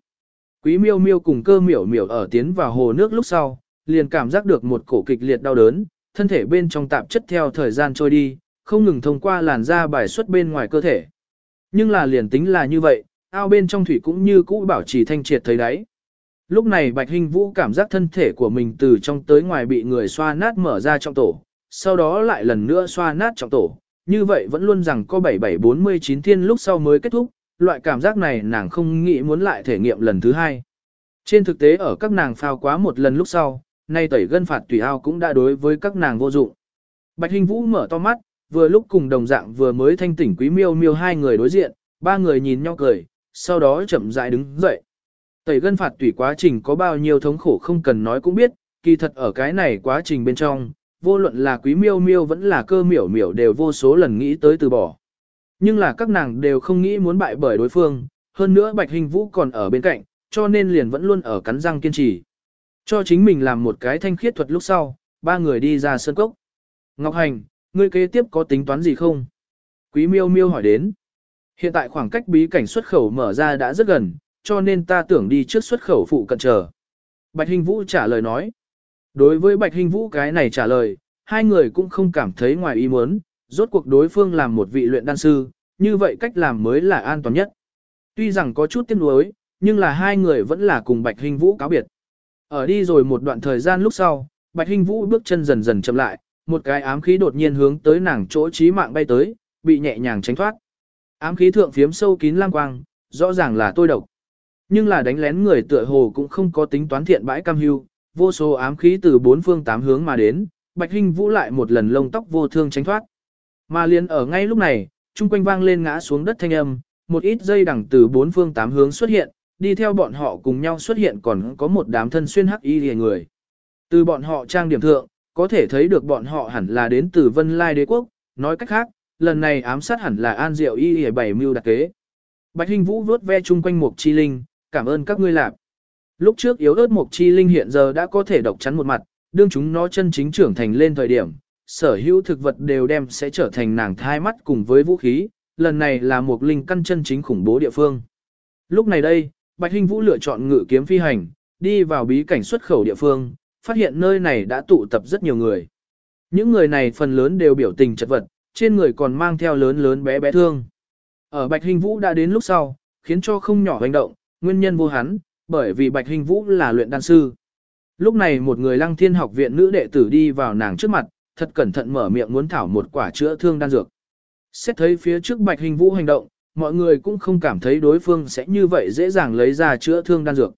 Quý miêu miêu cùng cơ miểu miểu ở tiến vào hồ nước lúc sau, liền cảm giác được một cổ kịch liệt đau đớn, thân thể bên trong tạp chất theo thời gian trôi đi, không ngừng thông qua làn da bài xuất bên ngoài cơ thể. Nhưng là liền tính là như vậy, ao bên trong thủy cũng như cũ bảo trì thanh triệt thấy đáy. Lúc này Bạch Hình Vũ cảm giác thân thể của mình từ trong tới ngoài bị người xoa nát mở ra trong tổ, sau đó lại lần nữa xoa nát trong tổ. Như vậy vẫn luôn rằng có 7749 thiên lúc sau mới kết thúc, loại cảm giác này nàng không nghĩ muốn lại thể nghiệm lần thứ hai. Trên thực tế ở các nàng phao quá một lần lúc sau, nay tẩy gân phạt tùy ao cũng đã đối với các nàng vô dụng. Bạch Hình Vũ mở to mắt, vừa lúc cùng đồng dạng vừa mới thanh tỉnh quý miêu miêu hai người đối diện, ba người nhìn nhau cười, sau đó chậm rãi đứng dậy. Tẩy gân phạt tùy quá trình có bao nhiêu thống khổ không cần nói cũng biết, kỳ thật ở cái này quá trình bên trong, vô luận là quý miêu miêu vẫn là cơ miểu miểu đều vô số lần nghĩ tới từ bỏ. Nhưng là các nàng đều không nghĩ muốn bại bởi đối phương, hơn nữa bạch hình vũ còn ở bên cạnh, cho nên liền vẫn luôn ở cắn răng kiên trì. Cho chính mình làm một cái thanh khiết thuật lúc sau, ba người đi ra sân cốc. Ngọc Hành, ngươi kế tiếp có tính toán gì không? Quý miêu miêu hỏi đến. Hiện tại khoảng cách bí cảnh xuất khẩu mở ra đã rất gần, cho nên ta tưởng đi trước xuất khẩu phụ cận chờ. Bạch Hình Vũ trả lời nói. Đối với Bạch Hình Vũ cái này trả lời, hai người cũng không cảm thấy ngoài ý muốn, rốt cuộc đối phương làm một vị luyện đan sư, như vậy cách làm mới là an toàn nhất. Tuy rằng có chút tiếc nuối, nhưng là hai người vẫn là cùng Bạch Hình Vũ cáo biệt. Ở đi rồi một đoạn thời gian lúc sau, Bạch Hình Vũ bước chân dần dần chậm lại, một cái ám khí đột nhiên hướng tới nàng chỗ trí mạng bay tới, bị nhẹ nhàng tránh thoát. Ám khí thượng phiếm sâu kín lang quang, rõ ràng là tôi độc. Nhưng là đánh lén người tựa hồ cũng không có tính toán thiện bãi cam hưu, vô số ám khí từ bốn phương tám hướng mà đến, Bạch Hinh Vũ lại một lần lông tóc vô thương tránh thoát. Mà liền ở ngay lúc này, trung quanh vang lên ngã xuống đất thanh âm, một ít dây đằng từ bốn phương tám hướng xuất hiện, đi theo bọn họ cùng nhau xuất hiện còn có một đám thân xuyên hắc y liề người. Từ bọn họ trang điểm thượng, có thể thấy được bọn họ hẳn là đến từ Vân Lai Đế Quốc, nói cách khác, lần này ám sát hẳn là An Diệu y lìa bảy mưu đặc kế. Bạch Hinh Vũ vớt ve chung quanh một chi linh, cảm ơn các ngươi làm. Lúc trước yếu ớt mục chi linh hiện giờ đã có thể độc chắn một mặt, đương chúng nó chân chính trưởng thành lên thời điểm, sở hữu thực vật đều đem sẽ trở thành nàng thai mắt cùng với vũ khí, lần này là một linh căn chân chính khủng bố địa phương. Lúc này đây, Bạch Hinh Vũ lựa chọn ngự kiếm phi hành, đi vào bí cảnh xuất khẩu địa phương, phát hiện nơi này đã tụ tập rất nhiều người. Những người này phần lớn đều biểu tình chật vật, trên người còn mang theo lớn lớn bé bé thương. Ở Bạch hình Vũ đã đến lúc sau, khiến cho không nhỏ hành động, nguyên nhân vô hắn, bởi vì Bạch Hình Vũ là luyện đan sư. Lúc này một người lăng thiên học viện nữ đệ tử đi vào nàng trước mặt, thật cẩn thận mở miệng muốn thảo một quả chữa thương đan dược. Xét thấy phía trước Bạch Hình Vũ hành động, mọi người cũng không cảm thấy đối phương sẽ như vậy dễ dàng lấy ra chữa thương đan dược.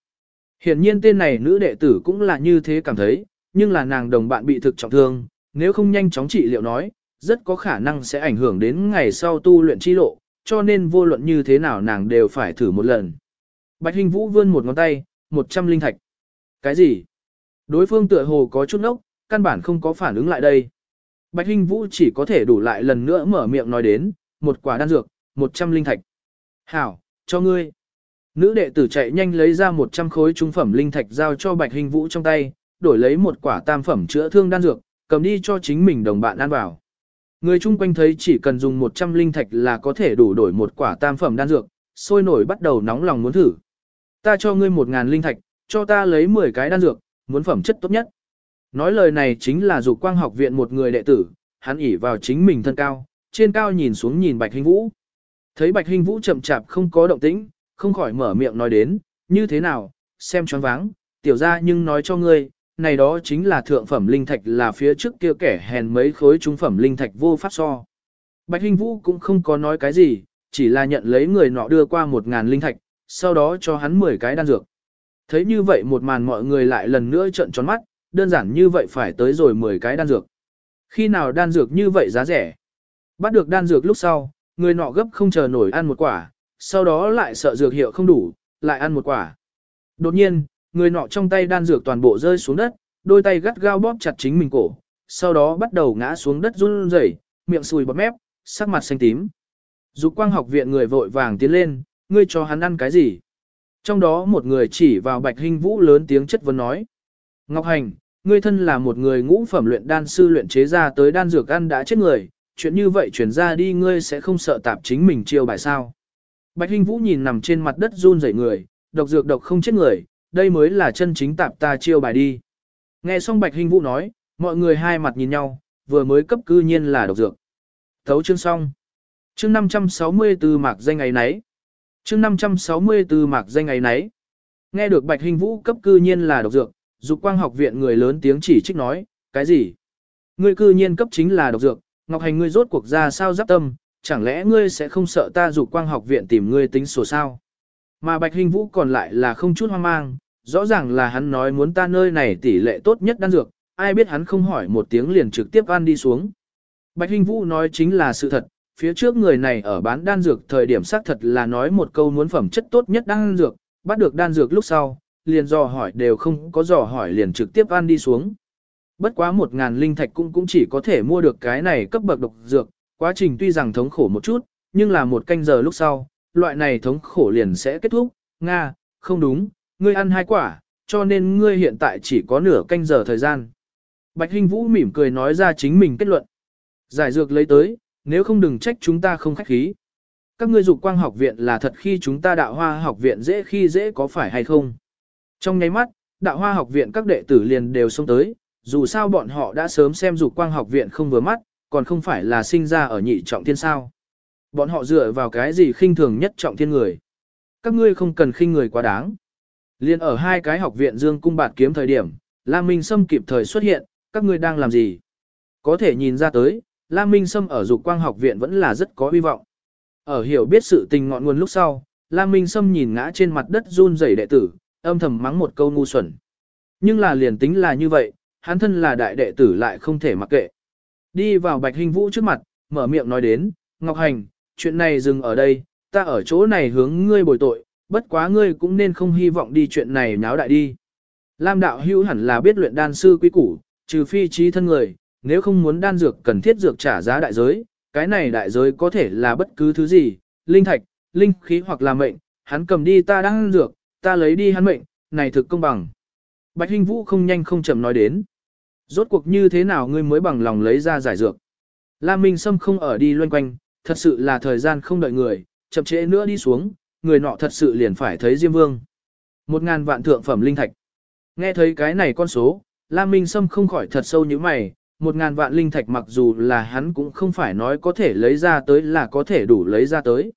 Hiển nhiên tên này nữ đệ tử cũng là như thế cảm thấy, nhưng là nàng đồng bạn bị thực trọng thương, nếu không nhanh chóng trị liệu nói, rất có khả năng sẽ ảnh hưởng đến ngày sau tu luyện chi lộ, cho nên vô luận như thế nào nàng đều phải thử một lần. Bạch Hình Vũ vươn một ngón tay, một trăm linh thạch. Cái gì? Đối phương tựa hồ có chút nốc, căn bản không có phản ứng lại đây. Bạch Hình Vũ chỉ có thể đủ lại lần nữa mở miệng nói đến, một quả đan dược, một trăm linh thạch. Hảo, cho ngươi. Nữ đệ tử chạy nhanh lấy ra một trăm khối trung phẩm linh thạch giao cho Bạch Hình Vũ trong tay, đổi lấy một quả tam phẩm chữa thương đan dược, cầm đi cho chính mình đồng bạn ăn vào. Người chung quanh thấy chỉ cần dùng 100 linh thạch là có thể đủ đổi một quả tam phẩm đan dược, sôi nổi bắt đầu nóng lòng muốn thử. Ta cho ngươi 1.000 linh thạch, cho ta lấy 10 cái đan dược, muốn phẩm chất tốt nhất. Nói lời này chính là dục quang học viện một người đệ tử, hắn ỉ vào chính mình thân cao, trên cao nhìn xuống nhìn Bạch Hình Vũ. Thấy Bạch Hình Vũ chậm chạp không có động tĩnh, không khỏi mở miệng nói đến, như thế nào, xem choáng váng, tiểu ra nhưng nói cho ngươi, này đó chính là thượng phẩm linh thạch là phía trước kia kẻ hèn mấy khối trung phẩm linh thạch vô pháp so. Bạch Hình Vũ cũng không có nói cái gì, chỉ là nhận lấy người nọ đưa qua một ngàn linh thạch, sau đó cho hắn 10 cái đan dược. Thấy như vậy một màn mọi người lại lần nữa trợn tròn mắt, đơn giản như vậy phải tới rồi 10 cái đan dược. Khi nào đan dược như vậy giá rẻ? Bắt được đan dược lúc sau, người nọ gấp không chờ nổi ăn một quả, sau đó lại sợ dược hiệu không đủ, lại ăn một quả. Đột nhiên, người nọ trong tay đan dược toàn bộ rơi xuống đất, đôi tay gắt gao bóp chặt chính mình cổ, sau đó bắt đầu ngã xuống đất run rẩy, miệng sùi bọt mép, sắc mặt xanh tím. Dục quang học viện người vội vàng tiến lên, ngươi cho hắn ăn cái gì? Trong đó một người chỉ vào bạch hình vũ lớn tiếng chất vấn nói. Ngọc Hành, ngươi thân là một người ngũ phẩm luyện đan sư luyện chế ra tới đan dược ăn đã chết người, chuyện như vậy chuyển ra đi ngươi sẽ không sợ tạp chính mình chiêu bài sao. Bạch Hinh Vũ nhìn nằm trên mặt đất run rẩy người, độc dược độc không chết người, đây mới là chân chính tạp ta chiêu bài đi. Nghe xong Bạch Hinh Vũ nói, mọi người hai mặt nhìn nhau, vừa mới cấp cư nhiên là độc dược. Thấu chương xong. Chương 564 mạc danh ngày nấy. Chương 564 mạc danh ngày nấy. Nghe được Bạch Hinh Vũ cấp cư nhiên là độc dược, dục quang học viện người lớn tiếng chỉ trích nói, cái gì? Ngươi cư nhiên cấp chính là độc dược, Ngọc Hành ngươi rốt cuộc ra sao giáp tâm, chẳng lẽ ngươi sẽ không sợ ta dục quang học viện tìm ngươi tính sổ sao? Mà Bạch Hình Vũ còn lại là không chút hoang mang, rõ ràng là hắn nói muốn ta nơi này tỷ lệ tốt nhất đan dược, ai biết hắn không hỏi một tiếng liền trực tiếp ăn đi xuống. Bạch Hình Vũ nói chính là sự thật, phía trước người này ở bán đan dược thời điểm xác thật là nói một câu muốn phẩm chất tốt nhất đan dược, bắt được đan dược lúc sau, liền dò hỏi đều không có dò hỏi liền trực tiếp ăn đi xuống. Bất quá một ngàn linh thạch cũng cũng chỉ có thể mua được cái này cấp bậc độc dược, quá trình tuy rằng thống khổ một chút, nhưng là một canh giờ lúc sau, loại này thống khổ liền sẽ kết thúc, Nga, không đúng, ngươi ăn hai quả, cho nên ngươi hiện tại chỉ có nửa canh giờ thời gian. Bạch Hinh Vũ mỉm cười nói ra chính mình kết luận. Giải dược lấy tới, nếu không đừng trách chúng ta không khách khí. Các ngươi dục quang học viện là thật khi chúng ta đạo hoa học viện dễ khi dễ có phải hay không? Trong nháy mắt, đạo hoa học viện các đệ tử liền đều xông tới, dù sao bọn họ đã sớm xem dục quang học viện không vừa mắt, còn không phải là sinh ra ở nhị trọng thiên sao. Bọn họ dựa vào cái gì khinh thường nhất trọng thiên người. Các ngươi không cần khinh người quá đáng. Liên ở hai cái học viện dương cung bạt kiếm thời điểm, Lam Minh Sâm kịp thời xuất hiện, các ngươi đang làm gì? Có thể nhìn ra tới, Lam Minh Sâm ở dục quang học viện vẫn là rất có hy vọng. Ở hiểu biết sự tình ngọn nguồn lúc sau, Lam Minh Sâm nhìn ngã trên mặt đất run rẩy đệ tử, âm thầm mắng một câu ngu xuẩn. Nhưng là liền tính là như vậy, hắn thân là đại đệ tử lại không thể mặc kệ. Đi vào Bạch Hình Vũ trước mặt, mở miệng nói đến, Ngọc Hành, chuyện này dừng ở đây, ta ở chỗ này hướng ngươi bồi tội, bất quá ngươi cũng nên không hy vọng đi chuyện này náo đại đi. Lam đạo hữu hẳn là biết luyện đan sư quý củ, trừ phi trí thân người, nếu không muốn đan dược cần thiết dược trả giá đại giới, cái này đại giới có thể là bất cứ thứ gì, linh thạch, linh khí hoặc là mệnh, hắn cầm đi ta đang dược, ta lấy đi hắn mệnh, này thực công bằng. Bạch Hinh Vũ không nhanh không chậm nói đến. Rốt cuộc như thế nào ngươi mới bằng lòng lấy ra giải dược. Lam Minh Sâm không ở đi loanh quanh, thật sự là thời gian không đợi người, chậm trễ nữa đi xuống, người nọ thật sự liền phải thấy Diêm Vương. Một ngàn vạn thượng phẩm linh thạch. Nghe thấy cái này con số, Lam Minh Sâm không khỏi thật sâu như mày, một ngàn vạn linh thạch mặc dù là hắn cũng không phải nói có thể lấy ra tới là có thể đủ lấy ra tới.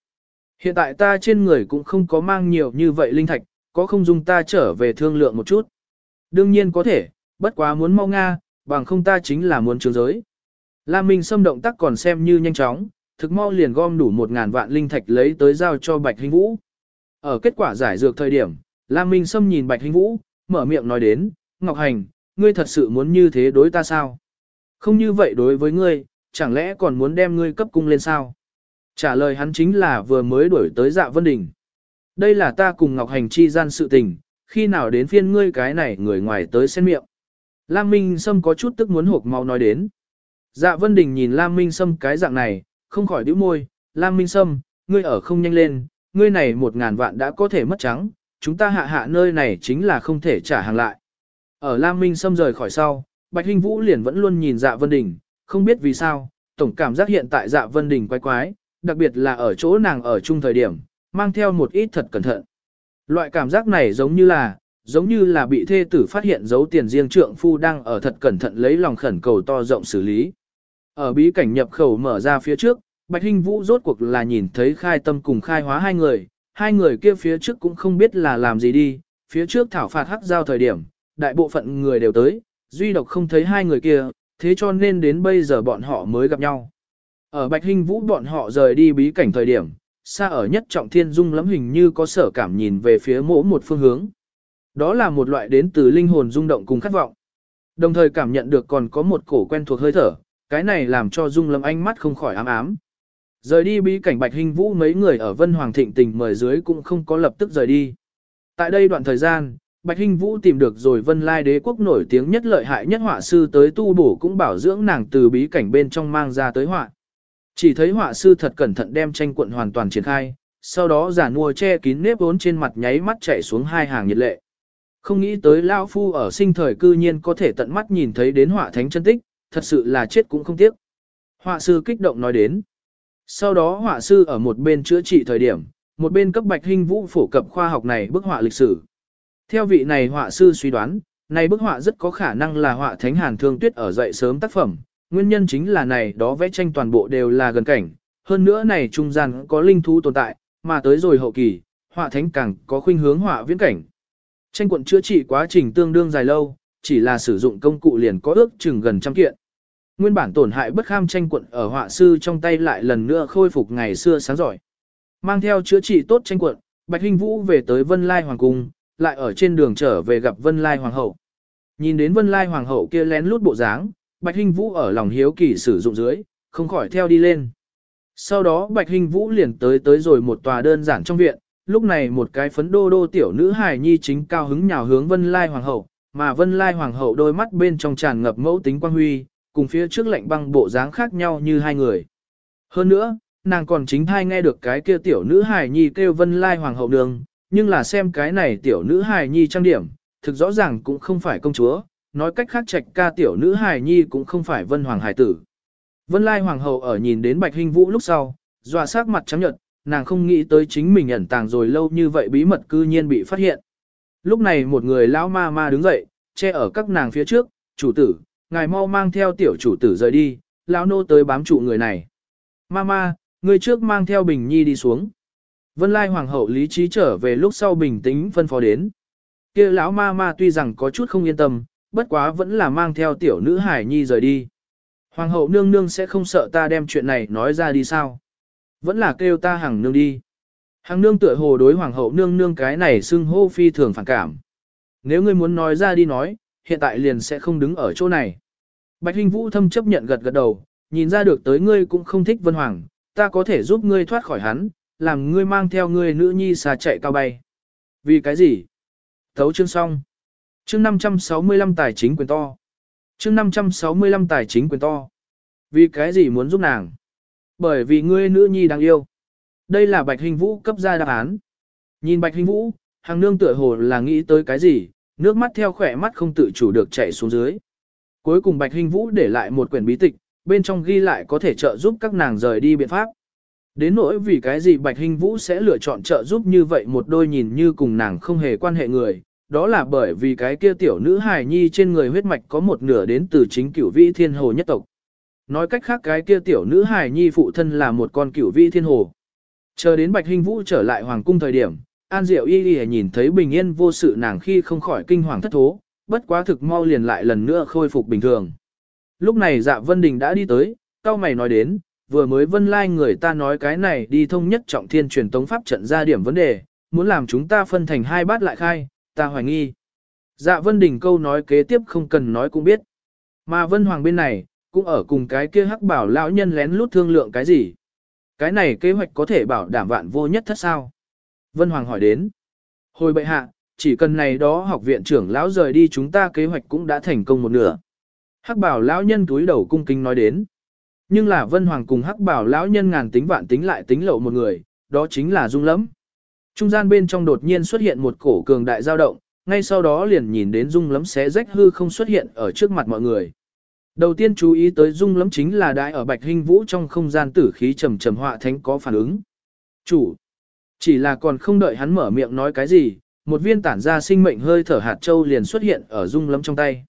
Hiện tại ta trên người cũng không có mang nhiều như vậy linh thạch, có không dùng ta trở về thương lượng một chút. Đương nhiên có thể, bất quá muốn mau Nga, bằng không ta chính là muốn trường giới. Lam Minh Sâm động tác còn xem như nhanh chóng, thực mau liền gom đủ một ngàn vạn linh thạch lấy tới giao cho Bạch Hinh Vũ. Ở kết quả giải dược thời điểm, Lam Minh Sâm nhìn Bạch Hinh Vũ, mở miệng nói đến, Ngọc Hành, ngươi thật sự muốn như thế đối ta sao? Không như vậy đối với ngươi, chẳng lẽ còn muốn đem ngươi cấp cung lên sao? Trả lời hắn chính là vừa mới đuổi tới dạ vân đỉnh. Đây là ta cùng Ngọc Hành chi gian sự tình, khi nào đến phiên ngươi cái này người ngoài tới xen miệng. Lam Minh Sâm có chút tức muốn hộp mau nói đến. Dạ Vân Đình nhìn Lam Minh Sâm cái dạng này, không khỏi đĩu môi, Lam Minh Sâm, ngươi ở không nhanh lên, ngươi này một ngàn vạn đã có thể mất trắng, chúng ta hạ hạ nơi này chính là không thể trả hàng lại. Ở Lam Minh Sâm rời khỏi sau, Bạch Hinh Vũ liền vẫn luôn nhìn Dạ Vân Đình, không biết vì sao, tổng cảm giác hiện tại Dạ Vân Đình quái quái, đặc biệt là ở chỗ nàng ở chung thời điểm, mang theo một ít thật cẩn thận. Loại cảm giác này giống như là, giống như là bị thê tử phát hiện dấu tiền riêng trượng phu đang ở thật cẩn thận lấy lòng khẩn cầu to rộng xử lý. Ở bí cảnh nhập khẩu mở ra phía trước, Bạch Hinh Vũ rốt cuộc là nhìn thấy khai tâm cùng khai hóa hai người, hai người kia phía trước cũng không biết là làm gì đi, phía trước thảo phạt hắc giao thời điểm, đại bộ phận người đều tới, duy độc không thấy hai người kia, thế cho nên đến bây giờ bọn họ mới gặp nhau. Ở Bạch Hinh Vũ bọn họ rời đi bí cảnh thời điểm, xa ở nhất trọng thiên dung lắm hình như có sở cảm nhìn về phía mỗi một phương hướng. Đó là một loại đến từ linh hồn rung động cùng khát vọng. Đồng thời cảm nhận được còn có một cổ quen thuộc hơi thở, cái này làm cho dung lâm ánh mắt không khỏi ám ám. Rời đi bí cảnh Bạch Hinh Vũ mấy người ở Vân Hoàng Thịnh tình mời dưới cũng không có lập tức rời đi. Tại đây đoạn thời gian, Bạch Hinh Vũ tìm được rồi Vân Lai đế quốc nổi tiếng nhất lợi hại nhất họa sư tới tu bổ cũng bảo dưỡng nàng từ bí cảnh bên trong mang ra tới họa. Chỉ thấy họa sư thật cẩn thận đem tranh cuộn hoàn toàn triển khai, sau đó giả mua che kín nếp vốn trên mặt nháy mắt chảy xuống hai hàng nhiệt lệ. Không nghĩ tới lão Phu ở sinh thời cư nhiên có thể tận mắt nhìn thấy đến họa thánh chân tích, thật sự là chết cũng không tiếc. Họa sư kích động nói đến. Sau đó họa sư ở một bên chữa trị thời điểm, một bên cấp bạch hình vũ phổ cập khoa học này bức họa lịch sử. Theo vị này họa sư suy đoán, này bức họa rất có khả năng là họa thánh hàn thương tuyết ở dậy sớm tác phẩm, nguyên nhân chính là này đó vẽ tranh toàn bộ đều là gần cảnh, hơn nữa này trung gian có linh thú tồn tại, mà tới rồi hậu kỳ, họa thánh càng có khuynh hướng họa viễn cảnh. Tranh cuộn chữa trị quá trình tương đương dài lâu, chỉ là sử dụng công cụ liền có ước chừng gần trăm kiện. Nguyên bản tổn hại bất kham tranh cuộn ở họa sư trong tay lại lần nữa khôi phục ngày xưa sáng giỏi. Mang theo chữa trị tốt tranh cuộn, Bạch Hinh Vũ về tới Vân Lai Hoàng Cung, lại ở trên đường trở về gặp Vân Lai Hoàng hậu. Nhìn đến Vân Lai Hoàng hậu kia lén lút bộ dáng, Bạch Hinh Vũ ở lòng hiếu kỳ sử dụng dưới, không khỏi theo đi lên. Sau đó Bạch Hinh Vũ liền tới tới rồi một tòa đơn giản trong viện, lúc này một cái phấn đô đô tiểu nữ hài nhi chính cao hứng nhào hướng Vân Lai Hoàng hậu, mà Vân Lai Hoàng hậu đôi mắt bên trong tràn ngập mẫu tính quang huy, cùng phía trước lạnh băng bộ dáng khác nhau như hai người. Hơn nữa, nàng còn chính thai nghe được cái kia tiểu nữ hài nhi kêu Vân Lai Hoàng hậu đường, nhưng là xem cái này tiểu nữ hài nhi trang điểm, thực rõ ràng cũng không phải công chúa, nói cách khác trạch ca tiểu nữ hài nhi cũng không phải Vân Hoàng hải tử. Vân Lai Hoàng hậu ở nhìn đến Bạch hình Vũ lúc sau, dọa sắc mặt trắng nhợt, nàng không nghĩ tới chính mình ẩn tàng rồi lâu như vậy bí mật cư nhiên bị phát hiện. Lúc này một người lão ma ma đứng dậy, che ở các nàng phía trước, chủ tử, ngài mau mang theo tiểu chủ tử rời đi, lão nô tới bám trụ người này. Ma ma, người trước mang theo Bình Nhi đi xuống. Vân Lai Hoàng hậu lý trí trở về lúc sau bình tĩnh phân phó đến. kia lão ma ma tuy rằng có chút không yên tâm, bất quá vẫn là mang theo tiểu nữ hải nhi rời đi. Hoàng hậu nương nương sẽ không sợ ta đem chuyện này nói ra đi sao? Vẫn là kêu ta hàng nương đi. Hàng nương tựa hồ đối hoàng hậu nương nương cái này xưng hô phi thường phản cảm. Nếu ngươi muốn nói ra đi nói, hiện tại liền sẽ không đứng ở chỗ này. Bạch Hinh Vũ thâm chấp nhận gật gật đầu, nhìn ra được tới ngươi cũng không thích Vân Hoàng, ta có thể giúp ngươi thoát khỏi hắn, làm ngươi mang theo ngươi nữ nhi xà chạy cao bay. Vì cái gì? Thấu chương xong. Chương 565 tài chính quyền to. Chương 565 tài chính quyền to. Vì cái gì muốn giúp nàng? Bởi vì ngươi nữ nhi đang yêu. Đây là Bạch Hình Vũ cấp ra đáp án. Nhìn Bạch Hình Vũ, hàng nương tựa hồ là nghĩ tới cái gì, nước mắt theo khỏe mắt không tự chủ được chảy xuống dưới. Cuối cùng Bạch Hình Vũ để lại một quyển bí tịch, bên trong ghi lại có thể trợ giúp các nàng rời đi biện pháp. Đến nỗi vì cái gì Bạch Hình Vũ sẽ lựa chọn trợ giúp như vậy một đôi nhìn như cùng nàng không hề quan hệ người, đó là bởi vì cái kia tiểu nữ hài nhi trên người huyết mạch có một nửa đến từ chính cửu vĩ thiên hồ nhất tộc. Nói cách khác cái kia tiểu nữ hài nhi phụ thân là một con cửu vĩ thiên hồ. Chờ đến Bạch Hình Vũ trở lại hoàng cung thời điểm, An Diệu Y Y nhìn thấy bình yên vô sự nàng khi không khỏi kinh hoàng thất thố, bất quá thực mau liền lại lần nữa khôi phục bình thường. Lúc này Dạ Vân Đình đã đi tới, cao mày nói đến, vừa mới Vân Lai người ta nói cái này đi thông nhất trọng thiên truyền tống pháp trận ra điểm vấn đề, muốn làm chúng ta phân thành hai bát lại khai, ta hoài nghi. Dạ Vân Đình câu nói kế tiếp không cần nói cũng biết. Mà Vân Hoàng bên này, cũng ở cùng cái kia hắc bảo lão nhân lén lút thương lượng cái gì. Cái này kế hoạch có thể bảo đảm vạn vô nhất thất sao. Vân Hoàng hỏi đến. Hồi bệ hạ, chỉ cần này đó học viện trưởng lão rời đi chúng ta kế hoạch cũng đã thành công một nửa. Hắc bảo lão nhân túi đầu cung kính nói đến. Nhưng là Vân Hoàng cùng hắc bảo lão nhân ngàn tính vạn tính lại tính lậu một người, đó chính là dung lẫm. Trung gian bên trong đột nhiên xuất hiện một cổ cường đại dao động, ngay sau đó liền nhìn đến dung lấm xé rách hư không xuất hiện ở trước mặt mọi người. Đầu tiên chú ý tới dung lấm chính là đại ở bạch hình vũ trong không gian tử khí trầm trầm họa thánh có phản ứng. Chủ, chỉ là còn không đợi hắn mở miệng nói cái gì, một viên tản ra sinh mệnh hơi thở hạt châu liền xuất hiện ở dung lấm trong tay.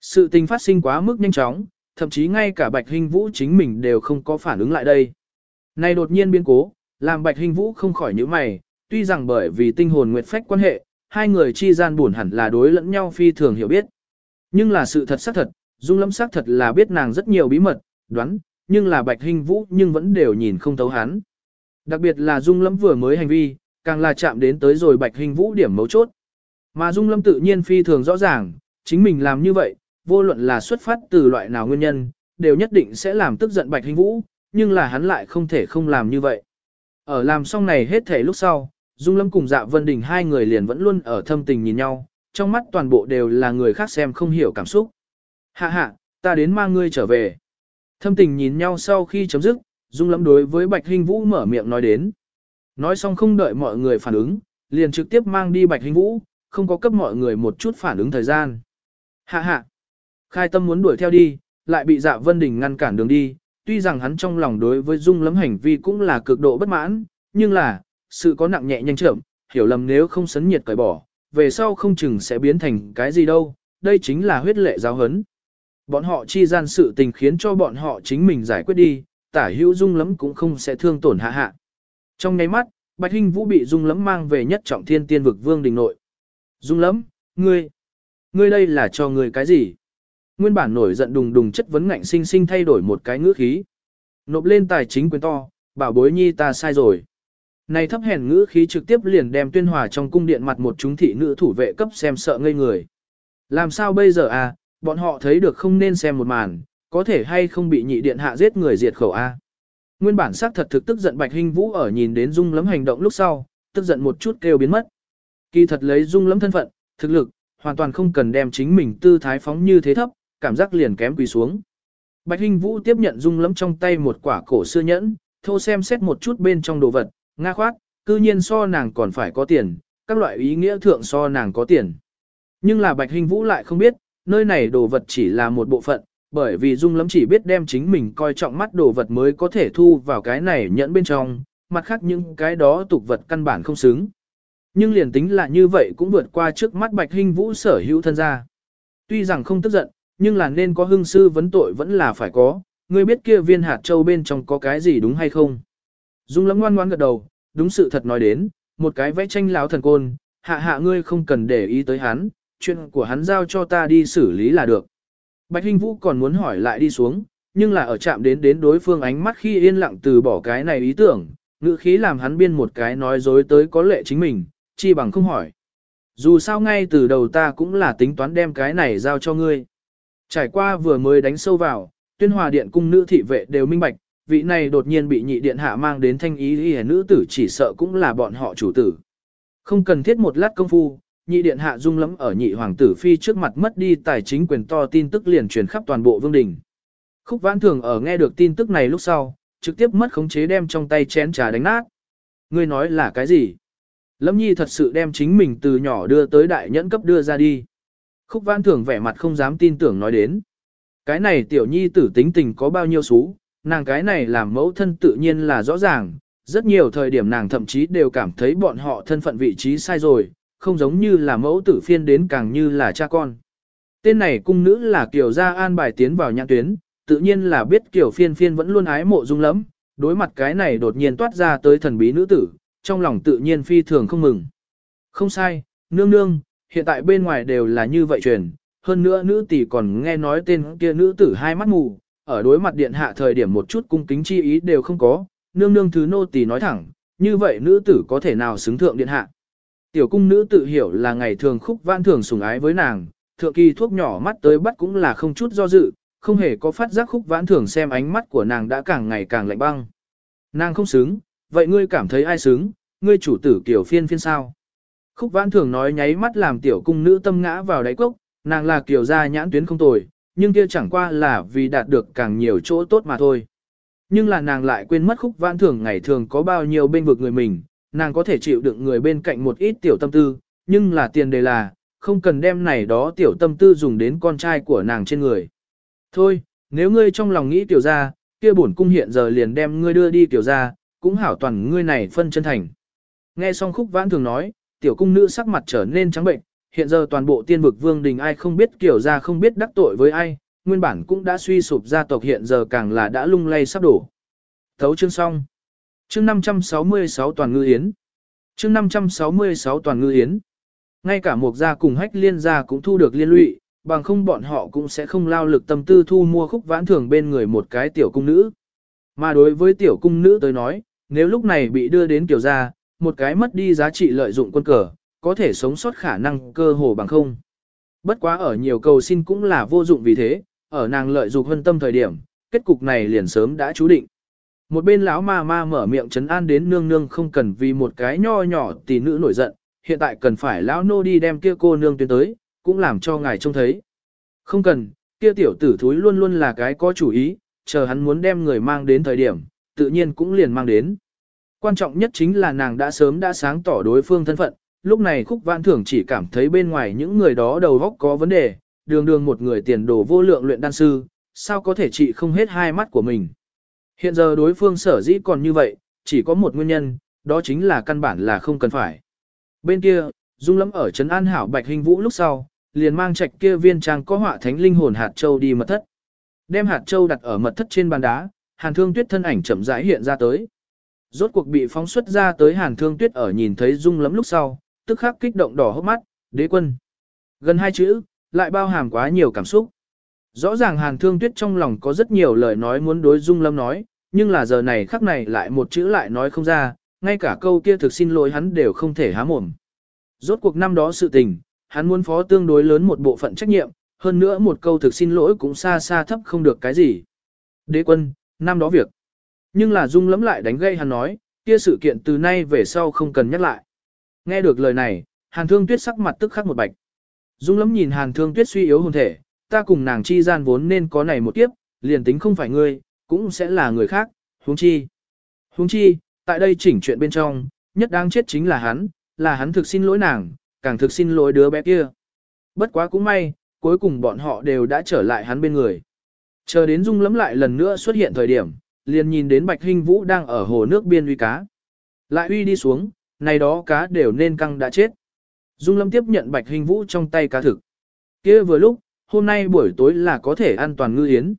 Sự tình phát sinh quá mức nhanh chóng, thậm chí ngay cả bạch hình vũ chính mình đều không có phản ứng lại đây. Này đột nhiên biến cố, làm bạch hình vũ không khỏi nhíu mày, tuy rằng bởi vì tinh hồn nguyệt phách quan hệ, hai người chi gian buồn hẳn là đối lẫn nhau phi thường hiểu biết. Nhưng là sự thật xác thật, Dung Lâm xác thật là biết nàng rất nhiều bí mật, đoán, nhưng là Bạch Hình Vũ nhưng vẫn đều nhìn không thấu hắn. Đặc biệt là Dung Lâm vừa mới hành vi, càng là chạm đến tới rồi Bạch Hình Vũ điểm mấu chốt. Mà Dung Lâm tự nhiên phi thường rõ ràng, chính mình làm như vậy, vô luận là xuất phát từ loại nào nguyên nhân, đều nhất định sẽ làm tức giận Bạch Hình Vũ, nhưng là hắn lại không thể không làm như vậy. Ở làm xong này hết thể lúc sau, Dung Lâm cùng Dạ Vân Đình hai người liền vẫn luôn ở thâm tình nhìn nhau, trong mắt toàn bộ đều là người khác xem không hiểu cảm xúc. Hạ hạ, ta đến mang ngươi trở về. Thâm tình nhìn nhau sau khi chấm dứt, Dung Lâm đối với Bạch Hinh Vũ mở miệng nói đến. Nói xong không đợi mọi người phản ứng, liền trực tiếp mang đi Bạch Hinh Vũ, không có cấp mọi người một chút phản ứng thời gian. Hạ hạ, khai tâm muốn đuổi theo đi, lại bị Dạ Vân Đình ngăn cản đường đi, tuy rằng hắn trong lòng đối với Dung Lâm hành vi cũng là cực độ bất mãn, nhưng là, sự có nặng nhẹ nhanh chậm, hiểu lầm nếu không sấn nhiệt cởi bỏ, về sau không chừng sẽ biến thành cái gì đâu, đây chính là huyết lệ giáo hấn. Bọn họ chi gian sự tình khiến cho bọn họ chính mình giải quyết đi, tả hữu dung lắm cũng không sẽ thương tổn hạ hạ. Trong nháy mắt, Bạch Hinh Vũ bị dung lắm mang về nhất trọng thiên tiên vực vương đình nội. Dung lắm, ngươi, ngươi đây là cho ngươi cái gì? Nguyên bản nổi giận đùng đùng chất vấn ngạnh sinh sinh thay đổi một cái ngữ khí. Nộp lên tài chính quyền to, bảo bối nhi ta sai rồi. Này thấp hèn ngữ khí trực tiếp liền đem tuyên hòa trong cung điện mặt một chúng thị nữ thủ vệ cấp xem sợ ngây người. Làm sao bây giờ à, bọn họ thấy được không nên xem một màn, có thể hay không bị nhị điện hạ giết người diệt khẩu a. Nguyên bản sắc thật thực tức giận Bạch Hinh Vũ ở nhìn đến Dung Lấm hành động lúc sau, tức giận một chút kêu biến mất. Kỳ thật lấy Dung Lấm thân phận, thực lực, hoàn toàn không cần đem chính mình tư thái phóng như thế thấp, cảm giác liền kém quỳ xuống. Bạch Hinh Vũ tiếp nhận Dung Lấm trong tay một quả cổ xưa nhẫn, thô xem xét một chút bên trong đồ vật, nga khoát, cư nhiên so nàng còn phải có tiền, các loại ý nghĩa thượng so nàng có tiền. Nhưng là Bạch Hinh Vũ lại không biết, nơi này đồ vật chỉ là một bộ phận, bởi vì Dung lắm chỉ biết đem chính mình coi trọng mắt đồ vật mới có thể thu vào cái này nhẫn bên trong, mặt khác những cái đó tục vật căn bản không xứng. Nhưng liền tính là như vậy cũng vượt qua trước mắt Bạch Hinh Vũ sở hữu thân gia. Tuy rằng không tức giận, nhưng là nên có hưng sư vấn tội vẫn là phải có, ngươi biết kia viên hạt châu bên trong có cái gì đúng hay không. Dung lắm ngoan ngoan gật đầu, đúng sự thật nói đến, một cái vẽ tranh láo thần côn, hạ hạ ngươi không cần để ý tới hắn, chuyện của hắn giao cho ta đi xử lý là được. Bạch Hinh Vũ còn muốn hỏi lại đi xuống, nhưng là ở chạm đến đến đối phương ánh mắt khi yên lặng từ bỏ cái này ý tưởng, ngữ khí làm hắn biên một cái nói dối tới có lệ chính mình, chi bằng không hỏi. Dù sao ngay từ đầu ta cũng là tính toán đem cái này giao cho ngươi. Trải qua vừa mới đánh sâu vào, tuyên hòa điện cung nữ thị vệ đều minh bạch, vị này đột nhiên bị nhị điện hạ mang đến thanh ý y nữ tử chỉ sợ cũng là bọn họ chủ tử. Không cần thiết một lát công phu, nhị điện hạ dung lắm ở nhị hoàng tử phi trước mặt mất đi tài chính quyền to tin tức liền truyền khắp toàn bộ vương đình. Khúc vãn thường ở nghe được tin tức này lúc sau, trực tiếp mất khống chế đem trong tay chén trà đánh nát. Ngươi nói là cái gì? Lâm nhi thật sự đem chính mình từ nhỏ đưa tới đại nhẫn cấp đưa ra đi. Khúc vãn thường vẻ mặt không dám tin tưởng nói đến. Cái này tiểu nhi tử tính tình có bao nhiêu xú, nàng cái này làm mẫu thân tự nhiên là rõ ràng, rất nhiều thời điểm nàng thậm chí đều cảm thấy bọn họ thân phận vị trí sai rồi, không giống như là mẫu tử phiên đến càng như là cha con. Tên này cung nữ là Kiều Gia An bài tiến vào nhãn tuyến, tự nhiên là biết Kiều phiên phiên vẫn luôn ái mộ dung lắm, đối mặt cái này đột nhiên toát ra tới thần bí nữ tử, trong lòng tự nhiên phi thường không mừng. Không sai, nương nương, hiện tại bên ngoài đều là như vậy truyền, hơn nữa nữ tỷ còn nghe nói tên kia nữ tử hai mắt mù, ở đối mặt điện hạ thời điểm một chút cung kính chi ý đều không có, nương nương thứ nô tỳ nói thẳng, như vậy nữ tử có thể nào xứng thượng điện hạ. Tiểu cung nữ tự hiểu là ngày thường khúc vãn thường sủng ái với nàng, thượng kỳ thuốc nhỏ mắt tới bắt cũng là không chút do dự, không hề có phát giác khúc vãn thường xem ánh mắt của nàng đã càng ngày càng lạnh băng. Nàng không xứng, vậy ngươi cảm thấy ai xứng, ngươi chủ tử kiểu phiên phiên sao? Khúc vãn thường nói nháy mắt làm tiểu cung nữ tâm ngã vào đáy cốc, nàng là kiểu gia nhãn tuyến không tồi, nhưng kia chẳng qua là vì đạt được càng nhiều chỗ tốt mà thôi. Nhưng là nàng lại quên mất khúc vãn thường ngày thường có bao nhiêu bên vực người mình, nàng có thể chịu đựng người bên cạnh một ít tiểu tâm tư, nhưng là tiền đề là, không cần đem này đó tiểu tâm tư dùng đến con trai của nàng trên người. Thôi, nếu ngươi trong lòng nghĩ tiểu ra, kia bổn cung hiện giờ liền đem ngươi đưa đi tiểu ra, cũng hảo toàn ngươi này phân chân thành. Nghe xong khúc vãn thường nói, tiểu cung nữ sắc mặt trở nên trắng bệnh, hiện giờ toàn bộ tiên vực vương đình ai không biết kiểu ra không biết đắc tội với ai, nguyên bản cũng đã suy sụp gia tộc hiện giờ càng là đã lung lay sắp đổ. Thấu chương xong. Chương 566 toàn ngư yến. Chương 566 toàn ngư yến. Ngay cả một gia cùng hách liên gia cũng thu được liên lụy, bằng không bọn họ cũng sẽ không lao lực tâm tư thu mua khúc vãn thường bên người một cái tiểu cung nữ. Mà đối với tiểu cung nữ tới nói, nếu lúc này bị đưa đến tiểu gia, một cái mất đi giá trị lợi dụng quân cờ, có thể sống sót khả năng cơ hồ bằng không. Bất quá ở nhiều cầu xin cũng là vô dụng vì thế, ở nàng lợi dụng hân tâm thời điểm, kết cục này liền sớm đã chú định. Một bên lão ma ma mở miệng trấn an đến nương nương không cần vì một cái nho nhỏ tỷ nữ nổi giận, hiện tại cần phải lão nô đi đem kia cô nương tuyến tới, cũng làm cho ngài trông thấy. Không cần, kia tiểu tử thúi luôn luôn là cái có chủ ý, chờ hắn muốn đem người mang đến thời điểm, tự nhiên cũng liền mang đến. Quan trọng nhất chính là nàng đã sớm đã sáng tỏ đối phương thân phận, lúc này khúc vãn thưởng chỉ cảm thấy bên ngoài những người đó đầu góc có vấn đề, đường đường một người tiền đồ vô lượng luyện đan sư, sao có thể trị không hết hai mắt của mình. Hiện giờ đối phương sở dĩ còn như vậy, chỉ có một nguyên nhân, đó chính là căn bản là không cần phải. Bên kia, Dung lâm ở Trấn An Hảo Bạch Hình Vũ lúc sau, liền mang trạch kia viên trang có họa thánh linh hồn hạt châu đi mật thất. Đem hạt châu đặt ở mật thất trên bàn đá, Hàn Thương Tuyết thân ảnh chậm rãi hiện ra tới. Rốt cuộc bị phóng xuất ra tới Hàn Thương Tuyết ở nhìn thấy Dung lâm lúc sau, tức khắc kích động đỏ hốc mắt, đế quân. Gần hai chữ, lại bao hàm quá nhiều cảm xúc. Rõ ràng Hàn Thương Tuyết trong lòng có rất nhiều lời nói muốn đối Dung Lâm nói, nhưng là giờ này khắc này lại một chữ lại nói không ra, ngay cả câu kia thực xin lỗi hắn đều không thể há mồm. Rốt cuộc năm đó sự tình, hắn muốn phó tương đối lớn một bộ phận trách nhiệm, hơn nữa một câu thực xin lỗi cũng xa xa thấp không được cái gì. Đế quân, năm đó việc. Nhưng là Dung lắm lại đánh gây hắn nói, kia sự kiện từ nay về sau không cần nhắc lại. Nghe được lời này, Hàn Thương Tuyết sắc mặt tức khắc một bạch. Dung lắm nhìn Hàn Thương Tuyết suy yếu hồn thể, ta cùng nàng chi gian vốn nên có này một kiếp, liền tính không phải ngươi, cũng sẽ là người khác, huống chi. Huống chi, tại đây chỉnh chuyện bên trong, nhất đáng chết chính là hắn, là hắn thực xin lỗi nàng, càng thực xin lỗi đứa bé kia. Bất quá cũng may, cuối cùng bọn họ đều đã trở lại hắn bên người. Chờ đến Dung lắm lại lần nữa xuất hiện thời điểm, liền nhìn đến Bạch Hinh Vũ đang ở hồ nước biên uy cá. Lại uy đi xuống, này đó cá đều nên căng đã chết. Dung Lâm tiếp nhận Bạch Hình Vũ trong tay cá thực. kia vừa lúc, hôm nay buổi tối là có thể an toàn ngư yến.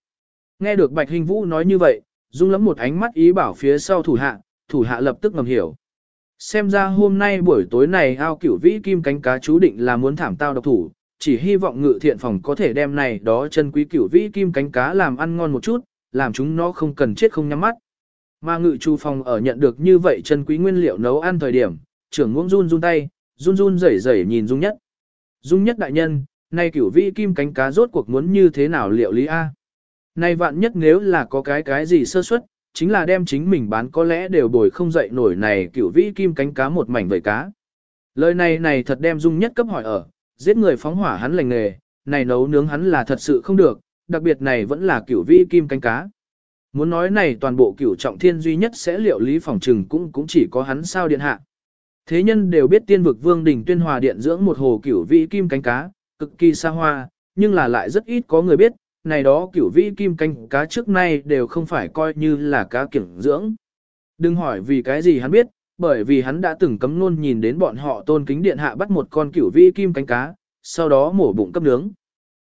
Nghe được Bạch Hình Vũ nói như vậy, Dung Lâm một ánh mắt ý bảo phía sau thủ hạ, thủ hạ lập tức ngầm hiểu. Xem ra hôm nay buổi tối này ao cửu vĩ kim cánh cá chú định là muốn thảm tao độc thủ, chỉ hy vọng ngự thiện phòng có thể đem này đó chân quý cửu vĩ kim cánh cá làm ăn ngon một chút, làm chúng nó không cần chết không nhắm mắt. Mà ngự chu phòng ở nhận được như vậy chân quý nguyên liệu nấu ăn thời điểm, trưởng ngưỡng run run tay, run run rẩy rẩy nhìn Dung Nhất. Dung Nhất đại nhân, nay cửu vi kim cánh cá rốt cuộc muốn như thế nào liệu lý A. Nay vạn nhất nếu là có cái cái gì sơ suất, chính là đem chính mình bán có lẽ đều bồi không dậy nổi này cửu vi kim cánh cá một mảnh vẩy cá. Lời này này thật đem Dung Nhất cấp hỏi ở, giết người phóng hỏa hắn lành nghề, này nấu nướng hắn là thật sự không được, đặc biệt này vẫn là cửu vi kim cánh cá. Muốn nói này toàn bộ cửu trọng thiên duy nhất sẽ liệu lý phòng trừng cũng cũng chỉ có hắn sao điện hạ. Thế nhân đều biết tiên vực vương đỉnh tuyên hòa điện dưỡng một hồ cửu vĩ kim cánh cá, cực kỳ xa hoa, nhưng là lại rất ít có người biết, này đó cửu vĩ kim cánh cá trước nay đều không phải coi như là cá kiểm dưỡng. Đừng hỏi vì cái gì hắn biết, bởi vì hắn đã từng cấm luôn nhìn đến bọn họ tôn kính điện hạ bắt một con cửu vĩ kim cánh cá, sau đó mổ bụng cấp nướng.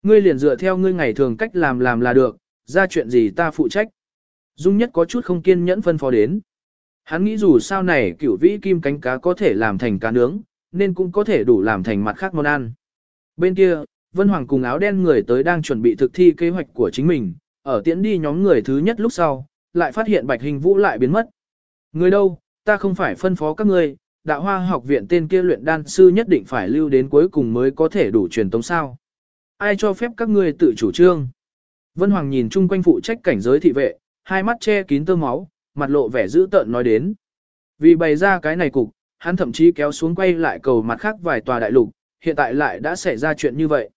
Ngươi liền dựa theo ngươi ngày thường cách làm làm là được, ra chuyện gì ta phụ trách. Dung nhất có chút không kiên nhẫn phân phó đến. Hắn nghĩ dù sao này cửu vĩ kim cánh cá có thể làm thành cá nướng, nên cũng có thể đủ làm thành mặt khác món ăn. Bên kia, Vân Hoàng cùng áo đen người tới đang chuẩn bị thực thi kế hoạch của chính mình, ở tiễn đi nhóm người thứ nhất lúc sau, lại phát hiện Bạch Hình Vũ lại biến mất. Người đâu, ta không phải phân phó các ngươi, đạo hoa học viện tên kia luyện đan sư nhất định phải lưu đến cuối cùng mới có thể đủ truyền tống sao. Ai cho phép các ngươi tự chủ trương? Vân Hoàng nhìn chung quanh phụ trách cảnh giới thị vệ, hai mắt che kín tơ máu, mặt lộ vẻ dữ tợn nói đến. Vì bày ra cái này cục, hắn thậm chí kéo xuống quay lại cầu mặt khác vài tòa đại lục, hiện tại lại đã xảy ra chuyện như vậy.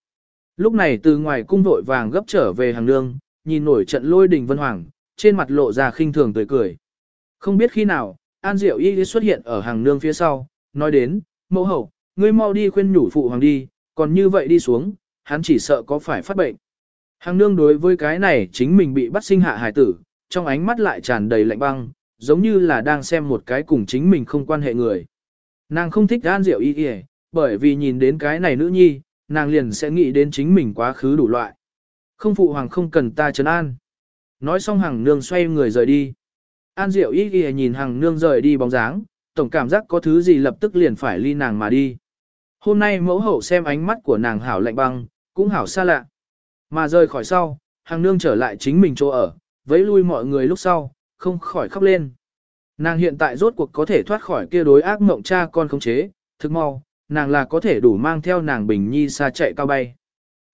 Lúc này từ ngoài cung vội vàng gấp trở về hàng nương, nhìn nổi trận lôi đình vân hoàng, trên mặt lộ ra khinh thường tươi cười. Không biết khi nào, An Diệu Y xuất hiện ở hàng nương phía sau, nói đến, mẫu hậu, ngươi mau đi khuyên nhủ phụ hoàng đi, còn như vậy đi xuống, hắn chỉ sợ có phải phát bệnh. Hàng nương đối với cái này chính mình bị bắt sinh hạ hài tử, trong ánh mắt lại tràn đầy lạnh băng, giống như là đang xem một cái cùng chính mình không quan hệ người. Nàng không thích An Diệu y y, bởi vì nhìn đến cái này nữ nhi, nàng liền sẽ nghĩ đến chính mình quá khứ đủ loại. Không phụ hoàng không cần ta trấn an. Nói xong hàng nương xoay người rời đi. An Diệu y y nhìn hàng nương rời đi bóng dáng, tổng cảm giác có thứ gì lập tức liền phải ly nàng mà đi. Hôm nay mẫu hậu xem ánh mắt của nàng hảo lạnh băng, cũng hảo xa lạ. Mà rời khỏi sau, hàng nương trở lại chính mình chỗ ở, vẫy lui mọi người lúc sau, không khỏi khóc lên. Nàng hiện tại rốt cuộc có thể thoát khỏi kia đối ác mộng cha con khống chế, thực mau, nàng là có thể đủ mang theo nàng bình nhi xa chạy cao bay.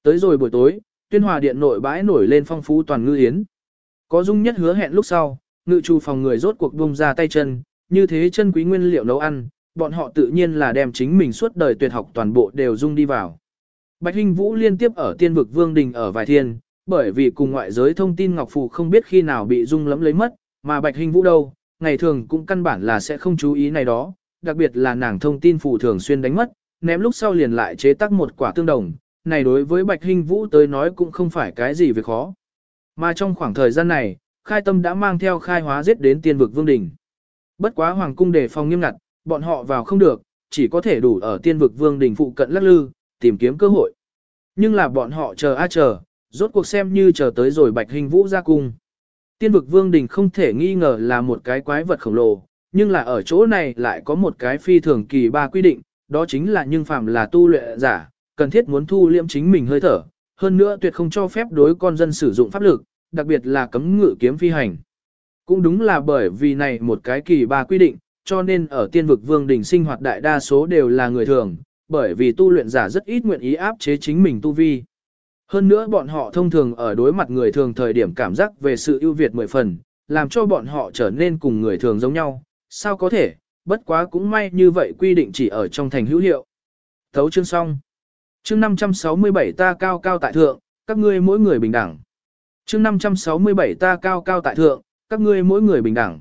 Tới rồi buổi tối, tuyên hòa điện nội bãi nổi lên phong phú toàn ngư yến. Có dung nhất hứa hẹn lúc sau, ngự trù phòng người rốt cuộc bung ra tay chân, như thế chân quý nguyên liệu nấu ăn, bọn họ tự nhiên là đem chính mình suốt đời tuyệt học toàn bộ đều dung đi vào. Bạch Hinh Vũ liên tiếp ở tiên vực Vương Đình ở vài thiên, bởi vì cùng ngoại giới thông tin Ngọc Phù không biết khi nào bị rung lẫm lấy mất, mà Bạch hình Vũ đâu, ngày thường cũng căn bản là sẽ không chú ý này đó, đặc biệt là nàng thông tin phù thường xuyên đánh mất, ném lúc sau liền lại chế tác một quả tương đồng, này đối với Bạch hình Vũ tới nói cũng không phải cái gì việc khó. Mà trong khoảng thời gian này, khai tâm đã mang theo khai hóa giết đến tiên vực Vương Đình. Bất quá Hoàng cung đề phòng nghiêm ngặt, bọn họ vào không được, chỉ có thể đủ ở tiên vực Vương Đình phụ cận lắc lư, tìm kiếm cơ hội. Nhưng là bọn họ chờ a chờ, rốt cuộc xem như chờ tới rồi Bạch Hình Vũ ra cung. Tiên vực Vương Đình không thể nghi ngờ là một cái quái vật khổng lồ, nhưng là ở chỗ này lại có một cái phi thường kỳ ba quy định, đó chính là nhưng phạm là tu luyện giả, cần thiết muốn thu liễm chính mình hơi thở, hơn nữa tuyệt không cho phép đối con dân sử dụng pháp lực, đặc biệt là cấm ngự kiếm phi hành. Cũng đúng là bởi vì này một cái kỳ ba quy định, cho nên ở tiên vực vương đình sinh hoạt đại đa số đều là người thường, bởi vì tu luyện giả rất ít nguyện ý áp chế chính mình tu vi. Hơn nữa bọn họ thông thường ở đối mặt người thường thời điểm cảm giác về sự ưu việt mười phần, làm cho bọn họ trở nên cùng người thường giống nhau. Sao có thể, bất quá cũng may như vậy quy định chỉ ở trong thành hữu hiệu. Thấu chương xong. Chương 567 ta cao cao tại thượng, các ngươi mỗi người bình đẳng. Chương 567 ta cao cao tại thượng, các ngươi mỗi người bình đẳng.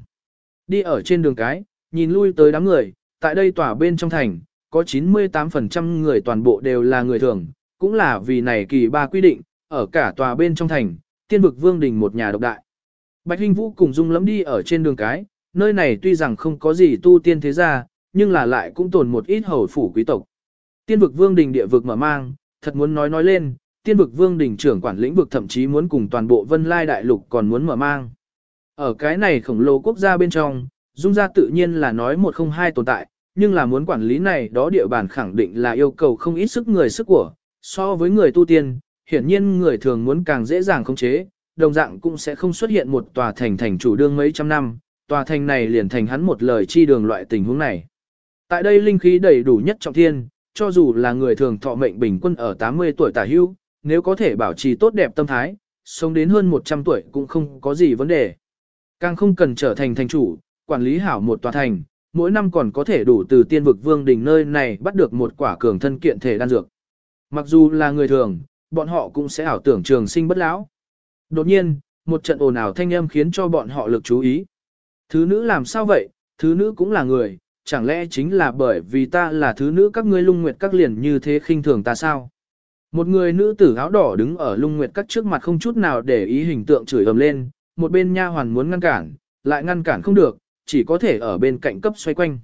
Đi ở trên đường cái, nhìn lui tới đám người, tại đây tỏa bên trong thành, có 98% người toàn bộ đều là người thường, cũng là vì này kỳ ba quy định, ở cả tòa bên trong thành, tiên vực vương đình một nhà độc đại. Bạch Hinh Vũ cùng Dung lẫm đi ở trên đường cái, nơi này tuy rằng không có gì tu tiên thế gia, nhưng là lại cũng tồn một ít hầu phủ quý tộc. Tiên vực vương đình địa vực mở mang, thật muốn nói nói lên, tiên vực vương đình trưởng quản lĩnh vực thậm chí muốn cùng toàn bộ vân lai đại lục còn muốn mở mang. Ở cái này khổng lồ quốc gia bên trong, Dung gia tự nhiên là nói một không hai tồn tại, nhưng là muốn quản lý này đó địa bàn khẳng định là yêu cầu không ít sức người sức của, so với người tu tiên, hiển nhiên người thường muốn càng dễ dàng khống chế, đồng dạng cũng sẽ không xuất hiện một tòa thành thành chủ đương mấy trăm năm, tòa thành này liền thành hắn một lời chi đường loại tình huống này. Tại đây linh khí đầy đủ nhất trọng thiên, cho dù là người thường thọ mệnh bình quân ở 80 tuổi tả hưu, nếu có thể bảo trì tốt đẹp tâm thái, sống đến hơn 100 tuổi cũng không có gì vấn đề. Càng không cần trở thành thành chủ, quản lý hảo một tòa thành, mỗi năm còn có thể đủ từ tiên vực vương đỉnh nơi này bắt được một quả cường thân kiện thể đan dược. Mặc dù là người thường, bọn họ cũng sẽ ảo tưởng trường sinh bất lão. Đột nhiên, một trận ồn ào thanh âm khiến cho bọn họ lực chú ý. Thứ nữ làm sao vậy, thứ nữ cũng là người, chẳng lẽ chính là bởi vì ta là thứ nữ các ngươi lung nguyệt các liền như thế khinh thường ta sao? Một người nữ tử áo đỏ đứng ở lung nguyệt các trước mặt không chút nào để ý hình tượng chửi ầm lên, một bên nha hoàn muốn ngăn cản, lại ngăn cản không được, chỉ có thể ở bên cạnh cấp xoay quanh.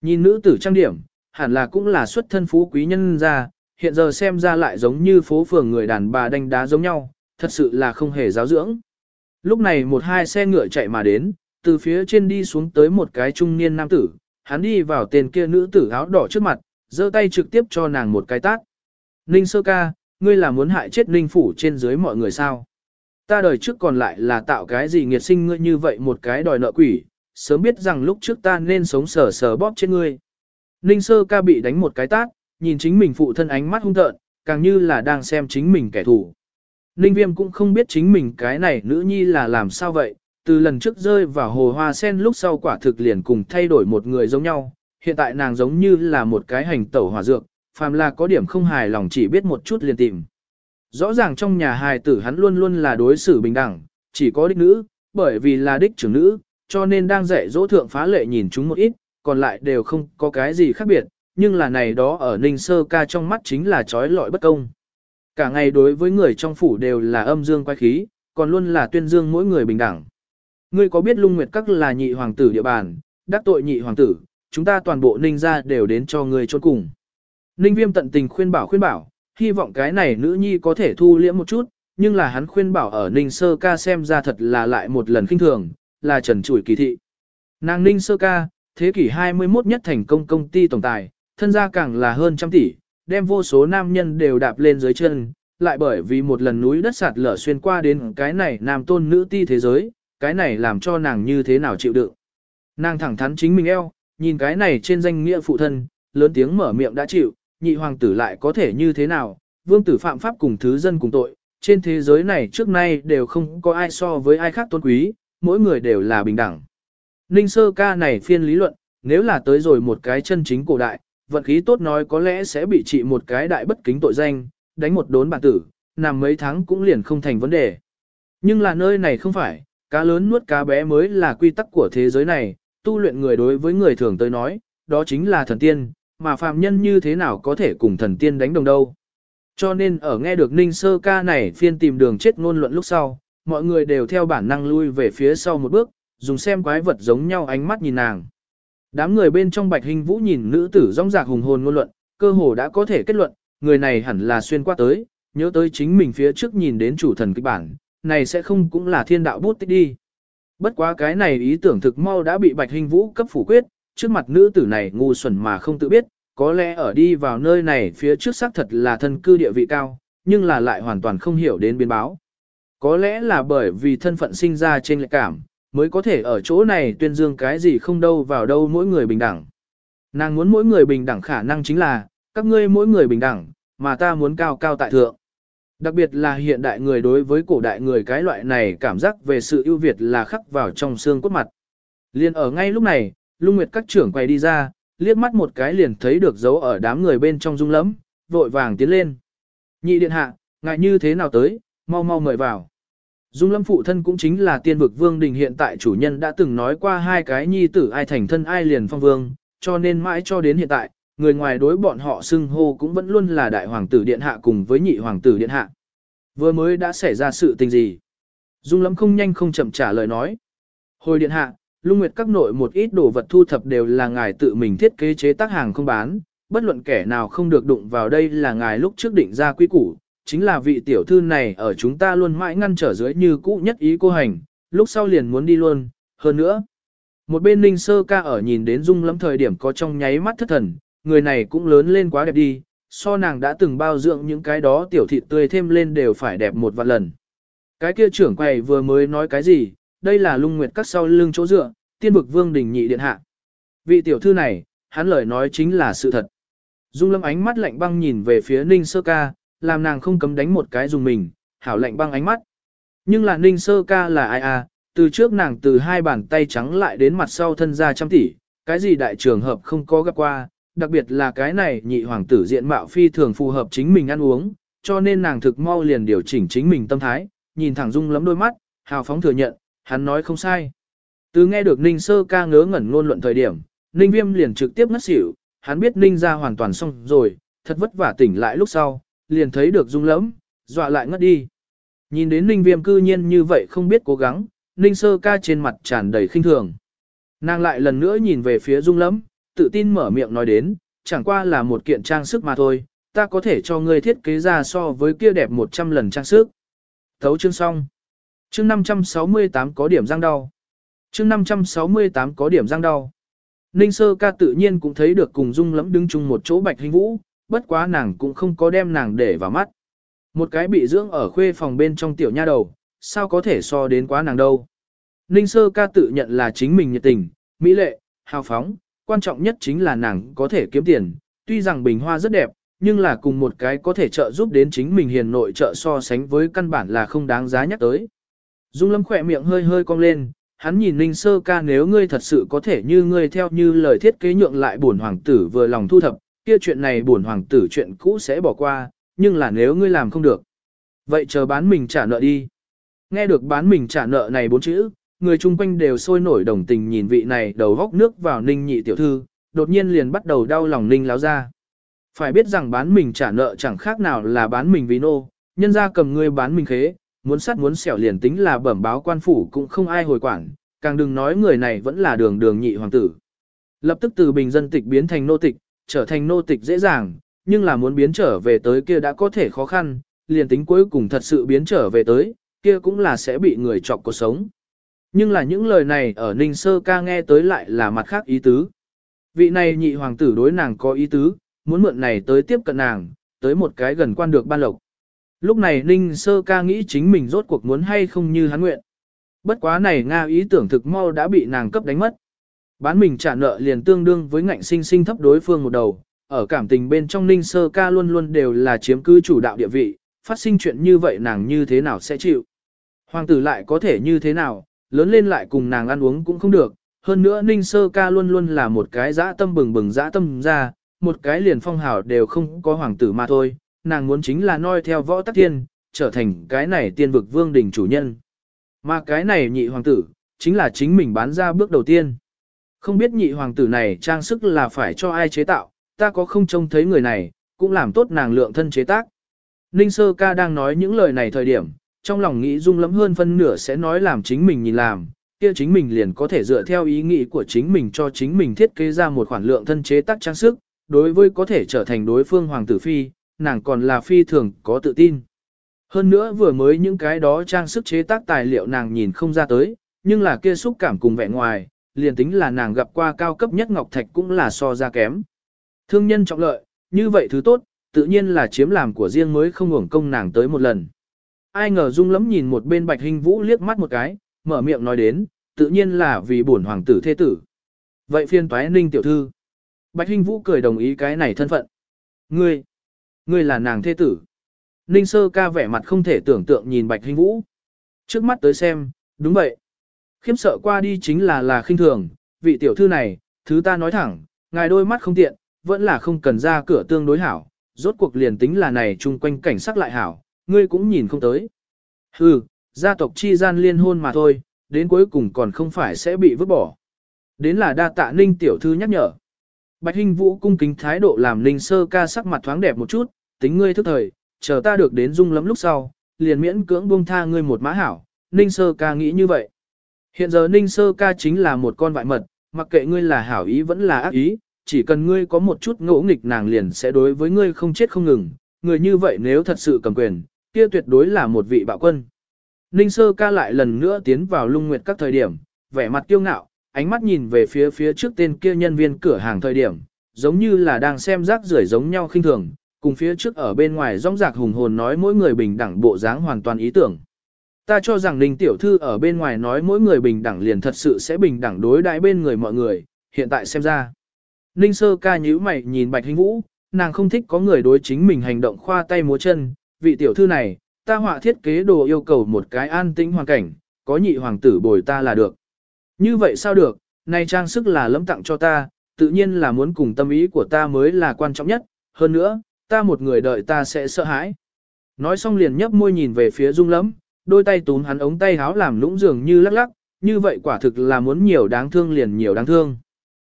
Nhìn nữ tử trang điểm, hẳn là cũng là xuất thân phú quý nhân ra, hiện giờ xem ra lại giống như phố phường người đàn bà đánh đá giống nhau, thật sự là không hề giáo dưỡng. Lúc này một hai xe ngựa chạy mà đến, từ phía trên đi xuống tới một cái trung niên nam tử, hắn đi vào tên kia nữ tử áo đỏ trước mặt, giơ tay trực tiếp cho nàng một cái tát. Ninh sơ ca, ngươi là muốn hại chết Ninh phủ trên dưới mọi người sao? Ta đời trước còn lại là tạo cái gì nghiệt sinh ngươi như vậy một cái đòi nợ quỷ, sớm biết rằng lúc trước ta nên sống sờ sờ bóp trên ngươi. Ninh sơ ca bị đánh một cái tát, nhìn chính mình phụ thân ánh mắt hung tợn, càng như là đang xem chính mình kẻ thù. Ninh viêm cũng không biết chính mình cái này nữ nhi là làm sao vậy, từ lần trước rơi vào hồ hoa sen lúc sau quả thực liền cùng thay đổi một người giống nhau, hiện tại nàng giống như là một cái hành tẩu hỏa dược, phàm là có điểm không hài lòng chỉ biết một chút liền tìm. Rõ ràng trong nhà hài tử hắn luôn luôn là đối xử bình đẳng, chỉ có đích nữ, bởi vì là đích trưởng nữ, cho nên đang dạy dỗ thượng phá lệ nhìn chúng một ít, còn lại đều không có cái gì khác biệt, nhưng là này đó ở Ninh Sơ ca trong mắt chính là trói lọi bất công. Cả ngày đối với người trong phủ đều là âm dương quay khí, còn luôn là tuyên dương mỗi người bình đẳng. Ngươi có biết lung nguyệt các là nhị hoàng tử địa bàn, đắc tội nhị hoàng tử, chúng ta toàn bộ ninh ra đều đến cho ngươi chôn cùng. Ninh viêm tận tình khuyên bảo khuyên bảo, hy vọng cái này nữ nhi có thể thu liễm một chút, nhưng là hắn khuyên bảo ở ninh sơ ca xem ra thật là lại một lần kinh thường, là trần chủi kỳ thị. Nàng ninh sơ ca, thế kỷ 21 nhất thành công công ty tổng tài, thân gia càng là hơn trăm tỷ, đem vô số nam nhân đều đạp lên dưới chân, lại bởi vì một lần núi đất sạt lở xuyên qua đến cái này nam tôn nữ ti thế giới, cái này làm cho nàng như thế nào chịu đựng. Nàng thẳng thắn chính mình eo, nhìn cái này trên danh nghĩa phụ thân, lớn tiếng mở miệng đã chịu, nhị hoàng tử lại có thể như thế nào, vương tử phạm pháp cùng thứ dân cùng tội, trên thế giới này trước nay đều không có ai so với ai khác tôn quý, mỗi người đều là bình đẳng. Ninh sơ ca này phiên lý luận, nếu là tới rồi một cái chân chính cổ đại, vận khí tốt nói có lẽ sẽ bị trị một cái đại bất kính tội danh, đánh một đốn bản tử, nằm mấy tháng cũng liền không thành vấn đề. Nhưng là nơi này không phải, cá lớn nuốt cá bé mới là quy tắc của thế giới này, tu luyện người đối với người thường tới nói, đó chính là thần tiên, mà phàm nhân như thế nào có thể cùng thần tiên đánh đồng đâu. Cho nên ở nghe được Ninh Sơ ca này phiên tìm đường chết ngôn luận lúc sau, mọi người đều theo bản năng lui về phía sau một bước, dùng xem quái vật giống nhau ánh mắt nhìn nàng. Đám người bên trong bạch hình vũ nhìn nữ tử rong rạc hùng hồn ngôn luận, cơ hồ đã có thể kết luận, người này hẳn là xuyên qua tới, nhớ tới chính mình phía trước nhìn đến chủ thần kịch bản, này sẽ không cũng là thiên đạo bút tích đi. Bất quá cái này ý tưởng thực mau đã bị bạch hình vũ cấp phủ quyết, trước mặt nữ tử này ngu xuẩn mà không tự biết, có lẽ ở đi vào nơi này phía trước xác thật là thân cư địa vị cao, nhưng là lại hoàn toàn không hiểu đến biến báo. Có lẽ là bởi vì thân phận sinh ra trên lệ cảm, mới có thể ở chỗ này tuyên dương cái gì không đâu vào đâu mỗi người bình đẳng. Nàng muốn mỗi người bình đẳng khả năng chính là, các ngươi mỗi người bình đẳng, mà ta muốn cao cao tại thượng. Đặc biệt là hiện đại người đối với cổ đại người cái loại này cảm giác về sự ưu việt là khắc vào trong xương cốt mặt. Liên ở ngay lúc này, Lung Nguyệt các trưởng quay đi ra, liếc mắt một cái liền thấy được dấu ở đám người bên trong rung lẫm, vội vàng tiến lên. Nhị điện hạ, ngại như thế nào tới, mau mau mời vào. Dung lâm phụ thân cũng chính là tiên vực vương đình hiện tại chủ nhân đã từng nói qua hai cái nhi tử ai thành thân ai liền phong vương, cho nên mãi cho đến hiện tại, người ngoài đối bọn họ xưng hô cũng vẫn luôn là đại hoàng tử điện hạ cùng với nhị hoàng tử điện hạ. Vừa mới đã xảy ra sự tình gì? Dung lâm không nhanh không chậm trả lời nói. Hồi điện hạ, lung nguyệt các nội một ít đồ vật thu thập đều là ngài tự mình thiết kế chế tác hàng không bán, bất luận kẻ nào không được đụng vào đây là ngài lúc trước định ra quy củ, chính là vị tiểu thư này ở chúng ta luôn mãi ngăn trở dưới như cũ nhất ý cô hành, lúc sau liền muốn đi luôn, hơn nữa. Một bên ninh sơ ca ở nhìn đến dung lắm thời điểm có trong nháy mắt thất thần, người này cũng lớn lên quá đẹp đi, so nàng đã từng bao dưỡng những cái đó tiểu thịt tươi thêm lên đều phải đẹp một vạn lần. Cái kia trưởng quầy vừa mới nói cái gì, đây là lung nguyệt cắt sau lưng chỗ dựa, tiên vực vương đình nhị điện hạ. Vị tiểu thư này, hắn lời nói chính là sự thật. Dung lâm ánh mắt lạnh băng nhìn về phía ninh sơ ca, làm nàng không cấm đánh một cái dùng mình, hảo lạnh băng ánh mắt. Nhưng là ninh sơ ca là ai à, từ trước nàng từ hai bàn tay trắng lại đến mặt sau thân ra trăm tỷ, cái gì đại trường hợp không có gặp qua, đặc biệt là cái này nhị hoàng tử diện mạo phi thường phù hợp chính mình ăn uống, cho nên nàng thực mau liền điều chỉnh chính mình tâm thái, nhìn thẳng dung lắm đôi mắt, hào phóng thừa nhận, hắn nói không sai. Từ nghe được Ninh Sơ ca ngớ ngẩn ngôn luận thời điểm, Ninh Viêm liền trực tiếp ngất xỉu, hắn biết Ninh ra hoàn toàn xong rồi, thật vất vả tỉnh lại lúc sau, liền thấy được dung lẫm, dọa lại ngất đi. Nhìn đến Ninh Viêm cư nhiên như vậy không biết cố gắng, Ninh Sơ ca trên mặt tràn đầy khinh thường. Nàng lại lần nữa nhìn về phía dung lẫm, tự tin mở miệng nói đến, chẳng qua là một kiện trang sức mà thôi, ta có thể cho ngươi thiết kế ra so với kia đẹp 100 lần trang sức. Thấu chương xong. Chương 568 có điểm răng đau. Chương 568 có điểm răng đau. Ninh sơ ca tự nhiên cũng thấy được cùng dung lẫm đứng chung một chỗ bạch hình vũ, bất quá nàng cũng không có đem nàng để vào mắt. Một cái bị dưỡng ở khuê phòng bên trong tiểu nha đầu, sao có thể so đến quá nàng đâu. Ninh sơ ca tự nhận là chính mình nhiệt tình, mỹ lệ, hào phóng, quan trọng nhất chính là nàng có thể kiếm tiền, tuy rằng bình hoa rất đẹp, nhưng là cùng một cái có thể trợ giúp đến chính mình hiền nội trợ so sánh với căn bản là không đáng giá nhắc tới. Dung lâm khỏe miệng hơi hơi cong lên, hắn nhìn Ninh Sơ ca nếu ngươi thật sự có thể như ngươi theo như lời thiết kế nhượng lại bổn hoàng tử vừa lòng thu thập, kia chuyện này bổn hoàng tử chuyện cũ sẽ bỏ qua, nhưng là nếu ngươi làm không được. Vậy chờ bán mình trả nợ đi. Nghe được bán mình trả nợ này bốn chữ, người chung quanh đều sôi nổi đồng tình nhìn vị này đầu góc nước vào ninh nhị tiểu thư, đột nhiên liền bắt đầu đau lòng ninh láo ra. Phải biết rằng bán mình trả nợ chẳng khác nào là bán mình vì nô, nhân ra cầm ngươi bán mình khế, muốn sắt muốn xẻo liền tính là bẩm báo quan phủ cũng không ai hồi quản, càng đừng nói người này vẫn là đường đường nhị hoàng tử. Lập tức từ bình dân tịch biến thành nô tịch, trở thành nô tịch dễ dàng, nhưng là muốn biến trở về tới kia đã có thể khó khăn, liền tính cuối cùng thật sự biến trở về tới, kia cũng là sẽ bị người chọc cuộc sống. Nhưng là những lời này ở Ninh Sơ ca nghe tới lại là mặt khác ý tứ. Vị này nhị hoàng tử đối nàng có ý tứ, muốn mượn này tới tiếp cận nàng, tới một cái gần quan được ban lộc. Lúc này Ninh Sơ ca nghĩ chính mình rốt cuộc muốn hay không như hắn nguyện. Bất quá này Nga ý tưởng thực mau đã bị nàng cấp đánh mất. Bán mình trả nợ liền tương đương với ngạnh sinh sinh thấp đối phương một đầu, ở cảm tình bên trong Ninh Sơ ca luôn luôn đều là chiếm cứ chủ đạo địa vị, phát sinh chuyện như vậy nàng như thế nào sẽ chịu. Hoàng tử lại có thể như thế nào, lớn lên lại cùng nàng ăn uống cũng không được, hơn nữa Ninh Sơ ca luôn luôn là một cái dã tâm bừng bừng dã tâm ra, một cái liền phong hào đều không có hoàng tử mà thôi, nàng muốn chính là noi theo võ tắc thiên, trở thành cái này tiên vực vương đình chủ nhân. Mà cái này nhị hoàng tử, chính là chính mình bán ra bước đầu tiên. Không biết nhị hoàng tử này trang sức là phải cho ai chế tạo, ta có không trông thấy người này, cũng làm tốt nàng lượng thân chế tác. Ninh Sơ ca đang nói những lời này thời điểm, trong lòng nghĩ dung lắm hơn phân nửa sẽ nói làm chính mình nhìn làm, kia chính mình liền có thể dựa theo ý nghĩ của chính mình cho chính mình thiết kế ra một khoản lượng thân chế tác trang sức, đối với có thể trở thành đối phương hoàng tử phi, nàng còn là phi thường có tự tin. Hơn nữa vừa mới những cái đó trang sức chế tác tài liệu nàng nhìn không ra tới, nhưng là kia xúc cảm cùng vẻ ngoài, liền tính là nàng gặp qua cao cấp nhất ngọc thạch cũng là so ra kém. Thương nhân trọng lợi, như vậy thứ tốt, tự nhiên là chiếm làm của riêng mới không hưởng công nàng tới một lần. Ai ngờ dung lắm nhìn một bên bạch hình vũ liếc mắt một cái, mở miệng nói đến, tự nhiên là vì bổn hoàng tử thế tử. Vậy phiên toái ninh tiểu thư. Bạch hình vũ cười đồng ý cái này thân phận. Ngươi, ngươi là nàng thế tử. Ninh sơ ca vẻ mặt không thể tưởng tượng nhìn bạch hình vũ. Trước mắt tới xem, đúng vậy. Khiếm sợ qua đi chính là là khinh thường, vị tiểu thư này, thứ ta nói thẳng, ngài đôi mắt không tiện, vẫn là không cần ra cửa tương đối hảo, rốt cuộc liền tính là này chung quanh cảnh sắc lại hảo, ngươi cũng nhìn không tới. Hừ, gia tộc chi gian liên hôn mà thôi, đến cuối cùng còn không phải sẽ bị vứt bỏ. Đến là đa tạ ninh tiểu thư nhắc nhở. Bạch Hinh Vũ cung kính thái độ làm Ninh Sơ ca sắc mặt thoáng đẹp một chút, tính ngươi thức thời, chờ ta được đến dung lắm lúc sau, liền miễn cưỡng buông tha ngươi một mã hảo. Ninh Sơ ca nghĩ như vậy. Hiện giờ Ninh Sơ ca chính là một con vại mật, mặc kệ ngươi là hảo ý vẫn là ác ý, chỉ cần ngươi có một chút ngỗ nghịch nàng liền sẽ đối với ngươi không chết không ngừng, người như vậy nếu thật sự cầm quyền, kia tuyệt đối là một vị bạo quân. Ninh Sơ ca lại lần nữa tiến vào lung nguyệt các thời điểm, vẻ mặt kiêu ngạo, ánh mắt nhìn về phía phía trước tên kia nhân viên cửa hàng thời điểm, giống như là đang xem rác rưởi giống nhau khinh thường, cùng phía trước ở bên ngoài rong rạc hùng hồn nói mỗi người bình đẳng bộ dáng hoàn toàn ý tưởng. Ta cho rằng Ninh Tiểu Thư ở bên ngoài nói mỗi người bình đẳng liền thật sự sẽ bình đẳng đối đãi bên người mọi người, hiện tại xem ra. Ninh Sơ ca nhíu mày nhìn Bạch Hinh Vũ, nàng không thích có người đối chính mình hành động khoa tay múa chân, vị tiểu thư này, ta họa thiết kế đồ yêu cầu một cái an tĩnh hoàn cảnh, có nhị hoàng tử bồi ta là được. Như vậy sao được, này trang sức là lấm tặng cho ta, tự nhiên là muốn cùng tâm ý của ta mới là quan trọng nhất, hơn nữa, ta một người đợi ta sẽ sợ hãi. Nói xong liền nhấp môi nhìn về phía dung lẫm, đôi tay túm hắn ống tay háo làm lũng dường như lắc lắc, như vậy quả thực là muốn nhiều đáng thương liền nhiều đáng thương.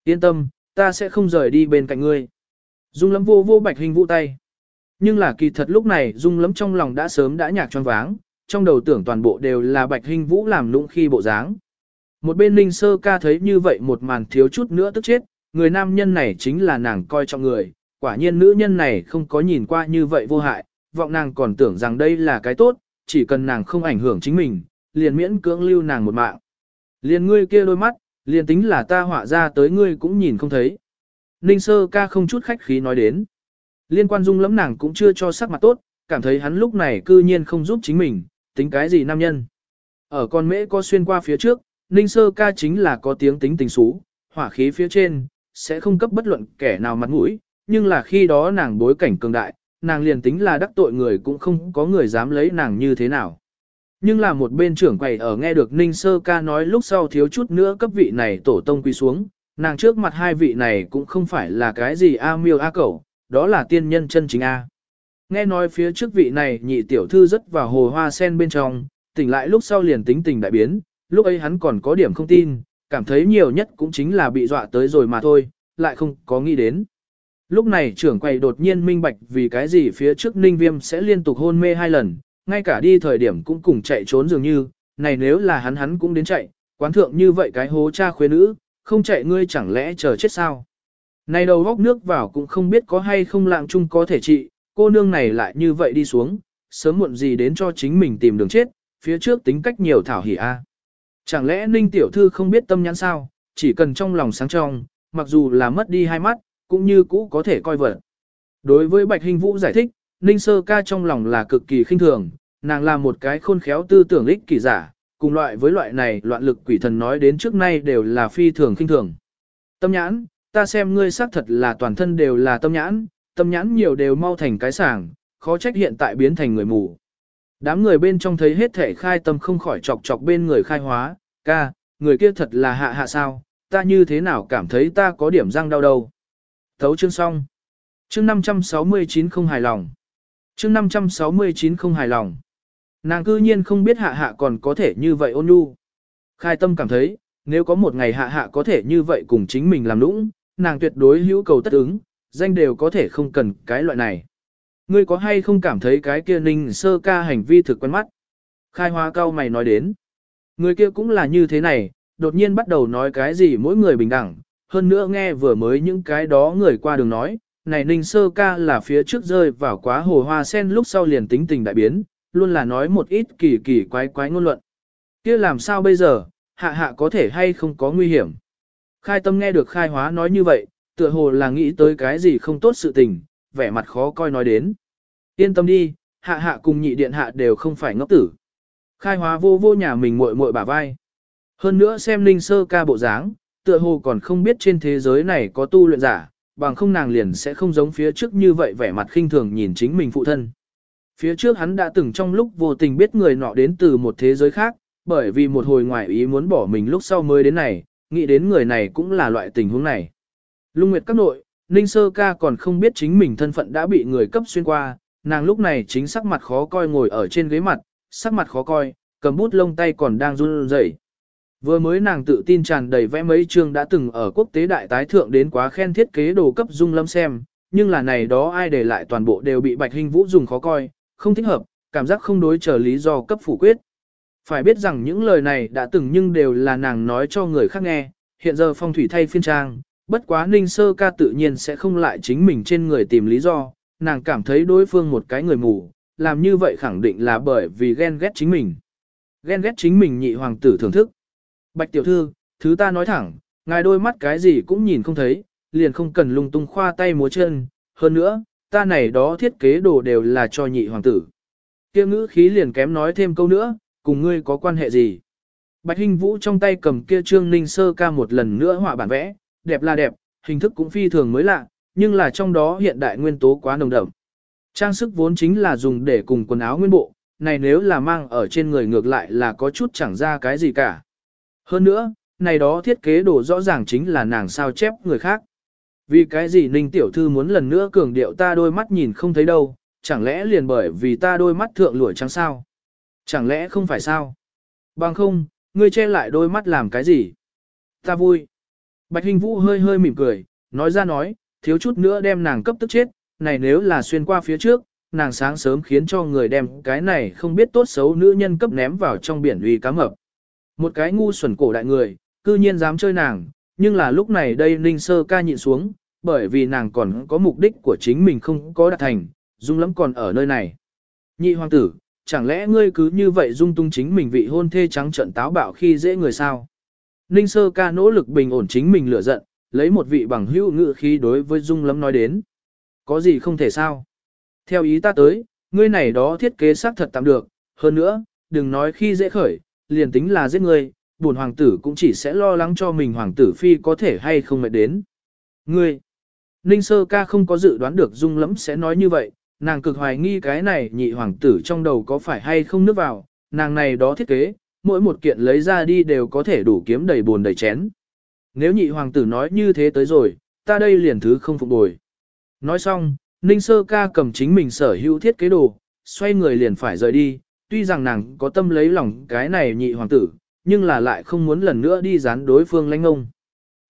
Yên tâm, ta sẽ không rời đi bên cạnh ngươi. Dung lắm vô vô bạch hình vũ tay. Nhưng là kỳ thật lúc này Dung lắm trong lòng đã sớm đã nhạc choáng váng, trong đầu tưởng toàn bộ đều là bạch hình vũ làm lũng khi bộ dáng. Một bên Ninh Sơ ca thấy như vậy một màn thiếu chút nữa tức chết, người nam nhân này chính là nàng coi trọng người, quả nhiên nữ nhân này không có nhìn qua như vậy vô hại, vọng nàng còn tưởng rằng đây là cái tốt, chỉ cần nàng không ảnh hưởng chính mình, liền miễn cưỡng lưu nàng một mạng. Liền ngươi kia đôi mắt, liền tính là ta họa ra tới ngươi cũng nhìn không thấy. Ninh sơ ca không chút khách khí nói đến. Liên quan dung lắm nàng cũng chưa cho sắc mặt tốt, cảm thấy hắn lúc này cư nhiên không giúp chính mình, tính cái gì nam nhân. Ở con mễ có xuyên qua phía trước, Ninh sơ ca chính là có tiếng tính tình xú, hỏa khí phía trên, sẽ không cấp bất luận kẻ nào mặt mũi, nhưng là khi đó nàng bối cảnh cường đại, nàng liền tính là đắc tội người cũng không có người dám lấy nàng như thế nào. Nhưng là một bên trưởng quầy ở nghe được Ninh Sơ ca nói lúc sau thiếu chút nữa cấp vị này tổ tông quy xuống, nàng trước mặt hai vị này cũng không phải là cái gì A miêu A cẩu, đó là tiên nhân chân chính A. Nghe nói phía trước vị này nhị tiểu thư rất vào hồ hoa sen bên trong, tỉnh lại lúc sau liền tính tình đại biến, lúc ấy hắn còn có điểm không tin, cảm thấy nhiều nhất cũng chính là bị dọa tới rồi mà thôi, lại không có nghĩ đến. Lúc này trưởng quầy đột nhiên minh bạch vì cái gì phía trước ninh viêm sẽ liên tục hôn mê hai lần, ngay cả đi thời điểm cũng cùng chạy trốn dường như, này nếu là hắn hắn cũng đến chạy, quán thượng như vậy cái hố cha khuê nữ, không chạy ngươi chẳng lẽ chờ chết sao. Này đầu góc nước vào cũng không biết có hay không lạng chung có thể trị, cô nương này lại như vậy đi xuống, sớm muộn gì đến cho chính mình tìm đường chết, phía trước tính cách nhiều thảo hỉ a. Chẳng lẽ Ninh tiểu thư không biết tâm nhãn sao, chỉ cần trong lòng sáng trong, mặc dù là mất đi hai mắt, cũng như cũ có thể coi vật. Đối với Bạch Hình Vũ giải thích, Ninh Sơ ca trong lòng là cực kỳ khinh thường, nàng là một cái khôn khéo tư tưởng ích kỳ giả, cùng loại với loại này loạn lực quỷ thần nói đến trước nay đều là phi thường khinh thường. Tâm nhãn, ta xem ngươi xác thật là toàn thân đều là tâm nhãn, tâm nhãn nhiều đều mau thành cái sảng, khó trách hiện tại biến thành người mù. Đám người bên trong thấy hết thể khai tâm không khỏi chọc chọc bên người khai hóa, ca, người kia thật là hạ hạ sao, ta như thế nào cảm thấy ta có điểm răng đau đâu. Thấu chương xong. Chương 569 không hài lòng. Chương 569 không hài lòng. Nàng cư nhiên không biết hạ hạ còn có thể như vậy ôn nhu. Khai tâm cảm thấy, nếu có một ngày hạ hạ có thể như vậy cùng chính mình làm nũng, nàng tuyệt đối hữu cầu tất ứng, danh đều có thể không cần cái loại này. Ngươi có hay không cảm thấy cái kia ninh sơ ca hành vi thực quen mắt? Khai Hoa cao mày nói đến. Người kia cũng là như thế này, đột nhiên bắt đầu nói cái gì mỗi người bình đẳng, hơn nữa nghe vừa mới những cái đó người qua đường nói, này ninh sơ ca là phía trước rơi vào quá hồ hoa sen lúc sau liền tính tình đại biến, luôn là nói một ít kỳ kỳ quái quái ngôn luận. kia làm sao bây giờ, hạ hạ có thể hay không có nguy hiểm. Khai tâm nghe được khai hóa nói như vậy, tựa hồ là nghĩ tới cái gì không tốt sự tình, vẻ mặt khó coi nói đến. Yên tâm đi, hạ hạ cùng nhị điện hạ đều không phải ngốc tử. Khai hóa vô vô nhà mình muội muội bả vai. Hơn nữa xem Ninh sơ ca bộ dáng, tựa hồ còn không biết trên thế giới này có tu luyện giả, bằng không nàng liền sẽ không giống phía trước như vậy vẻ mặt khinh thường nhìn chính mình phụ thân. Phía trước hắn đã từng trong lúc vô tình biết người nọ đến từ một thế giới khác, bởi vì một hồi ngoại ý muốn bỏ mình lúc sau mới đến này, nghĩ đến người này cũng là loại tình huống này. Lung Nguyệt các nội, Ninh Sơ ca còn không biết chính mình thân phận đã bị người cấp xuyên qua, nàng lúc này chính sắc mặt khó coi ngồi ở trên ghế mặt, sắc mặt khó coi, cầm bút lông tay còn đang run rẩy. Vừa mới nàng tự tin tràn đầy vẽ mấy chương đã từng ở quốc tế đại tái thượng đến quá khen thiết kế đồ cấp dung lâm xem, nhưng là này đó ai để lại toàn bộ đều bị Bạch Hình Vũ dùng khó coi, không thích hợp, cảm giác không đối trở lý do cấp phủ quyết. Phải biết rằng những lời này đã từng nhưng đều là nàng nói cho người khác nghe, hiện giờ phong thủy thay phiên trang, bất quá ninh sơ ca tự nhiên sẽ không lại chính mình trên người tìm lý do, nàng cảm thấy đối phương một cái người mù, làm như vậy khẳng định là bởi vì ghen ghét chính mình. Ghen ghét chính mình nhị hoàng tử thưởng thức. Bạch tiểu thư, thứ ta nói thẳng, ngài đôi mắt cái gì cũng nhìn không thấy, liền không cần lung tung khoa tay múa chân, hơn nữa, ta này đó thiết kế đồ đều là cho nhị hoàng tử. Kia ngữ khí liền kém nói thêm câu nữa, cùng ngươi có quan hệ gì? Bạch Hinh Vũ trong tay cầm kia trương ninh sơ ca một lần nữa họa bản vẽ, đẹp là đẹp, hình thức cũng phi thường mới lạ, nhưng là trong đó hiện đại nguyên tố quá nồng đậm. Trang sức vốn chính là dùng để cùng quần áo nguyên bộ, này nếu là mang ở trên người ngược lại là có chút chẳng ra cái gì cả. Hơn nữa, này đó thiết kế đồ rõ ràng chính là nàng sao chép người khác. Vì cái gì Ninh Tiểu Thư muốn lần nữa cường điệu ta đôi mắt nhìn không thấy đâu, chẳng lẽ liền bởi vì ta đôi mắt thượng lũi trắng sao? Chẳng lẽ không phải sao? Bằng không, ngươi che lại đôi mắt làm cái gì? Ta vui. Bạch Hình Vũ hơi hơi mỉm cười, nói ra nói, thiếu chút nữa đem nàng cấp tức chết, này nếu là xuyên qua phía trước, nàng sáng sớm khiến cho người đem cái này không biết tốt xấu nữ nhân cấp ném vào trong biển uy cá mập. Một cái ngu xuẩn cổ đại người, cư nhiên dám chơi nàng, nhưng là lúc này đây Ninh Sơ ca nhịn xuống, bởi vì nàng còn có mục đích của chính mình không có đạt thành, dung lắm còn ở nơi này. Nhị hoàng tử, chẳng lẽ ngươi cứ như vậy dung tung chính mình vị hôn thê trắng trận táo bạo khi dễ người sao? Ninh Sơ ca nỗ lực bình ổn chính mình lửa giận, lấy một vị bằng hữu ngự khí đối với dung lắm nói đến. Có gì không thể sao? Theo ý ta tới, ngươi này đó thiết kế xác thật tạm được, hơn nữa, đừng nói khi dễ khởi, liền tính là giết ngươi, buồn hoàng tử cũng chỉ sẽ lo lắng cho mình hoàng tử phi có thể hay không mệt đến. Ngươi, Ninh Sơ ca không có dự đoán được Dung lắm sẽ nói như vậy, nàng cực hoài nghi cái này nhị hoàng tử trong đầu có phải hay không nước vào, nàng này đó thiết kế, mỗi một kiện lấy ra đi đều có thể đủ kiếm đầy buồn đầy chén. Nếu nhị hoàng tử nói như thế tới rồi, ta đây liền thứ không phục bồi. Nói xong, Ninh Sơ ca cầm chính mình sở hữu thiết kế đồ, xoay người liền phải rời đi, tuy rằng nàng có tâm lấy lòng cái này nhị hoàng tử, nhưng là lại không muốn lần nữa đi dán đối phương lãnh ông.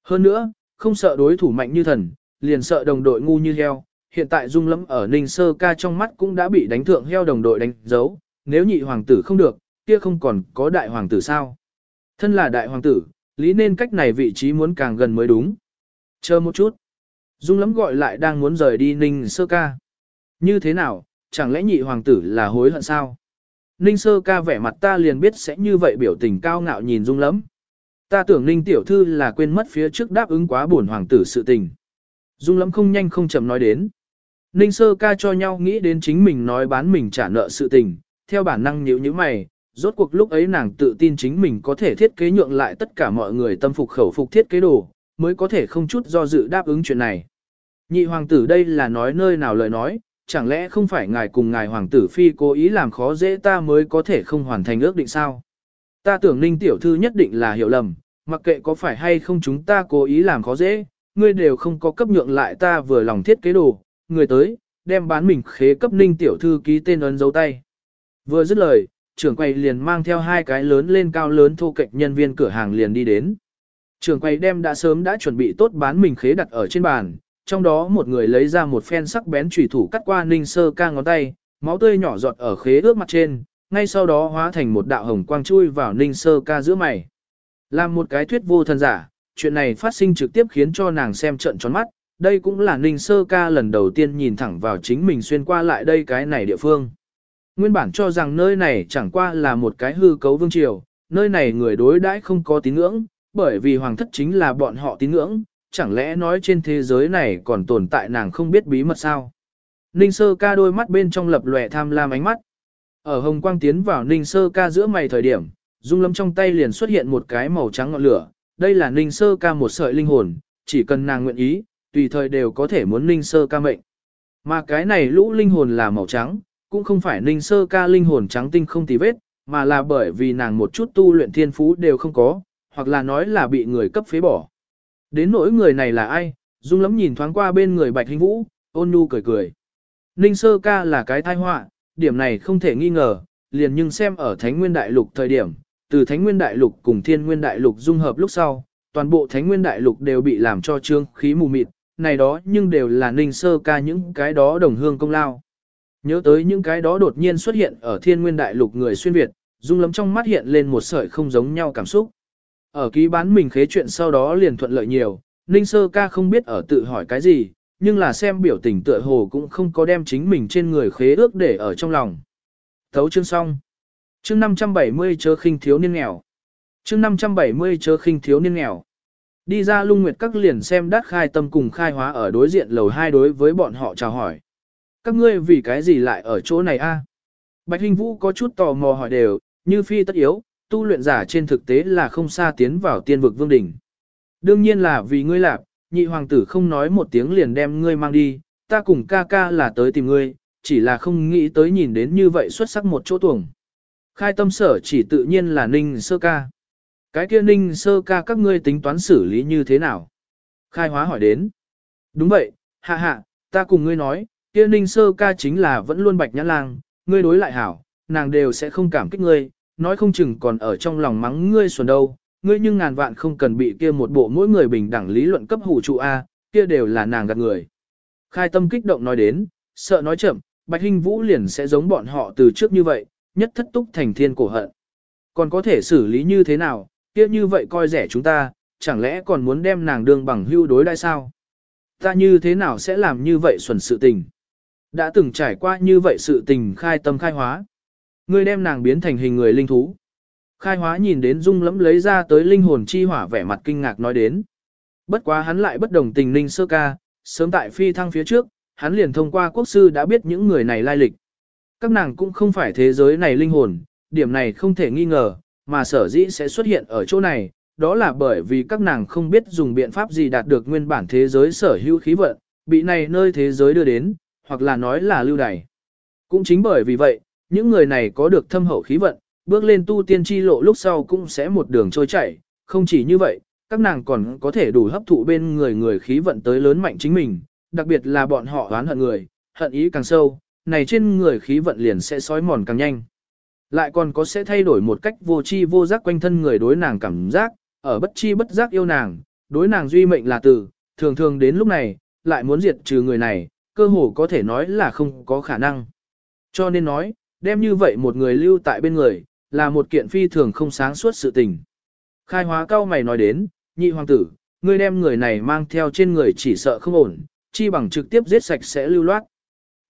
Hơn nữa, không sợ đối thủ mạnh như thần, liền sợ đồng đội ngu như heo. Hiện tại dung lẫm ở Ninh Sơ ca trong mắt cũng đã bị đánh thượng heo đồng đội đánh dấu, nếu nhị hoàng tử không được, kia không còn có đại hoàng tử sao. Thân là đại hoàng tử, lý nên cách này vị trí muốn càng gần mới đúng. Chờ một chút. Dung lắm gọi lại đang muốn rời đi Ninh Sơ ca. Như thế nào, chẳng lẽ nhị hoàng tử là hối hận sao? Ninh Sơ ca vẻ mặt ta liền biết sẽ như vậy biểu tình cao ngạo nhìn Dung lắm. Ta tưởng Ninh tiểu thư là quên mất phía trước đáp ứng quá buồn hoàng tử sự tình. Dung lắm không nhanh không chậm nói đến. Ninh Sơ ca cho nhau nghĩ đến chính mình nói bán mình trả nợ sự tình, theo bản năng nhíu như mày, rốt cuộc lúc ấy nàng tự tin chính mình có thể thiết kế nhượng lại tất cả mọi người tâm phục khẩu phục thiết kế đồ, mới có thể không chút do dự đáp ứng chuyện này. Nhị hoàng tử đây là nói nơi nào lời nói, chẳng lẽ không phải ngài cùng ngài hoàng tử phi cố ý làm khó dễ ta mới có thể không hoàn thành ước định sao? Ta tưởng ninh tiểu thư nhất định là hiểu lầm, mặc kệ có phải hay không chúng ta cố ý làm khó dễ, ngươi đều không có cấp nhượng lại ta vừa lòng thiết kế đồ, người tới, đem bán mình khế cấp ninh tiểu thư ký tên ấn dấu tay. Vừa dứt lời, trưởng quầy liền mang theo hai cái lớn lên cao lớn thô kệch nhân viên cửa hàng liền đi đến. Trưởng quầy đem đã sớm đã chuẩn bị tốt bán mình khế đặt ở trên bàn, trong đó một người lấy ra một phen sắc bén chủy thủ cắt qua ninh sơ ca ngón tay, máu tươi nhỏ giọt ở khế ước mặt trên, ngay sau đó hóa thành một đạo hồng quang chui vào ninh sơ ca giữa mày. Làm một cái thuyết vô thần giả, chuyện này phát sinh trực tiếp khiến cho nàng xem trận tròn mắt, đây cũng là ninh sơ ca lần đầu tiên nhìn thẳng vào chính mình xuyên qua lại đây cái này địa phương. Nguyên bản cho rằng nơi này chẳng qua là một cái hư cấu vương triều, nơi này người đối đãi không có tín ngưỡng, bởi vì hoàng thất chính là bọn họ tín ngưỡng, chẳng lẽ nói trên thế giới này còn tồn tại nàng không biết bí mật sao? Ninh sơ ca đôi mắt bên trong lập lòe tham lam ánh mắt. Ở hồng quang tiến vào ninh sơ ca giữa mày thời điểm, dung lâm trong tay liền xuất hiện một cái màu trắng ngọn lửa. Đây là ninh sơ ca một sợi linh hồn, chỉ cần nàng nguyện ý, tùy thời đều có thể muốn ninh sơ ca mệnh. Mà cái này lũ linh hồn là màu trắng, cũng không phải ninh sơ ca linh hồn trắng tinh không tì vết, mà là bởi vì nàng một chút tu luyện thiên phú đều không có, hoặc là nói là bị người cấp phế bỏ. Đến nỗi người này là ai, Dung lắm nhìn thoáng qua bên người Bạch Hinh Vũ, ôn nhu cười cười. Ninh sơ ca là cái thai họa, điểm này không thể nghi ngờ, liền nhưng xem ở Thánh Nguyên Đại Lục thời điểm, từ Thánh Nguyên Đại Lục cùng Thiên Nguyên Đại Lục dung hợp lúc sau, toàn bộ Thánh Nguyên Đại Lục đều bị làm cho trương khí mù mịt, này đó nhưng đều là Ninh sơ ca những cái đó đồng hương công lao. Nhớ tới những cái đó đột nhiên xuất hiện ở Thiên Nguyên Đại Lục người xuyên Việt, Dung lắm trong mắt hiện lên một sợi không giống nhau cảm xúc. Ở ký bán mình khế chuyện sau đó liền thuận lợi nhiều, Ninh Sơ ca không biết ở tự hỏi cái gì, nhưng là xem biểu tình tựa hồ cũng không có đem chính mình trên người khế ước để ở trong lòng. Thấu chương xong. Chương 570 chớ khinh thiếu niên nghèo. Chương 570 chớ khinh thiếu niên nghèo. Đi ra lung nguyệt các liền xem đắt khai tâm cùng khai hóa ở đối diện lầu hai đối với bọn họ chào hỏi. Các ngươi vì cái gì lại ở chỗ này a? Bạch Hình Vũ có chút tò mò hỏi đều, như phi tất yếu, tu luyện giả trên thực tế là không xa tiến vào tiên vực vương đỉnh. Đương nhiên là vì ngươi lạp, nhị hoàng tử không nói một tiếng liền đem ngươi mang đi, ta cùng ca ca là tới tìm ngươi, chỉ là không nghĩ tới nhìn đến như vậy xuất sắc một chỗ tuồng. Khai tâm sở chỉ tự nhiên là ninh sơ ca. Cái kia ninh sơ ca các ngươi tính toán xử lý như thế nào? Khai hóa hỏi đến. Đúng vậy, hạ hạ, ta cùng ngươi nói, kia ninh sơ ca chính là vẫn luôn bạch nhã lang, ngươi đối lại hảo, nàng đều sẽ không cảm kích ngươi, nói không chừng còn ở trong lòng mắng ngươi xuẩn đâu, ngươi nhưng ngàn vạn không cần bị kia một bộ mỗi người bình đẳng lý luận cấp hủ trụ A, kia đều là nàng gạt người. Khai tâm kích động nói đến, sợ nói chậm, Bạch Hinh Vũ liền sẽ giống bọn họ từ trước như vậy, nhất thất túc thành thiên cổ hận. Còn có thể xử lý như thế nào, kia như vậy coi rẻ chúng ta, chẳng lẽ còn muốn đem nàng đương bằng hưu đối đai sao? Ta như thế nào sẽ làm như vậy xuẩn sự tình? Đã từng trải qua như vậy sự tình khai tâm khai hóa. Ngươi đem nàng biến thành hình người linh thú. Khai hóa nhìn đến dung lẫm lấy ra tới linh hồn chi hỏa vẻ mặt kinh ngạc nói đến. Bất quá hắn lại bất đồng tình linh sơ ca, sớm tại phi thăng phía trước, hắn liền thông qua quốc sư đã biết những người này lai lịch. Các nàng cũng không phải thế giới này linh hồn, điểm này không thể nghi ngờ, mà sở dĩ sẽ xuất hiện ở chỗ này, đó là bởi vì các nàng không biết dùng biện pháp gì đạt được nguyên bản thế giới sở hữu khí vận, bị này nơi thế giới đưa đến, hoặc là nói là lưu đày. Cũng chính bởi vì vậy, những người này có được thâm hậu khí vận, bước lên tu tiên chi lộ lúc sau cũng sẽ một đường trôi chảy, không chỉ như vậy, các nàng còn có thể đủ hấp thụ bên người người khí vận tới lớn mạnh chính mình, đặc biệt là bọn họ oán hận người, hận ý càng sâu, này trên người khí vận liền sẽ sói mòn càng nhanh. Lại còn có sẽ thay đổi một cách vô chi vô giác quanh thân người đối nàng cảm giác, ở bất chi bất giác yêu nàng, đối nàng duy mệnh là tử, thường thường đến lúc này, lại muốn diệt trừ người này, cơ hồ có thể nói là không có khả năng. Cho nên nói, đem như vậy một người lưu tại bên người, là một kiện phi thường không sáng suốt sự tình. Khai hóa cao mày nói đến, nhị hoàng tử, ngươi đem người này mang theo trên người chỉ sợ không ổn, chi bằng trực tiếp giết sạch sẽ lưu loát.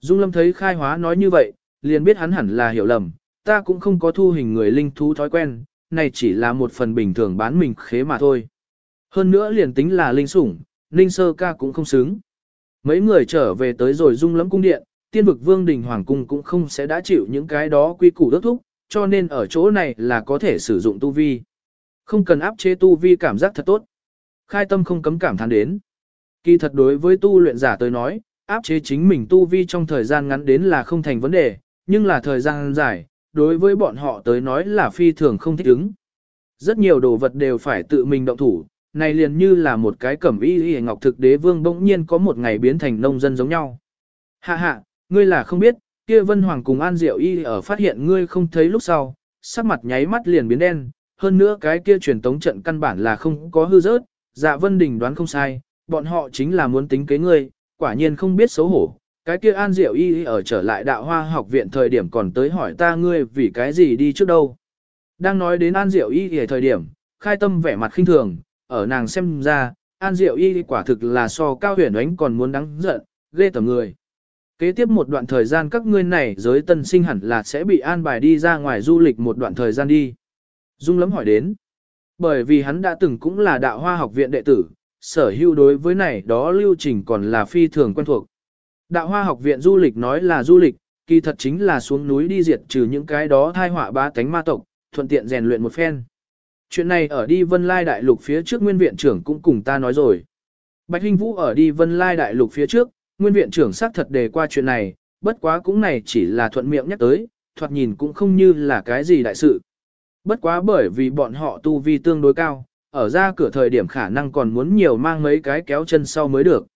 Dung Lâm thấy khai hóa nói như vậy, liền biết hắn hẳn là hiểu lầm, ta cũng không có thu hình người linh thú thói quen, này chỉ là một phần bình thường bán mình khế mà thôi. Hơn nữa liền tính là linh sủng, linh sơ ca cũng không xứng. Mấy người trở về tới rồi Dung Lâm cung điện, tiên vực vương đình hoàng cung cũng không sẽ đã chịu những cái đó quy củ đốc thúc, cho nên ở chỗ này là có thể sử dụng tu vi. Không cần áp chế tu vi cảm giác thật tốt. Khai tâm không cấm cảm thán đến. Kỳ thật đối với tu luyện giả tới nói, áp chế chính mình tu vi trong thời gian ngắn đến là không thành vấn đề, nhưng là thời gian dài, đối với bọn họ tới nói là phi thường không thích ứng. Rất nhiều đồ vật đều phải tự mình động thủ, này liền như là một cái cẩm y y ngọc thực đế vương bỗng nhiên có một ngày biến thành nông dân giống nhau. Hạ hạ, ngươi là không biết, kia vân hoàng cùng an diệu y ở phát hiện ngươi không thấy lúc sau, sắc mặt nháy mắt liền biến đen, hơn nữa cái kia truyền tống trận căn bản là không có hư rớt, dạ vân đình đoán không sai, bọn họ chính là muốn tính kế ngươi, quả nhiên không biết xấu hổ. Cái kia An Diệu Y ở trở lại đạo hoa học viện thời điểm còn tới hỏi ta ngươi vì cái gì đi trước đâu. Đang nói đến An Diệu Y ở thời điểm, khai tâm vẻ mặt khinh thường, ở nàng xem ra, An Diệu Y quả thực là so cao huyền ánh còn muốn đáng giận, ghê tởm người. Kế tiếp một đoạn thời gian các ngươi này giới tân sinh hẳn là sẽ bị an bài đi ra ngoài du lịch một đoạn thời gian đi. Dung lắm hỏi đến. Bởi vì hắn đã từng cũng là đạo hoa học viện đệ tử, sở hữu đối với này đó lưu trình còn là phi thường quen thuộc. Đạo hoa học viện du lịch nói là du lịch, kỳ thật chính là xuống núi đi diệt trừ những cái đó thai họa ba tánh ma tộc, thuận tiện rèn luyện một phen. Chuyện này ở đi vân lai đại lục phía trước nguyên viện trưởng cũng cùng ta nói rồi. Bạch Hinh Vũ ở đi vân lai đại lục phía trước, nguyên viện trưởng xác thật đề qua chuyện này, bất quá cũng này chỉ là thuận miệng nhắc tới, thoạt nhìn cũng không như là cái gì đại sự. Bất quá bởi vì bọn họ tu vi tương đối cao, ở ra cửa thời điểm khả năng còn muốn nhiều mang mấy cái kéo chân sau mới được.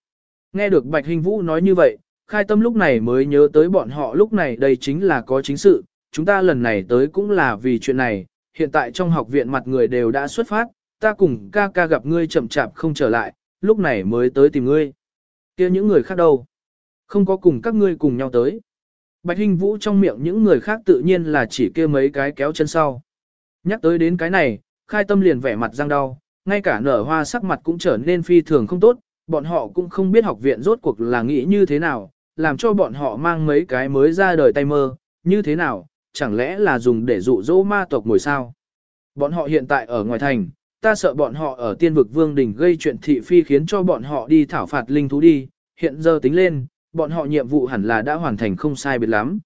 Nghe được Bạch Hình Vũ nói như vậy, khai tâm lúc này mới nhớ tới bọn họ lúc này đây chính là có chính sự, chúng ta lần này tới cũng là vì chuyện này, hiện tại trong học viện mặt người đều đã xuất phát, ta cùng ca ca gặp ngươi chậm chạp không trở lại, lúc này mới tới tìm ngươi kia những người khác đâu? Không có cùng các ngươi cùng nhau tới. Bạch Hinh Vũ trong miệng những người khác tự nhiên là chỉ kia mấy cái kéo chân sau. Nhắc tới đến cái này, khai tâm liền vẻ mặt răng đau, ngay cả nở hoa sắc mặt cũng trở nên phi thường không tốt, bọn họ cũng không biết học viện rốt cuộc là nghĩ như thế nào, làm cho bọn họ mang mấy cái mới ra đời tay mơ, như thế nào, chẳng lẽ là dùng để dụ dỗ ma tộc ngồi sao. Bọn họ hiện tại ở ngoài thành, ta sợ bọn họ ở tiên vực vương đỉnh gây chuyện thị phi khiến cho bọn họ đi thảo phạt linh thú đi, hiện giờ tính lên, bọn họ nhiệm vụ hẳn là đã hoàn thành không sai biệt lắm.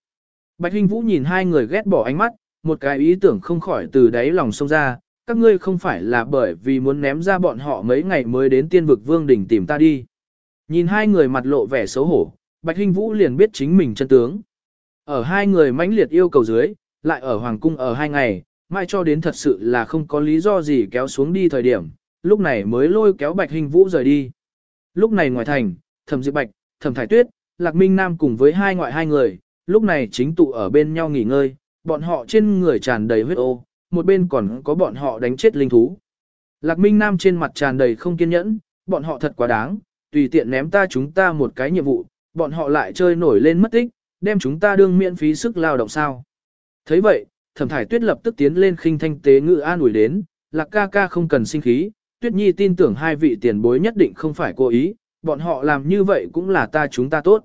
Bạch Hinh Vũ nhìn hai người ghét bỏ ánh mắt, một cái ý tưởng không khỏi từ đáy lòng sông ra, các ngươi không phải là bởi vì muốn ném ra bọn họ mấy ngày mới đến tiên vực vương đỉnh tìm ta đi. Nhìn hai người mặt lộ vẻ xấu hổ, Bạch Hinh Vũ liền biết chính mình chân tướng. Ở hai người mãnh liệt yêu cầu dưới, lại ở Hoàng Cung ở hai ngày, mai cho đến thật sự là không có lý do gì kéo xuống đi thời điểm, lúc này mới lôi kéo Bạch hình Vũ rời đi. Lúc này ngoài thành, Thẩm Diệp Bạch, Thẩm Thải Tuyết, Lạc Minh Nam cùng với hai ngoại hai người, lúc này chính tụ ở bên nhau nghỉ ngơi, bọn họ trên người tràn đầy huyết ô, một bên còn có bọn họ đánh chết linh thú. Lạc Minh Nam trên mặt tràn đầy không kiên nhẫn, bọn họ thật quá đáng, tùy tiện ném ta chúng ta một cái nhiệm vụ, bọn họ lại chơi nổi lên mất tích, đem chúng ta đương miễn phí sức lao động sao. thấy vậy, thẩm thải tuyết lập tức tiến lên khinh thanh tế ngự an ủi đến, lạc ca ca không cần sinh khí, tuyết nhi tin tưởng hai vị tiền bối nhất định không phải cố ý, bọn họ làm như vậy cũng là ta chúng ta tốt.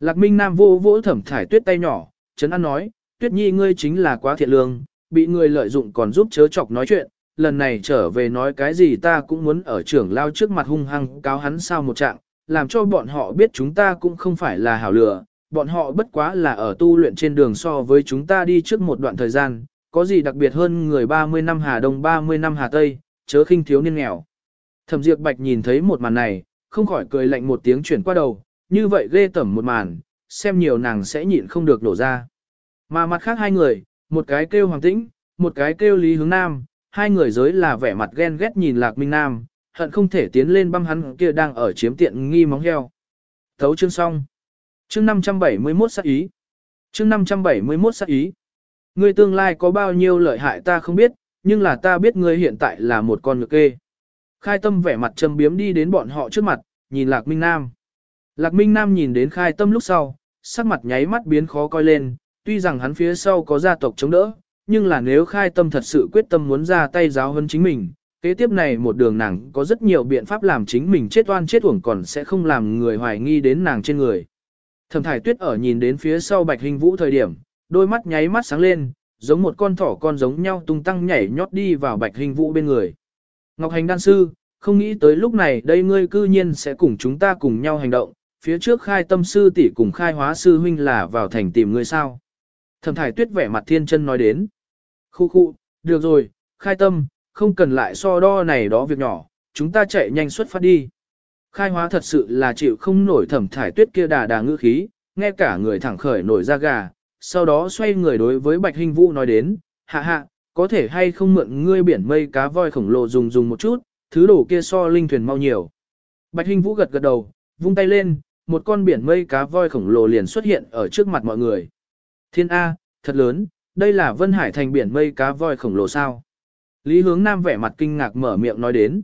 Lạc Minh Nam vô vỗ thẩm thải tuyết tay nhỏ, Trấn an nói, tuyết nhi ngươi chính là quá thiện lương, bị người lợi dụng còn giúp chớ chọc nói chuyện, lần này trở về nói cái gì ta cũng muốn ở trưởng lao trước mặt hung hăng cáo hắn sao một trạng, làm cho bọn họ biết chúng ta cũng không phải là hảo lừa, bọn họ bất quá là ở tu luyện trên đường so với chúng ta đi trước một đoạn thời gian, có gì đặc biệt hơn người 30 năm Hà Đông 30 năm Hà Tây, chớ khinh thiếu niên nghèo. Thẩm Diệp Bạch nhìn thấy một màn này, không khỏi cười lạnh một tiếng chuyển qua đầu, như vậy ghê tẩm một màn, xem nhiều nàng sẽ nhịn không được nổ ra. Mà mặt khác hai người, một cái kêu Hoàng Tĩnh, một cái kêu Lý Hướng Nam, hai người giới là vẻ mặt ghen ghét nhìn Lạc Minh Nam, hận không thể tiến lên băm hắn kia đang ở chiếm tiện nghi móng heo. Thấu chương xong. Chương 571 sát ý. Chương 571 sát ý. Ngươi tương lai có bao nhiêu lợi hại ta không biết, nhưng là ta biết ngươi hiện tại là một con ngựa kê. Khai tâm vẻ mặt trầm biếm đi đến bọn họ trước mặt, nhìn Lạc Minh Nam. Lạc Minh Nam nhìn đến khai tâm lúc sau, sắc mặt nháy mắt biến khó coi lên, tuy rằng hắn phía sau có gia tộc chống đỡ, nhưng là nếu khai tâm thật sự quyết tâm muốn ra tay giáo hơn chính mình, kế tiếp này một đường nàng có rất nhiều biện pháp làm chính mình chết oan chết uổng còn sẽ không làm người hoài nghi đến nàng trên người. Thẩm thải tuyết ở nhìn đến phía sau bạch hình vũ thời điểm, đôi mắt nháy mắt sáng lên, giống một con thỏ con giống nhau tung tăng nhảy nhót đi vào bạch hình vũ bên người. Ngọc Hành đan sư, không nghĩ tới lúc này đây ngươi cư nhiên sẽ cùng chúng ta cùng nhau hành động, phía trước khai tâm sư tỷ cùng khai hóa sư huynh là vào thành tìm ngươi sao. Thẩm thải tuyết vẻ mặt thiên chân nói đến. Khu khu, được rồi, khai tâm, không cần lại so đo này đó việc nhỏ, chúng ta chạy nhanh xuất phát đi. Khai hóa thật sự là chịu không nổi thẩm thải tuyết kia đà đà ngữ khí, nghe cả người thẳng khởi nổi ra gà, sau đó xoay người đối với Bạch Hình Vũ nói đến, hạ hạ, có thể hay không mượn ngươi biển mây cá voi khổng lồ dùng dùng một chút, thứ đồ kia so linh thuyền mau nhiều. Bạch Hình Vũ gật gật đầu, vung tay lên, một con biển mây cá voi khổng lồ liền xuất hiện ở trước mặt mọi người. Thiên A, thật lớn, đây là Vân Hải thành biển mây cá voi khổng lồ sao? Lý hướng nam vẻ mặt kinh ngạc mở miệng nói đến.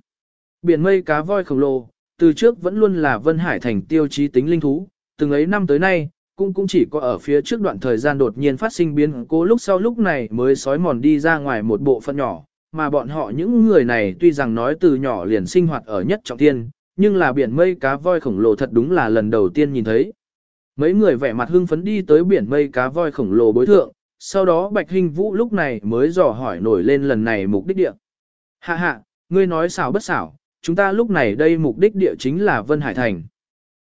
Biển mây cá voi khổng lồ, từ trước vẫn luôn là Vân Hải thành tiêu chí tính linh thú, từng ấy năm tới nay, cũng cũng chỉ có ở phía trước đoạn thời gian đột nhiên phát sinh biến cố lúc sau lúc này mới sói mòn đi ra ngoài một bộ phận nhỏ, mà bọn họ những người này tuy rằng nói từ nhỏ liền sinh hoạt ở nhất trọng thiên, nhưng là biển mây cá voi khổng lồ thật đúng là lần đầu tiên nhìn thấy. Mấy người vẻ mặt hưng phấn đi tới biển mây cá voi khổng lồ bối thượng, sau đó Bạch Hinh Vũ lúc này mới dò hỏi nổi lên lần này mục đích địa. Hạ hạ, ngươi nói xảo bất xảo, chúng ta lúc này đây mục đích địa chính là Vân Hải Thành.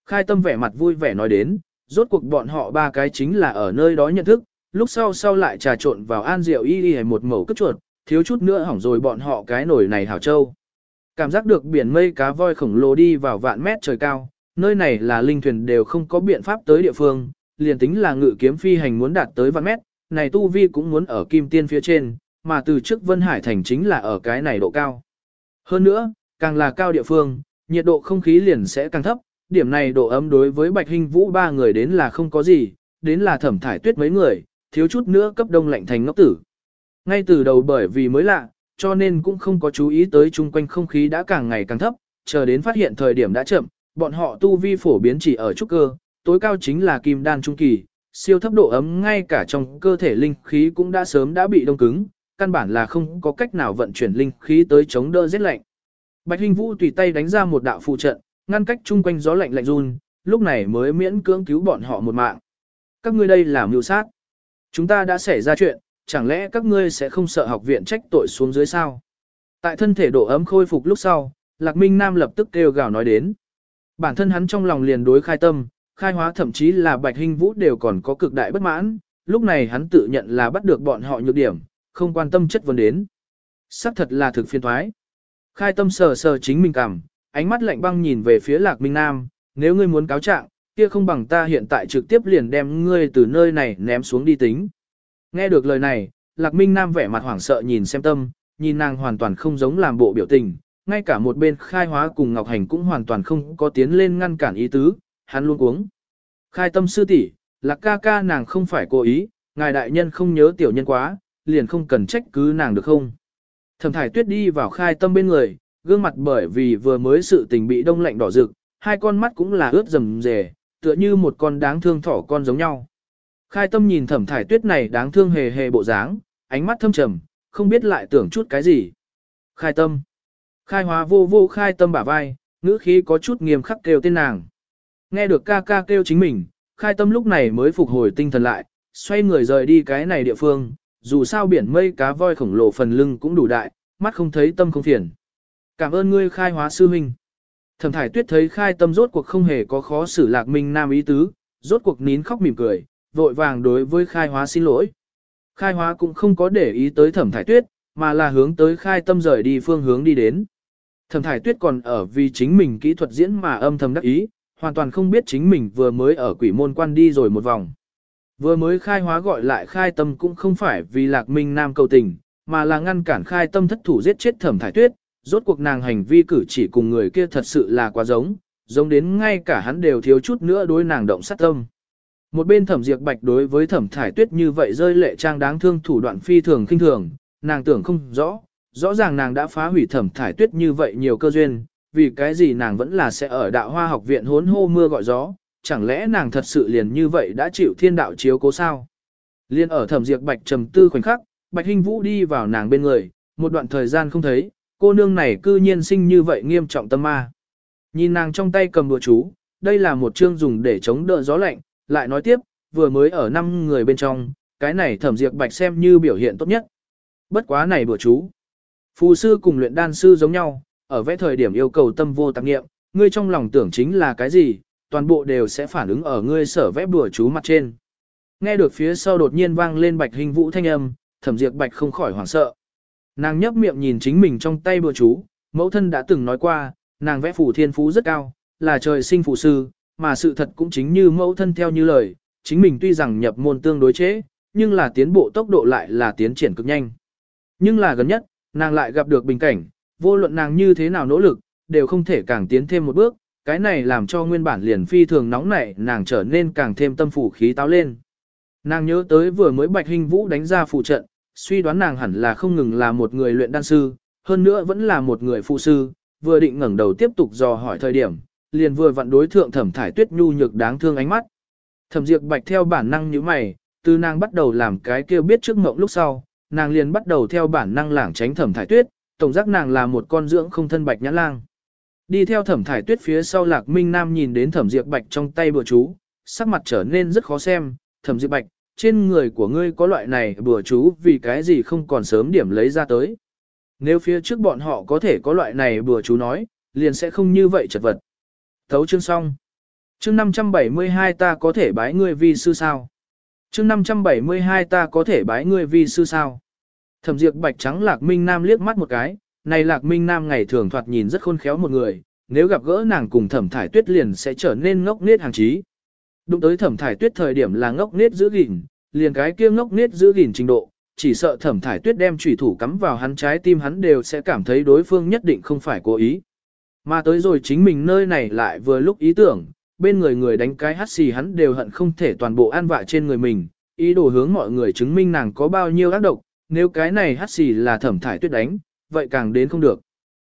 Khai tâm vẻ mặt vui vẻ nói đến, rốt cuộc bọn họ ba cái chính là ở nơi đó nhận thức, lúc sau sau lại trà trộn vào an rượu y y một mẩu cất chuột, thiếu chút nữa hỏng rồi bọn họ cái nổi này hảo châu. Cảm giác được biển mây cá voi khổng lồ đi vào vạn mét trời cao, nơi này là linh thuyền đều không có biện pháp tới địa phương, liền tính là ngự kiếm phi hành muốn đạt tới vạn mét, này tu vi cũng muốn ở kim tiên phía trên, mà từ trước Vân Hải thành chính là ở cái này độ cao. Hơn nữa, càng là cao địa phương, nhiệt độ không khí liền sẽ càng thấp, điểm này độ ấm đối với Bạch Hinh Vũ ba người đến là không có gì, đến là thẩm thải tuyết mấy người, thiếu chút nữa cấp đông lạnh thành ngốc tử. Ngay từ đầu bởi vì mới lạ, cho nên cũng không có chú ý tới chung quanh không khí đã càng ngày càng thấp, chờ đến phát hiện thời điểm đã chậm, bọn họ tu vi phổ biến chỉ ở trúc cơ, tối cao chính là kim đan trung kỳ, siêu thấp độ ấm ngay cả trong cơ thể linh khí cũng đã sớm đã bị đông cứng, căn bản là không có cách nào vận chuyển linh khí tới chống đỡ rét lạnh. Bạch Hình Vũ tùy tay đánh ra một đạo phụ trận, ngăn cách chung quanh gió lạnh lạnh run, lúc này mới miễn cưỡng cứu bọn họ một mạng. Các ngươi đây là mưu sát. Chúng ta đã xảy ra chuyện, chẳng lẽ các ngươi sẽ không sợ học viện trách tội xuống dưới sao? Tại thân thể độ ấm khôi phục lúc sau, Lạc Minh Nam lập tức kêu gào nói đến. Bản thân hắn trong lòng liền đối khai tâm, khai hóa thậm chí là Bạch Hinh Vũ đều còn có cực đại bất mãn, lúc này hắn tự nhận là bắt được bọn họ nhược điểm, không quan tâm chất vấn đến. Sắc thật là thực phiên thoái. Khai tâm sờ sờ chính mình cảm, ánh mắt lạnh băng nhìn về phía Lạc Minh Nam, nếu ngươi muốn cáo trạng, kia không bằng ta hiện tại trực tiếp liền đem ngươi từ nơi này ném xuống đi tính. Nghe được lời này, Lạc Minh Nam vẻ mặt hoảng sợ nhìn xem tâm, nhìn nàng hoàn toàn không giống làm bộ biểu tình, ngay cả một bên khai hóa cùng Ngọc Hành cũng hoàn toàn không có tiến lên ngăn cản ý tứ, hắn luôn uống. Khai tâm sư tỷ, Lạc ca ca nàng không phải cố ý, ngài đại nhân không nhớ tiểu nhân quá, liền không cần trách cứ nàng được không. Thẩm thải tuyết đi vào khai tâm bên người, gương mặt bởi vì vừa mới sự tình bị đông lạnh đỏ rực, hai con mắt cũng là ướt rầm rề, tựa như một con đáng thương thỏ con giống nhau. Khai tâm nhìn thẩm thải tuyết này đáng thương hề hề bộ dáng, ánh mắt thâm trầm, không biết lại tưởng chút cái gì. Khai tâm. Khai hóa vô vô khai tâm bả vai, ngữ khí có chút nghiêm khắc kêu tên nàng. Nghe được ca ca kêu chính mình, khai tâm lúc này mới phục hồi tinh thần lại, xoay người rời đi cái này địa phương, dù sao biển mây cá voi khổng lồ phần lưng cũng đủ đại, mắt không thấy tâm không phiền. Cảm ơn ngươi khai hóa sư huynh. Thẩm thải tuyết thấy khai tâm rốt cuộc không hề có khó xử lạc minh nam ý tứ, rốt cuộc nín khóc mỉm cười, vội vàng đối với khai hóa xin lỗi. Khai hóa cũng không có để ý tới thẩm thải tuyết, mà là hướng tới khai tâm rời đi phương hướng đi đến. Thẩm thải tuyết còn ở vì chính mình kỹ thuật diễn mà âm thầm đắc ý, hoàn toàn không biết chính mình vừa mới ở quỷ môn quan đi rồi một vòng. Vừa mới khai hóa gọi lại khai tâm cũng không phải vì lạc minh nam cầu tình, mà là ngăn cản khai tâm thất thủ giết chết thẩm thải tuyết, rốt cuộc nàng hành vi cử chỉ cùng người kia thật sự là quá giống, giống đến ngay cả hắn đều thiếu chút nữa đối nàng động sát tâm. Một bên thẩm diệt bạch đối với thẩm thải tuyết như vậy rơi lệ trang đáng thương thủ đoạn phi thường kinh thường, nàng tưởng không rõ, Rõ ràng nàng đã phá hủy thẩm thải tuyết như vậy nhiều cơ duyên, vì cái gì nàng vẫn là sẽ ở đạo hoa học viện hốn hô mưa gọi gió, chẳng lẽ nàng thật sự liền như vậy đã chịu thiên đạo chiếu cố sao? Liên ở thẩm diệt bạch trầm tư khoảnh khắc, bạch hình vũ đi vào nàng bên người, một đoạn thời gian không thấy, cô nương này cư nhiên sinh như vậy nghiêm trọng tâm ma. Nhìn nàng trong tay cầm đùa chú, đây là một chương dùng để chống đỡ gió lạnh, lại nói tiếp, vừa mới ở năm người bên trong, cái này thẩm diệt bạch xem như biểu hiện tốt nhất. Bất quá này bữa chú. Phù sư cùng luyện đan sư giống nhau, ở vẽ thời điểm yêu cầu tâm vô tạp nghiệm, ngươi trong lòng tưởng chính là cái gì, toàn bộ đều sẽ phản ứng ở ngươi sở vẽ bùa chú mặt trên. Nghe được phía sau đột nhiên vang lên bạch hình vũ thanh âm, thẩm diệt bạch không khỏi hoảng sợ. Nàng nhấp miệng nhìn chính mình trong tay bùa chú, mẫu thân đã từng nói qua, nàng vẽ phủ thiên phú rất cao, là trời sinh phụ sư, mà sự thật cũng chính như mẫu thân theo như lời, chính mình tuy rằng nhập môn tương đối chế, nhưng là tiến bộ tốc độ lại là tiến triển cực nhanh. Nhưng là gần nhất, nàng lại gặp được bình cảnh, vô luận nàng như thế nào nỗ lực, đều không thể càng tiến thêm một bước, cái này làm cho nguyên bản liền phi thường nóng nảy nàng trở nên càng thêm tâm phủ khí táo lên. Nàng nhớ tới vừa mới Bạch Hình Vũ đánh ra phụ trận, suy đoán nàng hẳn là không ngừng là một người luyện đan sư, hơn nữa vẫn là một người phụ sư, vừa định ngẩng đầu tiếp tục dò hỏi thời điểm, liền vừa vặn đối thượng Thẩm Thải Tuyết nhu nhược đáng thương ánh mắt. Thẩm Diệp Bạch theo bản năng như mày, từ nàng bắt đầu làm cái kêu biết trước ngộng lúc sau, nàng liền bắt đầu theo bản năng lảng tránh Thẩm Thải Tuyết, tổng giác nàng là một con dưỡng không thân bạch nhã lang. Đi theo Thẩm Thải Tuyết phía sau Lạc Minh Nam nhìn đến Thẩm Diệp Bạch trong tay bừa chú, sắc mặt trở nên rất khó xem, Thẩm Diệp Bạch, trên người của ngươi có loại này bừa chú vì cái gì không còn sớm điểm lấy ra tới. Nếu phía trước bọn họ có thể có loại này bừa chú nói, liền sẽ không như vậy chật vật. Thấu chương xong. Chương 572 ta có thể bái ngươi vi sư sao? Chương 572 ta có thể bái ngươi vi sư sao? Thẩm Diệp Bạch trắng Lạc Minh Nam liếc mắt một cái, này Lạc Minh Nam ngày thường thoạt nhìn rất khôn khéo một người, nếu gặp gỡ nàng cùng Thẩm Thải Tuyết liền sẽ trở nên ngốc nết hàng trí. Đụng tới Thẩm Thải Tuyết thời điểm là ngốc nết giữ gìn, liền cái kia ngốc nết giữ gìn trình độ, chỉ sợ Thẩm Thải Tuyết đem chủy thủ cắm vào hắn trái tim hắn đều sẽ cảm thấy đối phương nhất định không phải cố ý. Mà tới rồi chính mình nơi này lại vừa lúc ý tưởng, bên người người đánh cái hắt xì hắn đều hận không thể toàn bộ an vạ trên người mình, ý đồ hướng mọi người chứng minh nàng có bao nhiêu ác độc, nếu cái này hắt xì là thẩm thải tuyết đánh, vậy càng đến không được.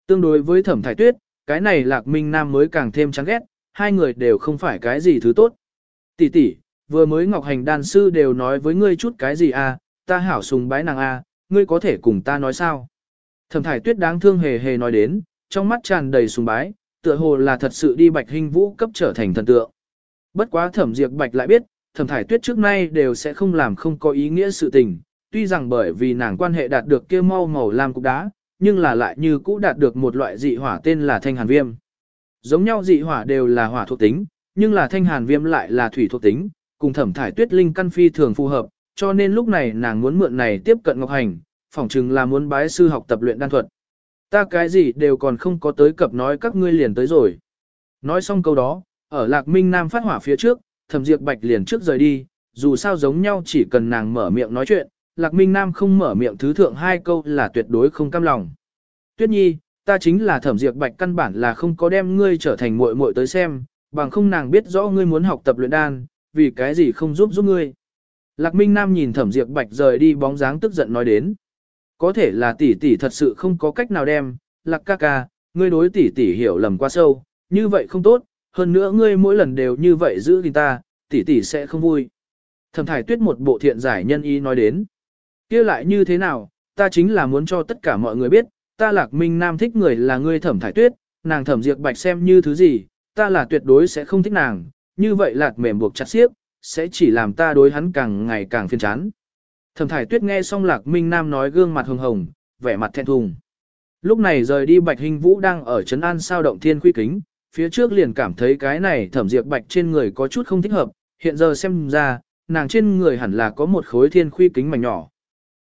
Tương đối với thẩm thải tuyết, cái này lạc minh nam mới càng thêm chán ghét, hai người đều không phải cái gì thứ tốt. Tỷ tỷ, vừa mới Ngọc Hành đan sư đều nói với ngươi chút cái gì à, ta hảo sùng bái nàng à, ngươi có thể cùng ta nói sao? Thẩm thải tuyết đáng thương hề hề nói đến, trong mắt tràn đầy sùng bái, tựa hồ là thật sự đi bạch hình vũ cấp trở thành thần tượng. Bất quá thẩm diệt bạch lại biết, thẩm thải tuyết trước nay đều sẽ không làm không có ý nghĩa sự tình, tuy rằng bởi vì nàng quan hệ đạt được kia mau màu lam cục đá, nhưng là lại như cũ đạt được một loại dị hỏa tên là thanh hàn viêm. Giống nhau dị hỏa đều là hỏa thuộc tính, nhưng là thanh hàn viêm lại là thủy thuộc tính, cùng thẩm thải tuyết linh căn phi thường phù hợp, cho nên lúc này nàng muốn mượn này tiếp cận Ngọc Hành, phỏng chừng là muốn bái sư học tập luyện đan thuật. Ta cái gì đều còn không có tới cập nói các ngươi liền tới rồi. Nói xong câu đó, ở Lạc Minh Nam phát hỏa phía trước, Thẩm Diệp Bạch liền trước rời đi, dù sao giống nhau chỉ cần nàng mở miệng nói chuyện, Lạc Minh Nam không mở miệng thứ thượng hai câu là tuyệt đối không cam lòng. Tuyết Nhi, ta chính là Thẩm Diệp Bạch căn bản là không có đem ngươi trở thành muội muội tới xem, bằng không nàng biết rõ ngươi muốn học tập luyện đan, vì cái gì không giúp giúp ngươi. Lạc Minh Nam nhìn Thẩm Diệp Bạch rời đi bóng dáng tức giận nói đến. Có thể là tỷ tỷ thật sự không có cách nào đem, lạc ca ca, ngươi đối tỷ tỷ hiểu lầm quá sâu, như vậy không tốt, hơn nữa ngươi mỗi lần đều như vậy giữ gìn ta, tỷ tỷ sẽ không vui. Thẩm thải tuyết một bộ thiện giải nhân ý nói đến kia lại như thế nào, ta chính là muốn cho tất cả mọi người biết, ta lạc minh nam thích người là ngươi thẩm thải tuyết, nàng thẩm diệt bạch xem như thứ gì, ta là tuyệt đối sẽ không thích nàng, như vậy lạc mềm buộc chặt xiếp, sẽ chỉ làm ta đối hắn càng ngày càng phiền chán. Thẩm thải tuyết nghe xong lạc minh nam nói gương mặt hồng hồng, vẻ mặt thẹn thùng. Lúc này rời đi bạch hình vũ đang ở trấn an sao động thiên quy kính, phía trước liền cảm thấy cái này thẩm diệt bạch trên người có chút không thích hợp, hiện giờ xem ra, nàng trên người hẳn là có một khối thiên khuy kính mảnh nhỏ.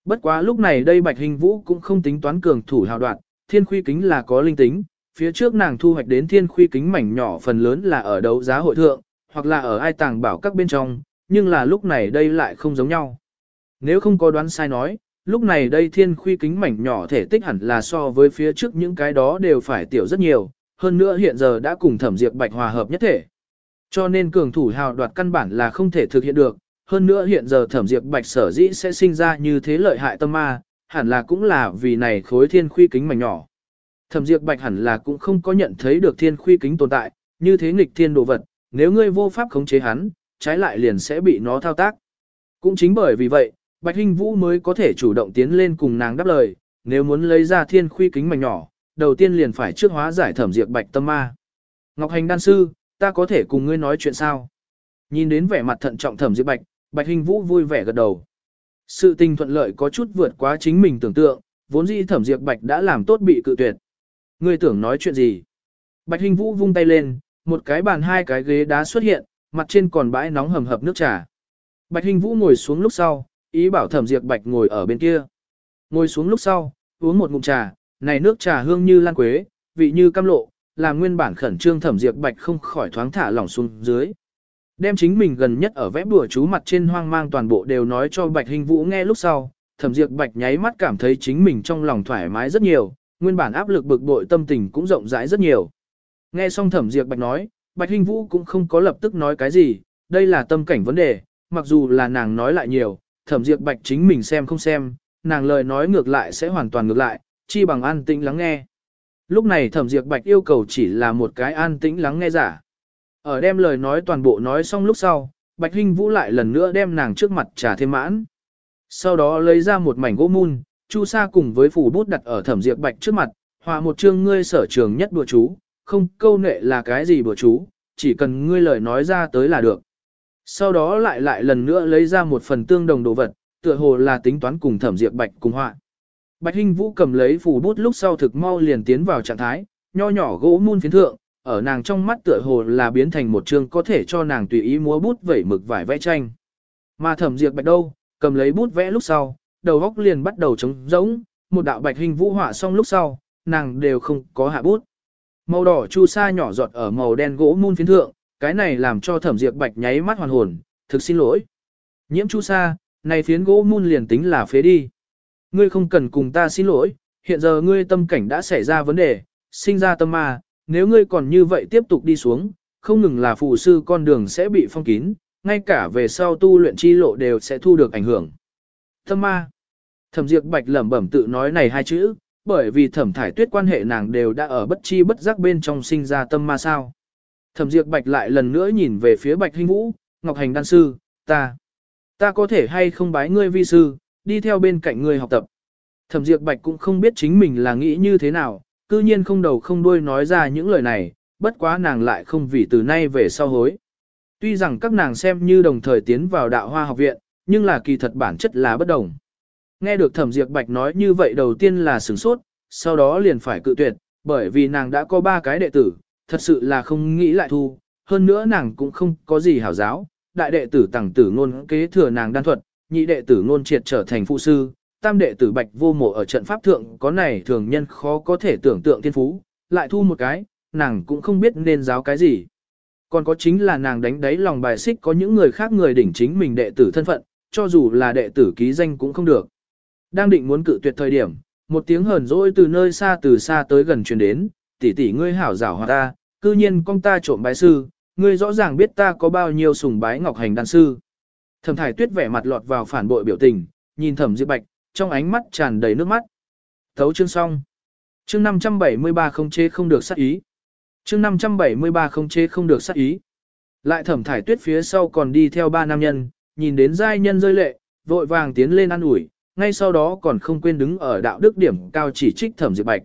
Bất quá lúc này đây bạch hình vũ cũng không tính toán cường thủ hào đoạn, thiên khuy kính là có linh tính, phía trước nàng thu hoạch đến thiên khuy kính mảnh nhỏ phần lớn là ở đấu giá hội thượng, hoặc là ở ai tàng bảo các bên trong, nhưng là lúc này đây lại không giống nhau. Nếu không có đoán sai nói, lúc này đây thiên khuy kính mảnh nhỏ thể tích hẳn là so với phía trước những cái đó đều phải tiểu rất nhiều, hơn nữa hiện giờ đã cùng thẩm diệt bạch hòa hợp nhất thể. Cho nên cường thủ hào đoạt căn bản là không thể thực hiện được, hơn nữa hiện giờ thẩm diệp bạch sở dĩ sẽ sinh ra như thế lợi hại tâm ma, hẳn là cũng là vì này khối thiên khuy kính mảnh nhỏ. Thẩm Diệp Bạch hẳn là cũng không có nhận thấy được thiên khuy kính tồn tại, như thế nghịch thiên đồ vật, nếu ngươi vô pháp khống chế hắn, trái lại liền sẽ bị nó thao tác. Cũng chính bởi vì vậy, Bạch Hinh Vũ mới có thể chủ động tiến lên cùng nàng đáp lời, nếu muốn lấy ra thiên khuy kính mảnh nhỏ, đầu tiên liền phải trước hóa giải thẩm diệt Bạch tâm ma. Ngọc Hành đan sư, ta có thể cùng ngươi nói chuyện sao? Nhìn đến vẻ mặt thận trọng thẩm diệt Bạch, Bạch Hình Vũ vui vẻ gật đầu. Sự tình thuận lợi có chút vượt quá chính mình tưởng tượng, vốn dĩ thẩm diệt Bạch đã làm tốt bị cự tuyệt. Ngươi tưởng nói chuyện gì? Bạch Hình Vũ vung tay lên, một cái bàn hai cái ghế đá xuất hiện, mặt trên còn bãi nóng hầm hập nước trà. Bạch Hình Vũ ngồi xuống lúc sau, ý bảo Thẩm Diệp Bạch ngồi ở bên kia. Ngồi xuống lúc sau, uống một ngụm trà, này nước trà hương như lan quế, vị như cam lộ, làm nguyên bản khẩn trương Thẩm Diệp Bạch không khỏi thoáng thả lỏng xuống dưới. Đem chính mình gần nhất ở vẽ bùa chú mặt trên hoang mang toàn bộ đều nói cho Bạch hình Vũ nghe lúc sau, Thẩm Diệp Bạch nháy mắt cảm thấy chính mình trong lòng thoải mái rất nhiều, nguyên bản áp lực bực bội tâm tình cũng rộng rãi rất nhiều. Nghe xong Thẩm Diệp Bạch nói, Bạch hình Vũ cũng không có lập tức nói cái gì, đây là tâm cảnh vấn đề, mặc dù là nàng nói lại nhiều, Thẩm Diệp Bạch chính mình xem không xem, nàng lời nói ngược lại sẽ hoàn toàn ngược lại, chi bằng an tĩnh lắng nghe. Lúc này Thẩm Diệp Bạch yêu cầu chỉ là một cái an tĩnh lắng nghe giả. Ở đem lời nói toàn bộ nói xong lúc sau, Bạch Hinh Vũ lại lần nữa đem nàng trước mặt trà thêm mãn. Sau đó lấy ra một mảnh gỗ mun, Chu Sa cùng với phủ bút đặt ở Thẩm Diệp Bạch trước mặt, hòa một chương ngươi sở trường nhất bùa chú, không câu nệ là cái gì bùa chú, chỉ cần ngươi lời nói ra tới là được. Sau đó lại lại lần nữa lấy ra một phần tương đồng đồ vật, tựa hồ là tính toán cùng thẩm diệp bạch cùng họa. Bạch Hinh Vũ cầm lấy phủ bút lúc sau thực mau liền tiến vào trạng thái, nho nhỏ gỗ mun phiến thượng, ở nàng trong mắt tựa hồ là biến thành một chương có thể cho nàng tùy ý múa bút vẩy mực vải vẽ tranh. Mà thẩm diệt bạch đâu, cầm lấy bút vẽ lúc sau, đầu góc liền bắt đầu trống rỗng, một đạo bạch hình Vũ họa xong lúc sau, nàng đều không có hạ bút. Màu đỏ chu sa nhỏ giọt ở màu đen gỗ mun phiến thượng, cái này làm cho thẩm diệt bạch nháy mắt hoàn hồn, thực xin lỗi. Nhiễm chu sa, này phiến gỗ mun liền tính là phế đi. Ngươi không cần cùng ta xin lỗi, hiện giờ ngươi tâm cảnh đã xảy ra vấn đề, sinh ra tâm ma, nếu ngươi còn như vậy tiếp tục đi xuống, không ngừng là phù sư con đường sẽ bị phong kín, ngay cả về sau tu luyện chi lộ đều sẽ thu được ảnh hưởng. Tâm ma. Thẩm Diệp Bạch lẩm bẩm tự nói này hai chữ, bởi vì thẩm thải tuyết quan hệ nàng đều đã ở bất chi bất giác bên trong sinh ra tâm ma sao. Thẩm Diệp Bạch lại lần nữa nhìn về phía Bạch Hinh Vũ, Ngọc Hành đan sư, ta, ta có thể hay không bái ngươi vi sư, đi theo bên cạnh ngươi học tập. Thẩm Diệp Bạch cũng không biết chính mình là nghĩ như thế nào, cư nhiên không đầu không đuôi nói ra những lời này, bất quá nàng lại không vì từ nay về sau hối. Tuy rằng các nàng xem như đồng thời tiến vào đạo hoa học viện, nhưng là kỳ thật bản chất là bất đồng. Nghe được Thẩm diệt Bạch nói như vậy đầu tiên là sửng sốt, sau đó liền phải cự tuyệt, bởi vì nàng đã có ba cái đệ tử, thật sự là không nghĩ lại thu, hơn nữa nàng cũng không có gì hảo giáo, đại đệ tử tàng tử ngôn kế thừa nàng đan thuật, nhị đệ tử ngôn triệt trở thành phụ sư, tam đệ tử bạch vô mộ ở trận pháp thượng có này thường nhân khó có thể tưởng tượng thiên phú, lại thu một cái, nàng cũng không biết nên giáo cái gì. Còn có chính là nàng đánh đáy lòng bài xích có những người khác người đỉnh chính mình đệ tử thân phận, cho dù là đệ tử ký danh cũng không được. Đang định muốn cự tuyệt thời điểm, một tiếng hờn dỗi từ nơi xa từ xa tới gần truyền đến, tỷ tỷ ngươi hảo giảo hòa ta, cư nhiên con ta trộm bái sư, ngươi rõ ràng biết ta có bao nhiêu sùng bái ngọc hành đan sư. Thẩm thải tuyết vẻ mặt lọt vào phản bội biểu tình, nhìn thẩm diệp bạch, trong ánh mắt tràn đầy nước mắt. Thấu chương xong. Chương 573 không chế không được sát ý. Chương 573 không chế không được sát ý. Lại thẩm thải tuyết phía sau còn đi theo ba nam nhân, nhìn đến giai nhân rơi lệ, vội vàng tiến lên ăn ủi, ngay sau đó còn không quên đứng ở đạo đức điểm cao chỉ trích thẩm diệp bạch.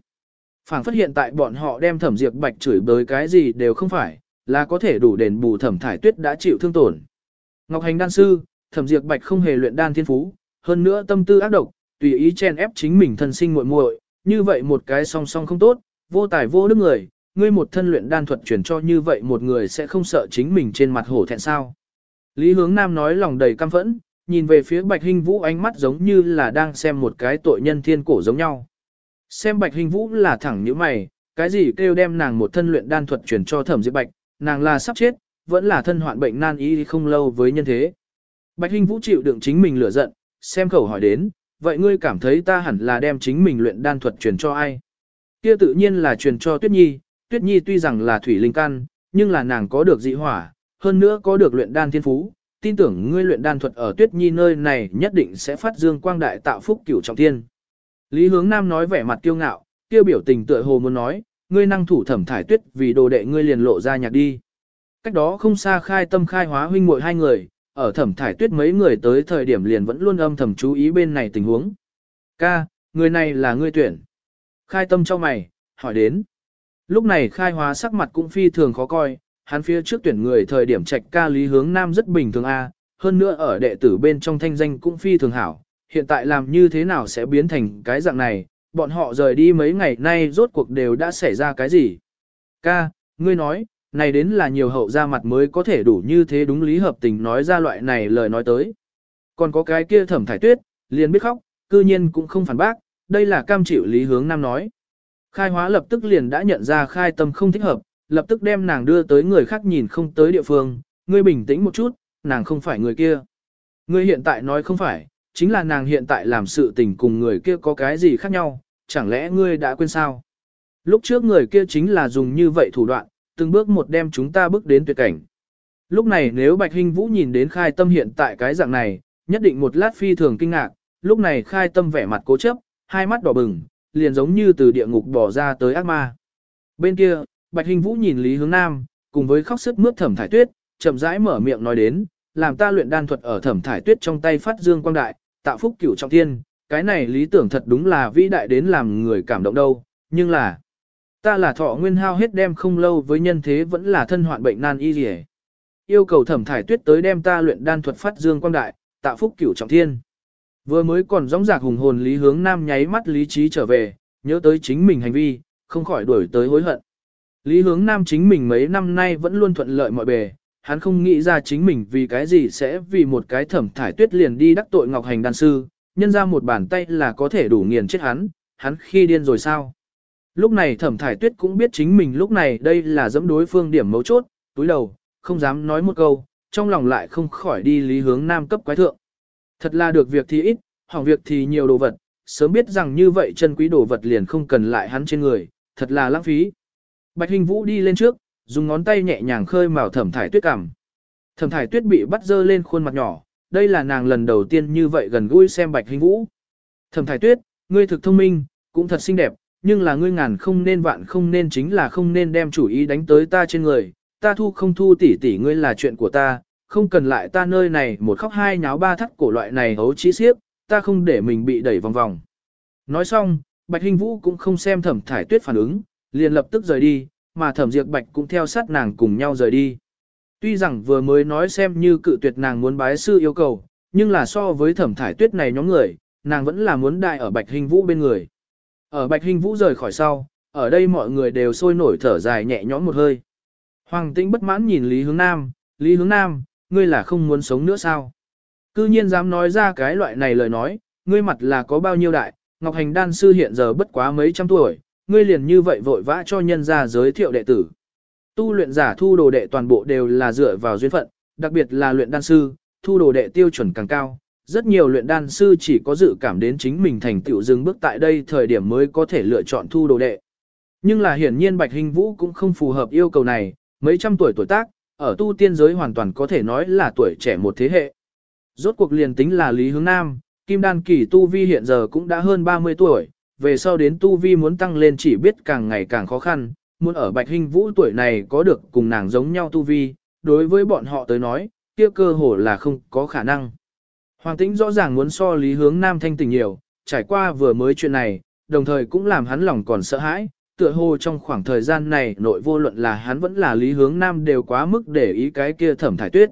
Phản phát hiện tại bọn họ đem thẩm diệp bạch chửi bới cái gì đều không phải, là có thể đủ đền bù thẩm thải tuyết đã chịu thương tổn. Ngọc hành đan sư, thẩm diệp bạch không hề luyện đan thiên phú, hơn nữa tâm tư ác độc, tùy ý chen ép chính mình thân sinh muội muội, như vậy một cái song song không tốt, vô tài vô đức người, ngươi một thân luyện đan thuật chuyển cho như vậy một người sẽ không sợ chính mình trên mặt hổ thẹn sao. Lý hướng nam nói lòng đầy căm phẫn, nhìn về phía Bạch Hinh Vũ ánh mắt giống như là đang xem một cái tội nhân thiên cổ giống nhau. Xem Bạch Hinh Vũ là thẳng như mày, cái gì kêu đem nàng một thân luyện đan thuật chuyển cho Thẩm Diệp Bạch, nàng là sắp chết, vẫn là thân hoạn bệnh nan y không lâu với nhân thế. Bạch Hinh Vũ chịu đựng chính mình lửa giận, xem khẩu hỏi đến, vậy ngươi cảm thấy ta hẳn là đem chính mình luyện đan thuật truyền cho ai? Kia tự nhiên là truyền cho Tuyết Nhi, Tuyết Nhi tuy rằng là thủy linh căn, nhưng là nàng có được dị hỏa, hơn nữa có được luyện đan thiên phú, tin tưởng ngươi luyện đan thuật ở Tuyết Nhi nơi này nhất định sẽ phát dương quang đại tạo phúc cửu trọng thiên. Lý hướng nam nói vẻ mặt kiêu ngạo, tiêu biểu tình tựa hồ muốn nói, ngươi năng thủ thẩm thải tuyết vì đồ đệ ngươi liền lộ ra nhạc đi. Cách đó không xa khai tâm khai hóa huynh muội hai người, ở thẩm thải tuyết mấy người tới thời điểm liền vẫn luôn âm thầm chú ý bên này tình huống. Ca, người này là ngươi tuyển. Khai tâm cho mày, hỏi đến. Lúc này khai hóa sắc mặt cũng phi thường khó coi, hắn phía trước tuyển người thời điểm trạch ca lý hướng nam rất bình thường a, hơn nữa ở đệ tử bên trong thanh danh cũng phi thường hảo, hiện tại làm như thế nào sẽ biến thành cái dạng này, bọn họ rời đi mấy ngày nay rốt cuộc đều đã xảy ra cái gì. Ca, ngươi nói, này đến là nhiều hậu ra mặt mới có thể đủ như thế đúng lý hợp tình nói ra loại này lời nói tới. Còn có cái kia thẩm thải tuyết, liền biết khóc, cư nhiên cũng không phản bác, đây là cam chịu lý hướng nam nói. Khai hóa lập tức liền đã nhận ra khai tâm không thích hợp, lập tức đem nàng đưa tới người khác nhìn không tới địa phương, ngươi bình tĩnh một chút, nàng không phải người kia. Ngươi hiện tại nói không phải, chính là nàng hiện tại làm sự tình cùng người kia có cái gì khác nhau, chẳng lẽ ngươi đã quên sao? Lúc trước người kia chính là dùng như vậy thủ đoạn, từng bước một đem chúng ta bước đến tuyệt cảnh. Lúc này nếu Bạch Hinh Vũ nhìn đến khai tâm hiện tại cái dạng này, nhất định một lát phi thường kinh ngạc, lúc này khai tâm vẻ mặt cố chấp, hai mắt đỏ bừng, liền giống như từ địa ngục bỏ ra tới ác ma. Bên kia, Bạch Hinh Vũ nhìn Lý Hướng Nam, cùng với khóc sức mướt thẩm thải tuyết, chậm rãi mở miệng nói đến, làm ta luyện đan thuật ở thẩm thải tuyết trong tay phát dương quang đại, tạo phúc cửu trọng thiên, cái này lý tưởng thật đúng là vĩ đại đến làm người cảm động đâu, nhưng là, ta là thọ nguyên hao hết đem không lâu với nhân thế vẫn là thân hoạn bệnh nan y gì Yêu cầu thẩm thải tuyết tới đem ta luyện đan thuật phát dương quang đại, tạo phúc cửu trọng thiên. Vừa mới còn rõng rạc hùng hồn lý hướng nam nháy mắt lý trí trở về, nhớ tới chính mình hành vi, không khỏi đuổi tới hối hận. Lý hướng nam chính mình mấy năm nay vẫn luôn thuận lợi mọi bề, hắn không nghĩ ra chính mình vì cái gì sẽ vì một cái thẩm thải tuyết liền đi đắc tội ngọc hành đan sư, nhân ra một bàn tay là có thể đủ nghiền chết hắn, hắn khi điên rồi sao. Lúc này thẩm thải tuyết cũng biết chính mình lúc này đây là dẫm đối phương điểm mấu chốt, túi đầu, không dám nói một câu, trong lòng lại không khỏi đi lý hướng nam cấp quái thượng. Thật là được việc thì ít, hỏng việc thì nhiều đồ vật, sớm biết rằng như vậy chân quý đồ vật liền không cần lại hắn trên người, thật là lãng phí. Bạch Hình Vũ đi lên trước, dùng ngón tay nhẹ nhàng khơi mào thẩm thải tuyết cằm. Thẩm thải tuyết bị bắt dơ lên khuôn mặt nhỏ, đây là nàng lần đầu tiên như vậy gần gũi xem Bạch Hình Vũ. Thẩm thải tuyết, ngươi thực thông minh, cũng thật xinh đẹp, nhưng là ngươi ngàn không nên vạn không nên chính là không nên đem chủ ý đánh tới ta trên người, ta thu không thu tỷ tỷ ngươi là chuyện của ta, không cần lại ta nơi này một khóc hai nháo ba thắt cổ loại này hấu trí xiếp, ta không để mình bị đẩy vòng vòng. Nói xong, Bạch Hình Vũ cũng không xem thẩm thải tuyết phản ứng, liền lập tức rời đi, mà thẩm diệt bạch cũng theo sát nàng cùng nhau rời đi. Tuy rằng vừa mới nói xem như cự tuyệt nàng muốn bái sư yêu cầu, nhưng là so với thẩm thải tuyết này nhóm người, nàng vẫn là muốn đại ở bạch hình vũ bên người. Ở bạch hình vũ rời khỏi sau, ở đây mọi người đều sôi nổi thở dài nhẹ nhõm một hơi. Hoàng tĩnh bất mãn nhìn Lý Hướng Nam, Lý Hướng Nam, ngươi là không muốn sống nữa sao? Cư nhiên dám nói ra cái loại này lời nói, ngươi mặt là có bao nhiêu đại, Ngọc Hành Đan Sư hiện giờ bất quá mấy trăm tuổi, ngươi liền như vậy vội vã cho nhân ra giới thiệu đệ tử. Tu luyện giả thu đồ đệ toàn bộ đều là dựa vào duyên phận, đặc biệt là luyện đan sư, thu đồ đệ tiêu chuẩn càng cao. Rất nhiều luyện đan sư chỉ có dự cảm đến chính mình thành tựu dừng bước tại đây thời điểm mới có thể lựa chọn thu đồ đệ. Nhưng là hiển nhiên Bạch Hình Vũ cũng không phù hợp yêu cầu này, mấy trăm tuổi tuổi tác, ở tu tiên giới hoàn toàn có thể nói là tuổi trẻ một thế hệ. Rốt cuộc liền tính là Lý Hướng Nam, Kim Đan Kỳ Tu Vi hiện giờ cũng đã hơn 30 tuổi, về sau đến tu vi muốn tăng lên chỉ biết càng ngày càng khó khăn, muốn ở Bạch hình Vũ tuổi này có được cùng nàng giống nhau tu vi, đối với bọn họ tới nói, kia cơ hồ là không có khả năng. Hoàng Tĩnh rõ ràng muốn so Lý Hướng Nam thanh tình nhiều, trải qua vừa mới chuyện này, đồng thời cũng làm hắn lòng còn sợ hãi, tựa hồ trong khoảng thời gian này nội vô luận là hắn vẫn là Lý Hướng Nam đều quá mức để ý cái kia thẩm thải tuyết.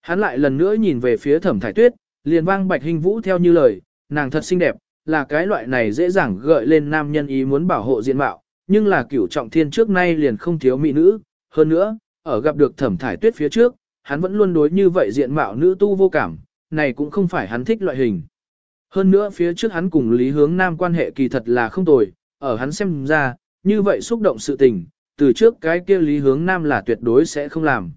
Hắn lại lần nữa nhìn về phía thẩm thải tuyết, liền vang Bạch hình Vũ theo như lời, nàng thật xinh đẹp, là cái loại này dễ dàng gợi lên nam nhân ý muốn bảo hộ diện mạo, nhưng là cửu trọng thiên trước nay liền không thiếu mỹ nữ, hơn nữa, ở gặp được thẩm thải tuyết phía trước, hắn vẫn luôn đối như vậy diện mạo nữ tu vô cảm, này cũng không phải hắn thích loại hình. Hơn nữa phía trước hắn cùng Lý Hướng Nam quan hệ kỳ thật là không tồi, ở hắn xem ra, như vậy xúc động sự tình, từ trước cái kia Lý Hướng Nam là tuyệt đối sẽ không làm.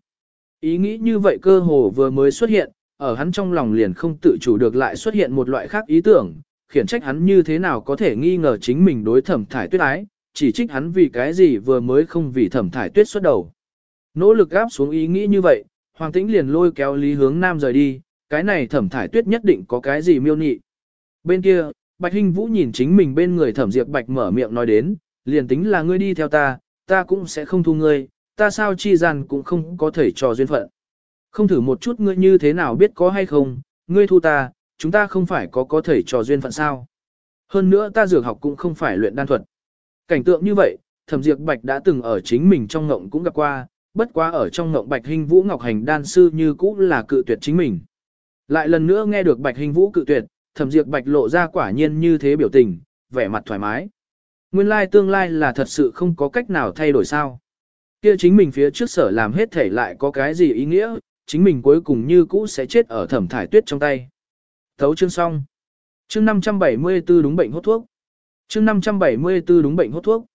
Ý nghĩ như vậy cơ hồ vừa mới xuất hiện, ở hắn trong lòng liền không tự chủ được lại xuất hiện một loại khác ý tưởng, khiển trách hắn như thế nào có thể nghi ngờ chính mình đối thẩm thải tuyết ái, chỉ trích hắn vì cái gì vừa mới không vì thẩm thải tuyết xuất đầu. Nỗ lực gáp xuống ý nghĩ như vậy, Hoàng Tĩnh liền lôi kéo Lý Hướng Nam rời đi, cái này thẩm thải tuyết nhất định có cái gì miêu nị. Bên kia, Bạch Hinh Vũ nhìn chính mình bên người thẩm diệp bạch mở miệng nói đến, liền tính là ngươi đi theo ta, ta cũng sẽ không thu ngươi, ta sao chi gian cũng không có thể trò duyên phận. Không thử một chút ngươi như thế nào biết có hay không, ngươi thu ta, chúng ta không phải có có thể trò duyên phận sao. Hơn nữa ta dược học cũng không phải luyện đan thuật. Cảnh tượng như vậy, thẩm diệp bạch đã từng ở chính mình trong ngộng cũng gặp qua, bất quá ở trong ngộng bạch hình vũ ngọc hành đan sư như cũ là cự tuyệt chính mình. Lại lần nữa nghe được bạch hình vũ cự tuyệt, thẩm Diệp bạch lộ ra quả nhiên như thế biểu tình, vẻ mặt thoải mái. Nguyên lai tương lai là thật sự không có cách nào thay đổi sao. Kia chính mình phía trước sở làm hết thể lại có cái gì ý nghĩa, chính mình cuối cùng như cũ sẽ chết ở thẩm thải tuyết trong tay. Thấu chương xong. Chương 574 đúng bệnh hốt thuốc. Chương 574 đúng bệnh hốt thuốc.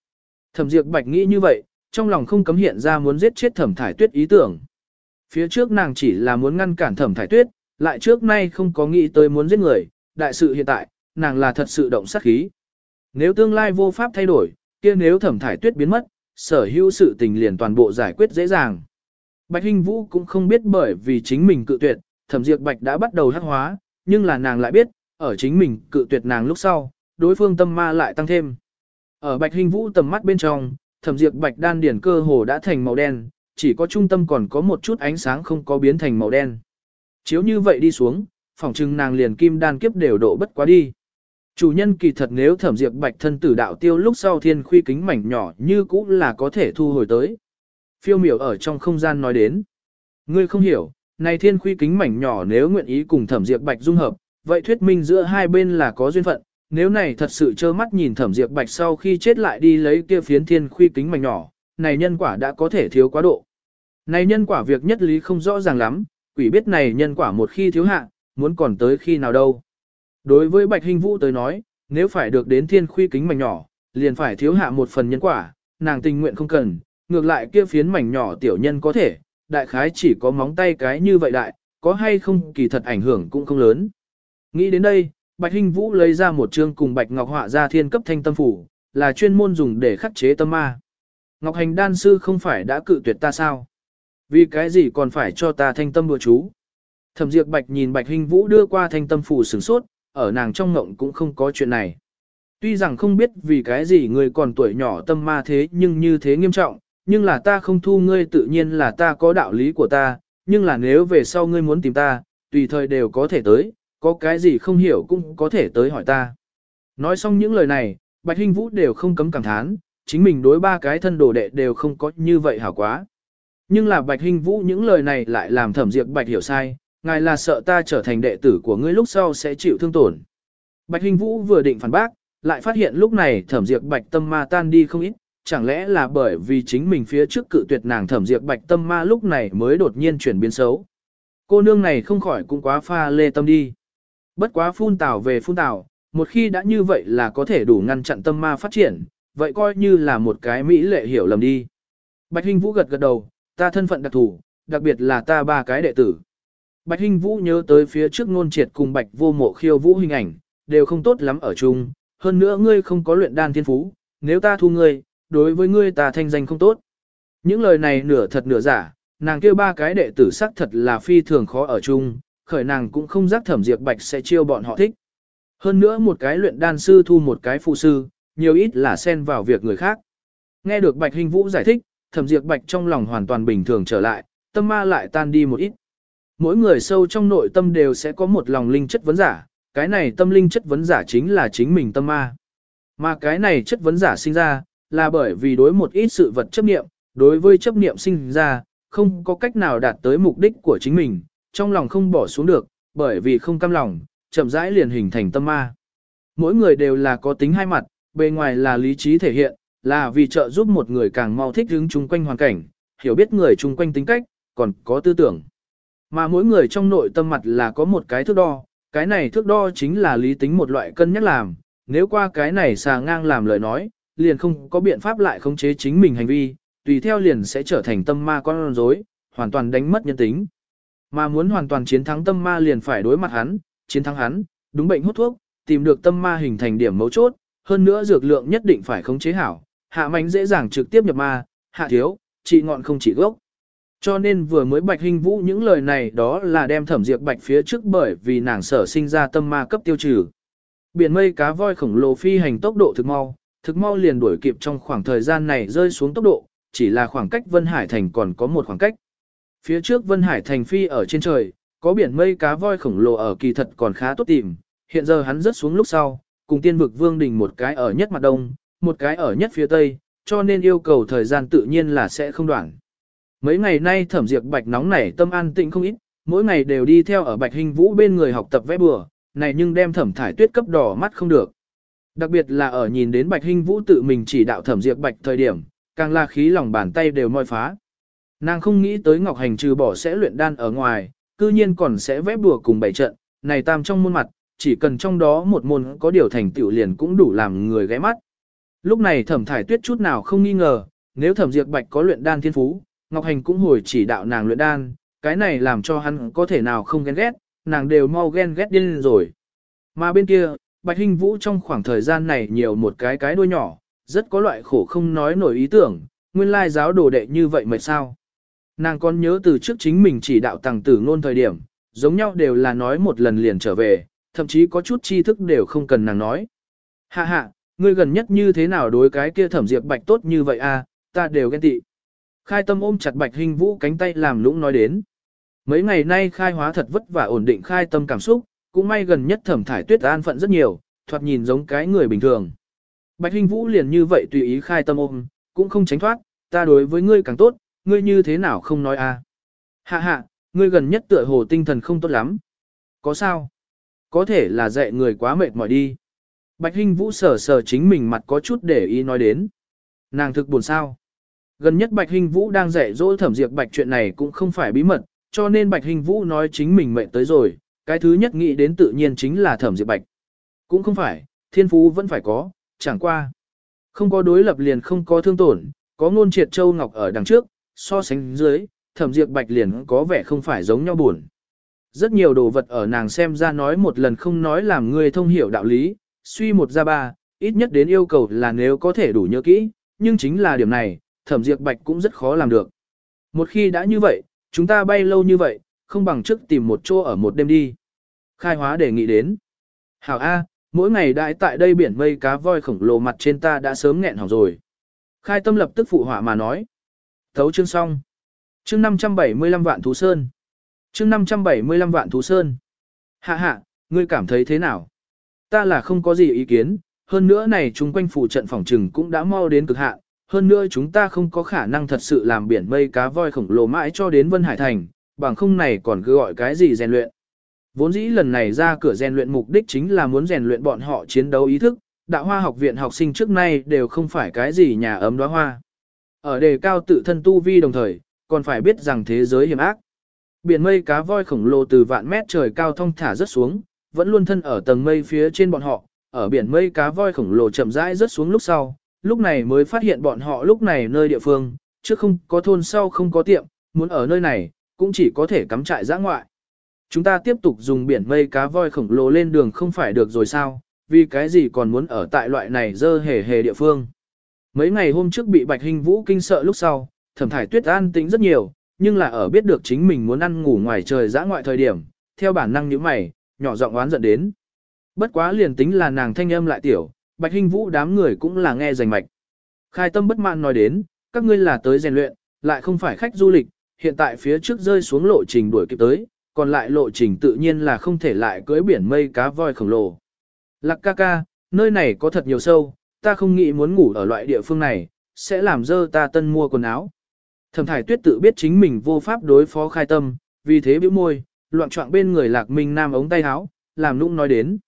Thẩm Diệp Bạch nghĩ như vậy, trong lòng không cấm hiện ra muốn giết chết Thẩm Thải Tuyết ý tưởng. Phía trước nàng chỉ là muốn ngăn cản Thẩm Thải Tuyết, lại trước nay không có nghĩ tới muốn giết người, đại sự hiện tại, nàng là thật sự động sát khí. Nếu tương lai vô pháp thay đổi, kia nếu Thẩm Thải Tuyết biến mất, sở hữu sự tình liền toàn bộ giải quyết dễ dàng. Bạch Hinh Vũ cũng không biết bởi vì chính mình cự tuyệt, Thẩm diệt Bạch đã bắt đầu hắc hóa, nhưng là nàng lại biết, ở chính mình cự tuyệt nàng lúc sau, đối phương tâm ma lại tăng thêm. Ở Bạch Hinh Vũ tầm mắt bên trong, Thẩm diệt Bạch đan điển cơ hồ đã thành màu đen, chỉ có trung tâm còn có một chút ánh sáng không có biến thành màu đen. Chiếu như vậy đi xuống, phòng trưng nàng liền kim đan kiếp đều độ bất quá đi. Chủ nhân kỳ thật nếu Thẩm Diệp Bạch thân tử đạo tiêu lúc sau thiên khuy kính mảnh nhỏ như cũ là có thể thu hồi tới. Phiêu miểu ở trong không gian nói đến. Ngươi không hiểu, này thiên khuy kính mảnh nhỏ nếu nguyện ý cùng Thẩm Diệp Bạch dung hợp, vậy thuyết minh giữa hai bên là có duyên phận, nếu này thật sự trơ mắt nhìn thẩm diệt bạch sau khi chết lại đi lấy kia phiến thiên khuy kính mảnh nhỏ, này nhân quả đã có thể thiếu quá độ. Này nhân quả việc nhất lý không rõ ràng lắm, quỷ biết này nhân quả một khi thiếu hạ, muốn còn tới khi nào đâu. Đối với bạch hình vũ tới nói, nếu phải được đến thiên khuy kính mảnh nhỏ, liền phải thiếu hạ một phần nhân quả, nàng tình nguyện không cần, ngược lại kia phiến mảnh nhỏ tiểu nhân có thể, đại khái chỉ có móng tay cái như vậy đại, có hay không kỳ thật ảnh hưởng cũng không lớn. Nghĩ đến đây, Bạch Hinh Vũ lấy ra một chương cùng Bạch Ngọc họa ra thiên cấp thanh tâm phủ, là chuyên môn dùng để khắc chế tâm ma. Ngọc Hành đan sư không phải đã cự tuyệt ta sao? Vì cái gì còn phải cho ta thanh tâm bừa chú? Thẩm Diệp Bạch nhìn Bạch Hinh Vũ đưa qua thanh tâm phủ sửng sốt, ở nàng trong ngộng cũng không có chuyện này. Tuy rằng không biết vì cái gì người còn tuổi nhỏ tâm ma thế nhưng như thế nghiêm trọng, nhưng là ta không thu ngươi tự nhiên là ta có đạo lý của ta, nhưng là nếu về sau ngươi muốn tìm ta, tùy thời đều có thể tới, có cái gì không hiểu cũng có thể tới hỏi ta. Nói xong những lời này, Bạch Hinh Vũ đều không cấm cảm thán, chính mình đối ba cái thân đồ đệ đều không có như vậy hảo quá. Nhưng là Bạch Hinh Vũ những lời này lại làm thẩm diệt Bạch hiểu sai, ngài là sợ ta trở thành đệ tử của ngươi lúc sau sẽ chịu thương tổn. Bạch Hinh Vũ vừa định phản bác, lại phát hiện lúc này thẩm diệt Bạch tâm ma tan đi không ít, chẳng lẽ là bởi vì chính mình phía trước cự tuyệt nàng thẩm diệt Bạch tâm ma lúc này mới đột nhiên chuyển biến xấu. Cô nương này không khỏi cũng quá pha lê tâm đi. Bất quá phun tảo về phun tảo, một khi đã như vậy là có thể đủ ngăn chặn tâm ma phát triển, vậy coi như là một cái mỹ lệ hiểu lầm đi. Bạch Hinh Vũ gật gật đầu, ta thân phận đặc thù, đặc biệt là ta ba cái đệ tử. Bạch Hinh Vũ nhớ tới phía trước ngôn triệt cùng Bạch vô mộ khiêu vũ hình ảnh, đều không tốt lắm ở chung, hơn nữa ngươi không có luyện đan thiên phú, nếu ta thu ngươi, đối với ngươi ta thanh danh không tốt. Những lời này nửa thật nửa giả, nàng kêu ba cái đệ tử sắc thật là phi thường khó ở chung, khởi nàng cũng không giác thẩm diệt bạch sẽ chiêu bọn họ thích. Hơn nữa một cái luyện đan sư thu một cái phụ sư, nhiều ít là xen vào việc người khác. Nghe được bạch hình vũ giải thích, thẩm diệt bạch trong lòng hoàn toàn bình thường trở lại, tâm ma lại tan đi một ít. Mỗi người sâu trong nội tâm đều sẽ có một lòng linh chất vấn giả, cái này tâm linh chất vấn giả chính là chính mình tâm ma. Mà cái này chất vấn giả sinh ra, là bởi vì đối một ít sự vật chấp niệm, đối với chấp niệm sinh ra, không có cách nào đạt tới mục đích của chính mình, trong lòng không bỏ xuống được, bởi vì không cam lòng, chậm rãi liền hình thành tâm ma. Mỗi người đều là có tính hai mặt, bề ngoài là lý trí thể hiện, là vì trợ giúp một người càng mau thích ứng chung quanh hoàn cảnh, hiểu biết người chung quanh tính cách, còn có tư tưởng. Mà mỗi người trong nội tâm mặt là có một cái thước đo, cái này thước đo chính là lý tính một loại cân nhắc làm, nếu qua cái này xà ngang làm lời nói, liền không có biện pháp lại khống chế chính mình hành vi, tùy theo liền sẽ trở thành tâm ma con rối, hoàn toàn đánh mất nhân tính. Mà muốn hoàn toàn chiến thắng tâm ma liền phải đối mặt hắn, chiến thắng hắn, đúng bệnh hút thuốc, tìm được tâm ma hình thành điểm mấu chốt, hơn nữa dược lượng nhất định phải khống chế hảo, hạ mánh dễ dàng trực tiếp nhập ma, hạ thiếu, trị ngọn không chỉ gốc. Cho nên vừa mới Bạch Hình Vũ những lời này đó là đem thẩm diệt Bạch phía trước bởi vì nàng sở sinh ra tâm ma cấp tiêu trừ. Biển mây cá voi khổng lồ phi hành tốc độ thực mau, thực mau liền đuổi kịp trong khoảng thời gian này rơi xuống tốc độ, chỉ là khoảng cách Vân Hải Thành còn có một khoảng cách. Phía trước Vân Hải Thành phi ở trên trời, có biển mây cá voi khổng lồ ở kỳ thật còn khá tốt tìm, hiện giờ hắn rớt xuống lúc sau, cùng tiên vực vương đình một cái ở nhất mặt đông, một cái ở nhất phía tây, cho nên yêu cầu thời gian tự nhiên là sẽ không đoạn. Mấy ngày nay thẩm diệt bạch nóng nảy tâm an tịnh không ít, mỗi ngày đều đi theo ở bạch hình vũ bên người học tập vẽ bừa, này nhưng đem thẩm thải tuyết cấp đỏ mắt không được. Đặc biệt là ở nhìn đến bạch hình vũ tự mình chỉ đạo thẩm diệt bạch thời điểm, càng là khí lòng bàn tay đều moi phá. Nàng không nghĩ tới Ngọc Hành trừ bỏ sẽ luyện đan ở ngoài, cư nhiên còn sẽ vẽ bùa cùng bảy trận, này tam trong môn mặt, chỉ cần trong đó một môn có điều thành tựu liền cũng đủ làm người ghé mắt. Lúc này thẩm thải tuyết chút nào không nghi ngờ, nếu thẩm diệt bạch có luyện đan thiên phú, Ngọc Hành cũng hồi chỉ đạo nàng luyện đan, cái này làm cho hắn có thể nào không ghen ghét, nàng đều mau ghen ghét điên rồi. Mà bên kia, Bạch Hinh Vũ trong khoảng thời gian này nhiều một cái cái đuôi nhỏ, rất có loại khổ không nói nổi ý tưởng, nguyên lai giáo đồ đệ như vậy mệt sao. Nàng còn nhớ từ trước chính mình chỉ đạo tàng tử ngôn thời điểm, giống nhau đều là nói một lần liền trở về, thậm chí có chút tri thức đều không cần nàng nói. Hạ hạ, ngươi gần nhất như thế nào đối cái kia thẩm diệp bạch tốt như vậy a, à, ta đều ghen tị. Khai tâm ôm chặt bạch hình vũ cánh tay làm lũng nói đến. Mấy ngày nay khai hóa thật vất vả ổn định khai tâm cảm xúc, cũng may gần nhất thẩm thải tuyết an phận rất nhiều, thoạt nhìn giống cái người bình thường. Bạch hình vũ liền như vậy tùy ý khai tâm ôm, cũng không tránh thoát, ta đối với ngươi càng tốt, ngươi như thế nào không nói a? Hạ hạ, ngươi gần nhất tựa hồ tinh thần không tốt lắm. Có sao? Có thể là dạy người quá mệt mỏi đi. Bạch Hinh Vũ sờ sờ chính mình mặt có chút để ý nói đến. Nàng thực buồn sao. Gần nhất Bạch Hinh Vũ đang dạy dỗ thẩm diệt Bạch chuyện này cũng không phải bí mật, cho nên Bạch Hinh Vũ nói chính mình mệnh tới rồi, cái thứ nhất nghĩ đến tự nhiên chính là thẩm diệt Bạch. Cũng không phải, thiên phú vẫn phải có, chẳng qua. Không có đối lập liền không có thương tổn, có ngôn triệt châu ngọc ở đằng trước, so sánh dưới, thẩm diệt Bạch liền có vẻ không phải giống nhau buồn. Rất nhiều đồ vật ở nàng xem ra nói một lần không nói làm người thông hiểu đạo lý, suy một ra ba, ít nhất đến yêu cầu là nếu có thể đủ nhớ kỹ, nhưng chính là điểm này, thẩm diệt bạch cũng rất khó làm được. Một khi đã như vậy, chúng ta bay lâu như vậy, không bằng trước tìm một chỗ ở một đêm đi. Khai hóa đề nghị đến. Hảo A, mỗi ngày đại tại đây biển mây cá voi khổng lồ mặt trên ta đã sớm nghẹn hỏng rồi. Khai tâm lập tức phụ họa mà nói. Thấu chương xong. Chương 575 vạn thú sơn. Chương 575 vạn thú sơn. Hạ hạ, ngươi cảm thấy thế nào? Ta là không có gì ý kiến, hơn nữa này chúng quanh phủ trận phòng trừng cũng đã mau đến cực hạn, hơn nữa chúng ta không có khả năng thật sự làm biển mây cá voi khổng lồ mãi cho đến Vân Hải Thành, bằng không này còn cứ gọi cái gì rèn luyện. Vốn dĩ lần này ra cửa rèn luyện mục đích chính là muốn rèn luyện bọn họ chiến đấu ý thức, đạo hoa học viện học sinh trước nay đều không phải cái gì nhà ấm đóa hoa. Ở đề cao tự thân tu vi đồng thời, còn phải biết rằng thế giới hiểm ác. Biển mây cá voi khổng lồ từ vạn mét trời cao thông thả rất xuống, vẫn luôn thân ở tầng mây phía trên bọn họ, ở biển mây cá voi khổng lồ chậm rãi rớt xuống lúc sau, lúc này mới phát hiện bọn họ lúc này nơi địa phương, trước không có thôn sau không có tiệm, muốn ở nơi này, cũng chỉ có thể cắm trại giã ngoại. Chúng ta tiếp tục dùng biển mây cá voi khổng lồ lên đường không phải được rồi sao, vì cái gì còn muốn ở tại loại này dơ hề hề địa phương. Mấy ngày hôm trước bị Bạch Hình Vũ kinh sợ lúc sau, thẩm thải tuyết an tĩnh rất nhiều, nhưng là ở biết được chính mình muốn ăn ngủ ngoài trời giã ngoại thời điểm, theo bản năng như mày, nhỏ giọng oán giận đến. Bất quá liền tính là nàng thanh âm lại tiểu, Bạch Hinh Vũ đám người cũng là nghe rành mạch. Khai tâm bất mãn nói đến, các ngươi là tới rèn luyện, lại không phải khách du lịch, hiện tại phía trước rơi xuống lộ trình đuổi kịp tới, còn lại lộ trình tự nhiên là không thể lại cưỡi biển mây cá voi khổng lồ. Lạc ca ca, nơi này có thật nhiều sâu, ta không nghĩ muốn ngủ ở loại địa phương này, sẽ làm dơ ta tân mua quần áo. Thẩm thải tuyết tự biết chính mình vô pháp đối phó khai tâm, vì thế bĩu môi, loạn trọng bên người lạc minh nam ống tay áo, làm nũng nói đến.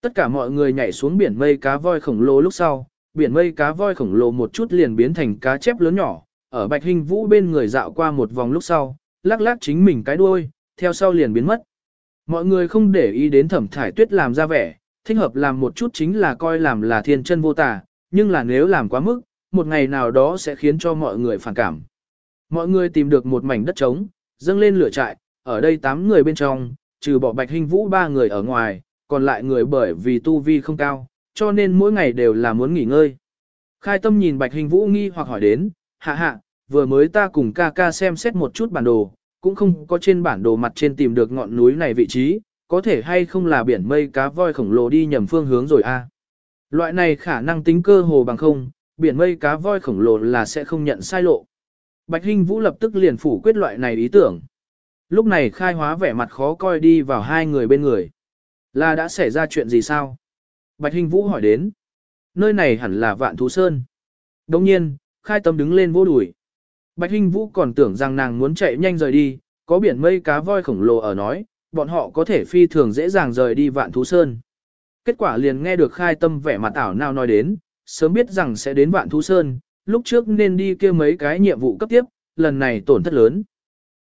Tất cả mọi người nhảy xuống biển mây cá voi khổng lồ lúc sau, biển mây cá voi khổng lồ một chút liền biến thành cá chép lớn nhỏ, ở bạch hình vũ bên người dạo qua một vòng lúc sau, lắc lắc chính mình cái đuôi, theo sau liền biến mất. Mọi người không để ý đến thẩm thải tuyết làm ra vẻ, thích hợp làm một chút chính là coi làm là thiên chân vô tà, nhưng là nếu làm quá mức, một ngày nào đó sẽ khiến cho mọi người phản cảm. Mọi người tìm được một mảnh đất trống, dâng lên lửa trại, ở đây 8 người bên trong, trừ bỏ bạch hình vũ ba người ở ngoài, còn lại người bởi vì tu vi không cao, cho nên mỗi ngày đều là muốn nghỉ ngơi. Khai tâm nhìn bạch hình vũ nghi hoặc hỏi đến, hạ hạ, vừa mới ta cùng ca ca xem xét một chút bản đồ, cũng không có trên bản đồ mặt trên tìm được ngọn núi này vị trí, có thể hay không là biển mây cá voi khổng lồ đi nhầm phương hướng rồi a? Loại này khả năng tính cơ hồ bằng không, biển mây cá voi khổng lồ là sẽ không nhận sai lộ. Bạch Hinh Vũ lập tức liền phủ quyết loại này ý tưởng. Lúc này khai hóa vẻ mặt khó coi đi vào hai người bên người. Là đã xảy ra chuyện gì sao? Bạch hình Vũ hỏi đến. Nơi này hẳn là vạn thú sơn. Đồng nhiên, khai tâm đứng lên vô đuổi. Bạch hình Vũ còn tưởng rằng nàng muốn chạy nhanh rời đi, có biển mây cá voi khổng lồ ở nói, bọn họ có thể phi thường dễ dàng rời đi vạn thú sơn. Kết quả liền nghe được khai tâm vẻ mặt ảo nào nói đến, sớm biết rằng sẽ đến vạn thú sơn, lúc trước nên đi kia mấy cái nhiệm vụ cấp tiếp, lần này tổn thất lớn.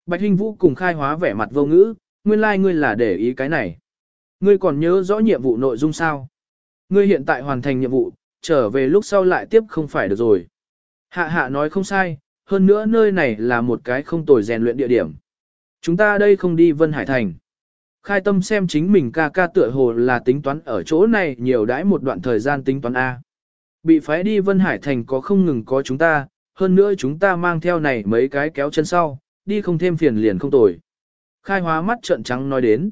Bạch Hinh Vũ cùng khai hóa vẻ mặt vô ngữ, nguyên lai like ngươi là để ý cái này. Ngươi còn nhớ rõ nhiệm vụ nội dung sao? Ngươi hiện tại hoàn thành nhiệm vụ, trở về lúc sau lại tiếp không phải được rồi. Hạ hạ nói không sai, hơn nữa nơi này là một cái không tồi rèn luyện địa điểm. Chúng ta đây không đi Vân Hải Thành. Khai tâm xem chính mình ca ca tựa hồ là tính toán ở chỗ này nhiều đãi một đoạn thời gian tính toán A. Bị phái đi Vân Hải Thành có không ngừng có chúng ta, hơn nữa chúng ta mang theo này mấy cái kéo chân sau, đi không thêm phiền liền không tồi. Khai hóa mắt trợn trắng nói đến.